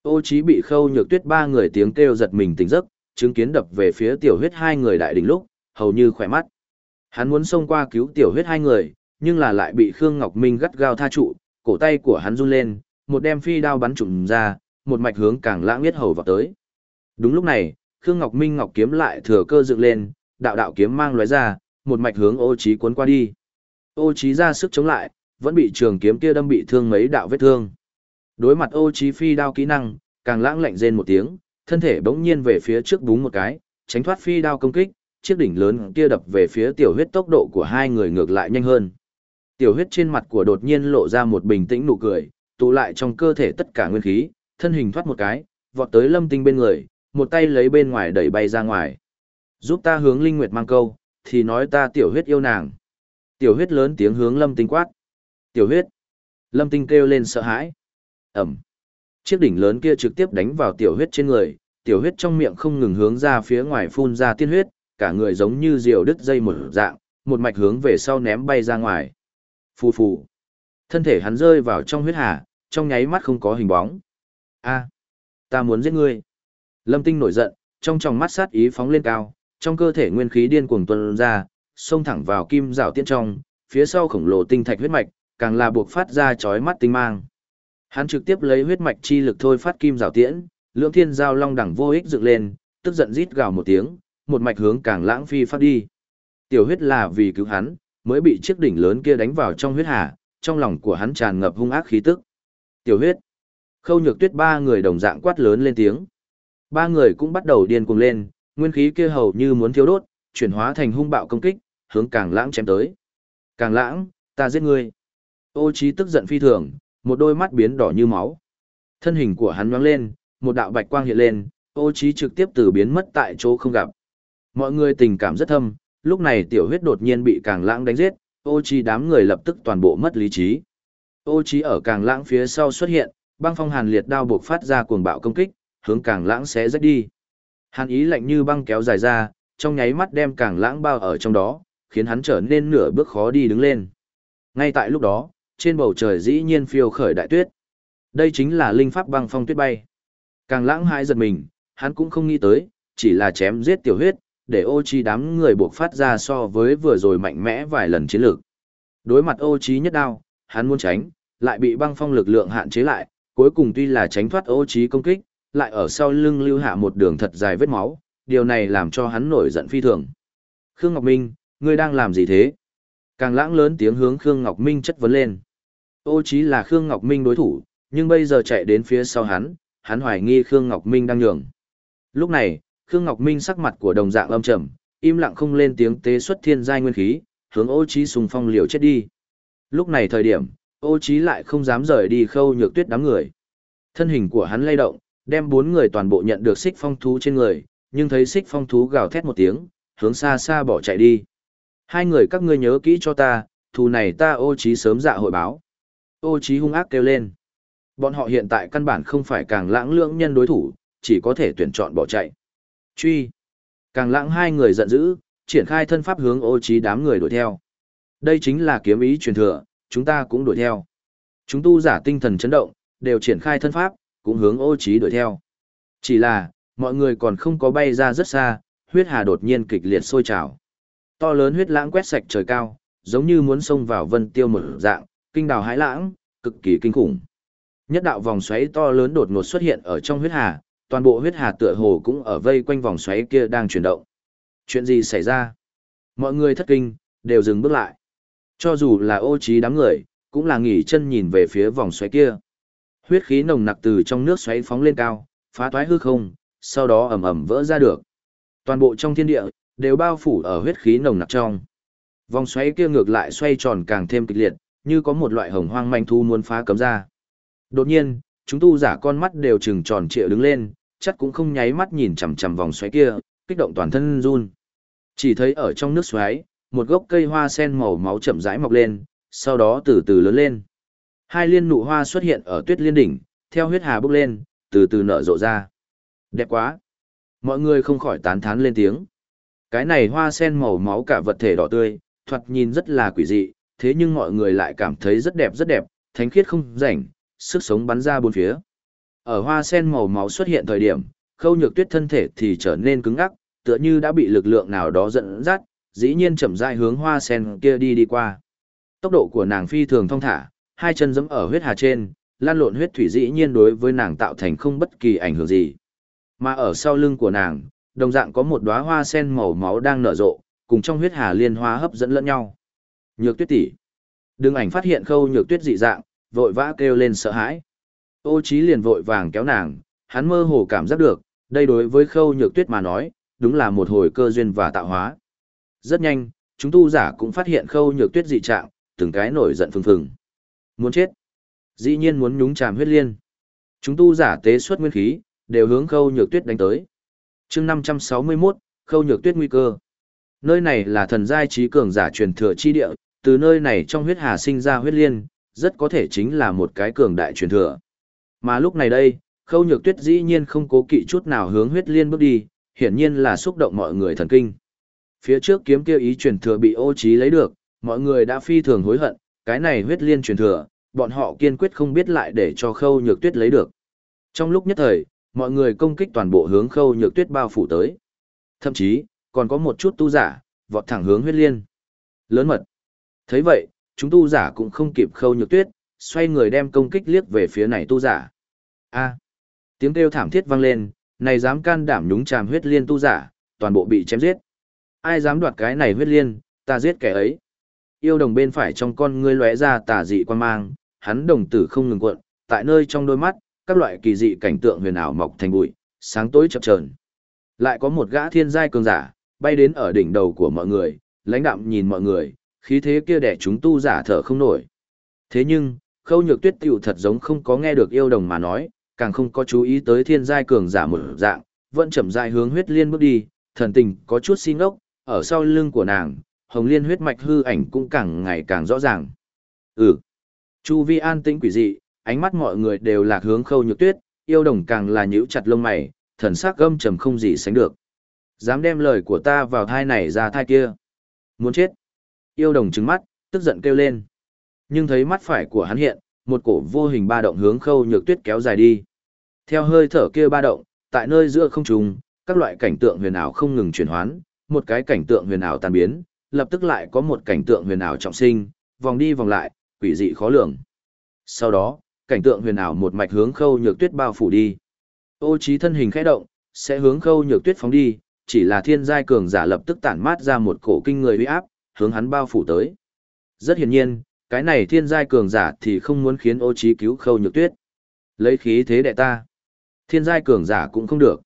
Ô Chí bị khâu nhược tuyết ba người tiếng kêu giật mình tỉnh giấc, chứng kiến đập về phía tiểu huyết hai người đại đỉnh lúc, hầu như khỏe mắt. Hắn muốn xông qua cứu tiểu huyết hai người, nhưng là lại bị Khương Ngọc Minh gắt gao tha trụ, cổ tay của hắn run lên, một đem phi đao bắn trùm ra, một mạch hướng càng lãng huyết hầu vào tới. Đúng lúc này, Khương Ngọc Minh ngọc kiếm lại thừa cơ dựng lên, đạo đạo kiếm mang lóe ra, một mạch hướng Ô Chí cuốn qua đi. Ô Chí ra sức chống lại, vẫn bị trường kiếm kia đâm bị thương mấy đạo vết thương. Đối mặt Ô Chí phi đao kỹ năng, càng lãng lạnh rên một tiếng, thân thể bỗng nhiên về phía trước búng một cái, tránh thoát phi đao công kích, chiếc đỉnh lớn kia đập về phía tiểu huyết tốc độ của hai người ngược lại nhanh hơn. Tiểu huyết trên mặt của đột nhiên lộ ra một bình tĩnh nụ cười, tụ lại trong cơ thể tất cả nguyên khí, thân hình thoát một cái, vọt tới lâm tinh bên người, một tay lấy bên ngoài đẩy bay ra ngoài. Giúp ta hướng Linh Nguyệt mang câu, thì nói ta tiểu huyết yêu nàng. Tiểu huyết lớn tiếng hướng lâm tinh quát. Tiểu huyết. Lâm tinh kêu lên sợ hãi. Ẩm. Chiếc đỉnh lớn kia trực tiếp đánh vào tiểu huyết trên người, tiểu huyết trong miệng không ngừng hướng ra phía ngoài phun ra tiên huyết, cả người giống như diều đứt dây một dạng, một mạch hướng về sau ném bay ra ngoài. Phù phù. Thân thể hắn rơi vào trong huyết hà, trong nháy mắt không có hình bóng. A, ta muốn giết ngươi. Lâm Tinh nổi giận, trong tròng mắt sát ý phóng lên cao, trong cơ thể nguyên khí điên cuồng tuôn ra, xông thẳng vào kim rào tiên trong, phía sau khổng lồ tinh thạch huyết mạch, càng là buộc phát ra chói mắt tinh mang. Hắn trực tiếp lấy huyết mạch chi lực thôi phát kim rào tiễn, lượng thiên giao long đẳng vô ích dựng lên, tức giận rít gào một tiếng, một mạch hướng càng lãng phi phát đi. Tiểu huyết là vì cứu hắn, mới bị chiếc đỉnh lớn kia đánh vào trong huyết hà, trong lòng của hắn tràn ngập hung ác khí tức. Tiểu huyết. Khâu nhược tuyết ba người đồng dạng quát lớn lên tiếng. Ba người cũng bắt đầu điên cuồng lên, nguyên khí kia hầu như muốn thiếu đốt, chuyển hóa thành hung bạo công kích, hướng càng lãng chém tới. Càng lãng, ta giết ngươi. Ô Chí tức giận phi thường, một đôi mắt biến đỏ như máu. Thân hình của hắn nhoáng lên, một đạo bạch quang hiện lên, ô Chí trực tiếp từ biến mất tại chỗ không gặp. Mọi người tình cảm rất thâm, lúc này tiểu huyết đột nhiên bị càng lãng đánh giết, ô Chí đám người lập tức toàn bộ mất lý trí. Ô Chí ở càng lãng phía sau xuất hiện, băng phong hàn liệt đao buộc phát ra cuồng bạo công kích, hướng càng lãng xé rách đi. Hàn ý lạnh như băng kéo dài ra, trong nháy mắt đem càng lãng bao ở trong đó, khiến hắn trở nên nửa bước khó đi đứng lên. Ngay tại lúc đó, trên bầu trời dĩ nhiên phiêu khởi đại tuyết. Đây chính là linh pháp băng phong tuyết bay. Càng lãng hãi giật mình, hắn cũng không nghĩ tới, chỉ là chém giết tiểu huyết, để ô chi đám người buộc phát ra so với vừa rồi mạnh mẽ vài lần chiến lược. Đối mặt ô chi nhất đao, hắn muốn tránh, lại bị băng phong lực lượng hạn chế lại, cuối cùng tuy là tránh thoát ô chi công kích, lại ở sau lưng lưu hạ một đường thật dài vết máu, điều này làm cho hắn nổi giận phi thường. Khương Ngọc Minh, ngươi đang làm gì thế? Càng lãng lớn tiếng hướng Khương Ngọc Minh chất vấn lên. Ô chí là Khương Ngọc Minh đối thủ, nhưng bây giờ chạy đến phía sau hắn, hắn hoài nghi Khương Ngọc Minh đang nhường. Lúc này, Khương Ngọc Minh sắc mặt của đồng dạng âm trầm, im lặng không lên tiếng tế xuất thiên giai nguyên khí, hướng ô Chí sùng phong liều chết đi. Lúc này thời điểm, ô Chí lại không dám rời đi khâu nhược tuyết đám người. Thân hình của hắn lay động, đem bốn người toàn bộ nhận được xích phong thú trên người, nhưng thấy xích phong thú gào thét một tiếng, hướng xa xa bỏ chạy đi. Hai người các ngươi nhớ kỹ cho ta, thù này ta ô trí sớm dạ hội báo. Ô trí hung ác kêu lên. Bọn họ hiện tại căn bản không phải càng lãng lưỡng nhân đối thủ, chỉ có thể tuyển chọn bỏ chạy. Truy. Càng lãng hai người giận dữ, triển khai thân pháp hướng ô trí đám người đuổi theo. Đây chính là kiếm ý truyền thừa, chúng ta cũng đuổi theo. Chúng tu giả tinh thần chấn động, đều triển khai thân pháp, cũng hướng ô trí đuổi theo. Chỉ là, mọi người còn không có bay ra rất xa, huyết hà đột nhiên kịch liệt sôi trào. To lớn huyết lãng quét sạch trời cao, giống như muốn xông vào vân tiêu một dạng, kinh đào hái lãng, cực kỳ kinh khủng. Nhất đạo vòng xoáy to lớn đột ngột xuất hiện ở trong huyết hà, toàn bộ huyết hà tựa hồ cũng ở vây quanh vòng xoáy kia đang chuyển động. Chuyện gì xảy ra? Mọi người thất kinh, đều dừng bước lại. Cho dù là ô trí đám người, cũng là nghỉ chân nhìn về phía vòng xoáy kia. Huyết khí nồng nặc từ trong nước xoáy phóng lên cao, phá toái hư không, sau đó ầm ầm vỡ ra được. Toàn bộ trong thiên địa, đều bao phủ ở huyết khí nồng nặc trong. Vòng xoáy kia ngược lại xoay tròn càng thêm kịch liệt, như có một loại hồng hoang manh thu muốn phá cấm ra. Đột nhiên, chúng tu giả con mắt đều trừng tròn trịa đứng lên, chắc cũng không nháy mắt nhìn chằm chằm vòng xoáy kia, kích động toàn thân run. Chỉ thấy ở trong nước xoáy, một gốc cây hoa sen màu máu chậm rãi mọc lên, sau đó từ từ lớn lên. Hai liên nụ hoa xuất hiện ở tuyết liên đỉnh, theo huyết hà bốc lên, từ từ nở rộ ra. Đẹp quá! Mọi người không khỏi tán thán lên tiếng. Cái này hoa sen màu máu cả vật thể đỏ tươi, thoạt nhìn rất là quỷ dị, thế nhưng mọi người lại cảm thấy rất đẹp rất đẹp, thánh khiết không rảnh, sức sống bắn ra bốn phía. Ở hoa sen màu máu xuất hiện thời điểm, khâu nhược tuyết thân thể thì trở nên cứng ngắc, tựa như đã bị lực lượng nào đó dẫn dắt, dĩ nhiên chậm rãi hướng hoa sen kia đi đi qua. Tốc độ của nàng phi thường thong thả, hai chân giẫm ở huyết hà trên, lan lộn huyết thủy dĩ nhiên đối với nàng tạo thành không bất kỳ ảnh hưởng gì. Mà ở sau lưng của nàng, đồng dạng có một đóa hoa sen màu máu đang nở rộ, cùng trong huyết hà liên hoa hấp dẫn lẫn nhau. Nhược Tuyết tỷ. Đường ảnh phát hiện Khâu Nhược Tuyết dị dạng, vội vã kêu lên sợ hãi. Ô Chí liền vội vàng kéo nàng, hắn mơ hồ cảm giác được, đây đối với Khâu Nhược Tuyết mà nói, đúng là một hồi cơ duyên và tạo hóa. Rất nhanh, chúng tu giả cũng phát hiện Khâu Nhược Tuyết dị trạng, từng cái nổi giận phừng phừng. Muốn chết. Dĩ nhiên muốn nhúng chàm huyết liên. Chúng tu giả tế xuất nguyên khí, đều hướng Khâu Nhược Tuyết đánh tới. Chương 561, Khâu Nhược Tuyết nguy cơ. Nơi này là thần giai trí cường giả truyền thừa chi địa, từ nơi này trong huyết hà sinh ra huyết liên, rất có thể chính là một cái cường đại truyền thừa. Mà lúc này đây, khâu nhược tuyết dĩ nhiên không cố kỵ chút nào hướng huyết liên bước đi, hiển nhiên là xúc động mọi người thần kinh. Phía trước kiếm kia ý truyền thừa bị ô trí lấy được, mọi người đã phi thường hối hận, cái này huyết liên truyền thừa, bọn họ kiên quyết không biết lại để cho khâu nhược tuyết lấy được. Trong lúc nhất thời, mọi người công kích toàn bộ hướng khâu nhược tuyết bao phủ tới. Thậm chí, còn có một chút tu giả, vọt thẳng hướng huyết liên. Lớn mật. thấy vậy, chúng tu giả cũng không kịp khâu nhược tuyết, xoay người đem công kích liếc về phía này tu giả. A. Tiếng kêu thảm thiết vang lên, này dám can đảm nhúng chàm huyết liên tu giả, toàn bộ bị chém giết. Ai dám đoạt cái này huyết liên, ta giết kẻ ấy. Yêu đồng bên phải trong con ngươi lóe ra tà dị quan mang, hắn đồng tử không ngừng cuộn, tại nơi trong đôi mắt, các loại kỳ dị cảnh tượng huyền ảo mọc thành bụi, sáng tối chập chờn. Lại có một gã thiên giai cường giả, bay đến ở đỉnh đầu của mọi người, lãnh đạm nhìn mọi người, khí thế kia để chúng tu giả thở không nổi. Thế nhưng, khâu nhược tuyết tiểu thật giống không có nghe được yêu đồng mà nói, càng không có chú ý tới thiên giai cường giả một dạng, vẫn chậm rãi hướng huyết liên bước đi, thần tình có chút xin ngốc, ở sau lưng của nàng, hồng liên huyết mạch hư ảnh cũng càng ngày càng rõ ràng. Ừ. Chu vi an tĩnh quỷ dị, ánh mắt mọi người đều lạc hướng khâu nhược tuyết, yêu đồng càng là nhíu chặt lông mày, thần sắc gâm trầm không gì sánh được. Dám đem lời của ta vào thai này ra thai kia. Muốn chết. Yêu đồng trứng mắt, tức giận kêu lên. Nhưng thấy mắt phải của hắn hiện, một cổ vô hình ba động hướng khâu nhược tuyết kéo dài đi. Theo hơi thở kia ba động, tại nơi giữa không trùng, các loại cảnh tượng huyền ảo không ngừng chuyển hoán, một cái cảnh tượng huyền ảo tan biến, lập tức lại có một cảnh tượng huyền ảo trọng sinh, vòng đi vòng lại, quỷ dị khó lường. Sau đó, cảnh tượng huyền ảo một mạch hướng khâu nhược tuyết bao phủ đi. Ô trí thân hình khẽ động, sẽ hướng khâu nhược tuyết phóng đi, chỉ là thiên giai cường giả lập tức tản mát ra một cổ kinh người uy áp, hướng hắn bao phủ tới. Rất hiển nhiên, cái này thiên giai cường giả thì không muốn khiến ô trí cứu khâu nhược tuyết. Lấy khí thế đệ ta. Thiên giai cường giả cũng không được.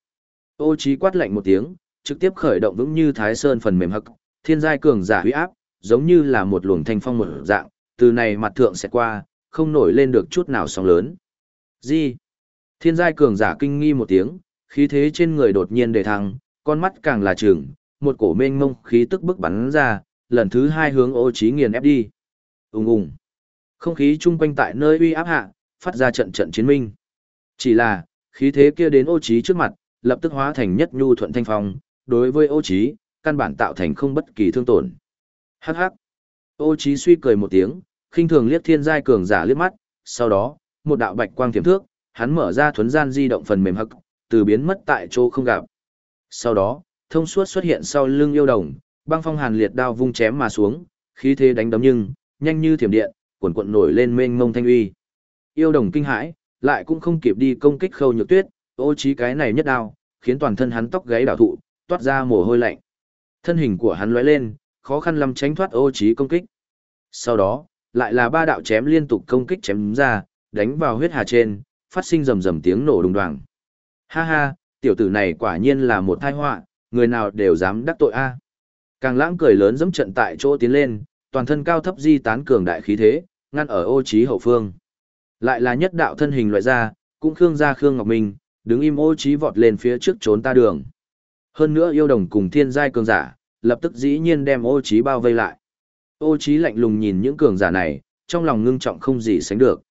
Ô trí quát lạnh một tiếng, trực tiếp khởi động vững như thái sơn phần mềm hực, Thiên giai cường giả uy áp, giống như là một luồng thanh phong một dạng, từ này mặt thượng sẽ qua, không nổi lên được chút nào sóng lớn. Gì? Thiên giai cường giả kinh nghi một tiếng, khí thế trên người đột nhiên đề thăng, con mắt càng là trường, một cổ mênh mông khí tức bức bắn ra, lần thứ hai hướng ô trí nghiền ép đi. Úng Úng. Không khí chung quanh tại nơi uy áp hạ, phát ra trận trận chiến minh. Chỉ là, khí thế kia đến ô trí trước mặt, lập tức hóa thành nhất nhu thuận thanh phong, đối với ô trí, căn bản tạo thành không bất kỳ thương tổn. Hắc hắc. Ô trí suy cười một tiếng, khinh thường liếc thiên giai cường giả liếc mắt, sau đó, một đạo bạch quang tiềm thước, hắn mở ra thuấn gian di động phần mềm hắc, từ biến mất tại chỗ không gặp. Sau đó, thông suốt xuất hiện sau lưng yêu đồng, băng phong hàn liệt đao vung chém mà xuống, khí thế đánh đấm nhưng, nhanh như thiểm điện, cuộn cuộn nổi lên mênh mông thanh uy. Yêu đồng kinh hãi, lại cũng không kịp đi công kích khâu nhược tuyết, ô trí cái này nhất đao, khiến toàn thân hắn tóc gáy đảo thụ, toát ra mồ hôi lạnh. Thân hình của hắn lóe lên, khó khăn lắm tránh thoát ô trí công kích. Sau đó, lại là ba đạo chém liên tục công kích chém ra, đánh vào huyết hà trên, phát sinh rầm rầm tiếng nổ đùng đoàng. Ha ha, tiểu tử này quả nhiên là một tai họa, người nào đều dám đắc tội a. Càng lãng cười lớn dẫm trận tại chỗ tiến lên, toàn thân cao thấp di tán cường đại khí thế, ngăn ở ô trí hậu phương. Lại là nhất đạo thân hình loại ra, cũng khương gia khương ngọc minh, đứng im ô trí vọt lên phía trước trốn ta đường. Hơn nữa yêu đồng cùng thiên giai cường giả, lập tức dĩ nhiên đem ô trí bao vây lại. Ô Chí lạnh lùng nhìn những cường giả này, trong lòng ngưng trọng không gì sánh được.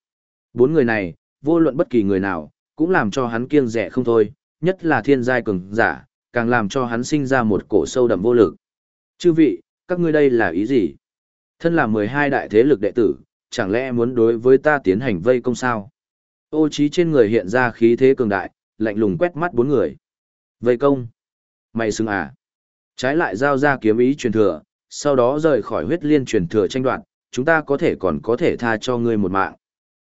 Bốn người này, vô luận bất kỳ người nào, cũng làm cho hắn kiêng dè không thôi, nhất là thiên giai cường giả, càng làm cho hắn sinh ra một cổ sâu đậm vô lực. Chư vị, các ngươi đây là ý gì? Thân là 12 đại thế lực đệ tử, chẳng lẽ muốn đối với ta tiến hành vây công sao? Ô Chí trên người hiện ra khí thế cường đại, lạnh lùng quét mắt bốn người. Vây công? Mày xứng à? Trái lại giao ra kiếm ý truyền thừa, sau đó rời khỏi huyết liên truyền thừa tranh đoạt, chúng ta có thể còn có thể tha cho ngươi một mạng.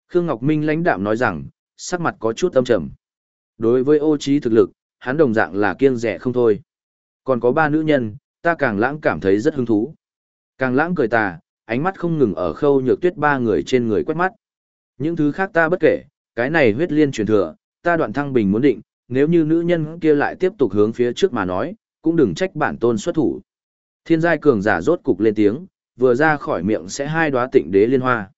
Khương Ngọc Minh lãnh đạm nói rằng, sắc mặt có chút âm trầm. Đối với ô trí thực lực, hắn đồng dạng là kiêng rẻ không thôi. Còn có ba nữ nhân, ta càng lãng cảm thấy rất hứng thú. Càng lãng cười ta ánh mắt không ngừng ở khâu nhược tuyết ba người trên người quét mắt. Những thứ khác ta bất kể, cái này huyết liên truyền thừa, ta đoạn thăng bình muốn định, nếu như nữ nhân kia lại tiếp tục hướng phía trước mà nói, cũng đừng trách bản tôn xuất thủ. Thiên giai cường giả rốt cục lên tiếng, vừa ra khỏi miệng sẽ hai đóa tịnh đế liên hoa.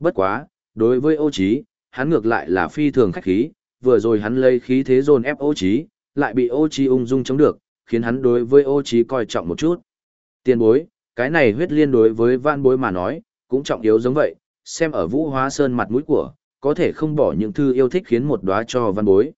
Bất quá, đối với ô trí, hắn ngược lại là phi thường khách khí, vừa rồi hắn lấy khí thế dồn ép ô trí, lại bị ô trí ung dung chống được, khiến hắn đối với ô trí coi trọng một chút. Tiên bối, cái này huyết liên đối với văn bối mà nói, cũng trọng yếu giống vậy, xem ở vũ hóa sơn mặt mũi của, có thể không bỏ những thư yêu thích khiến một đóa cho văn bối.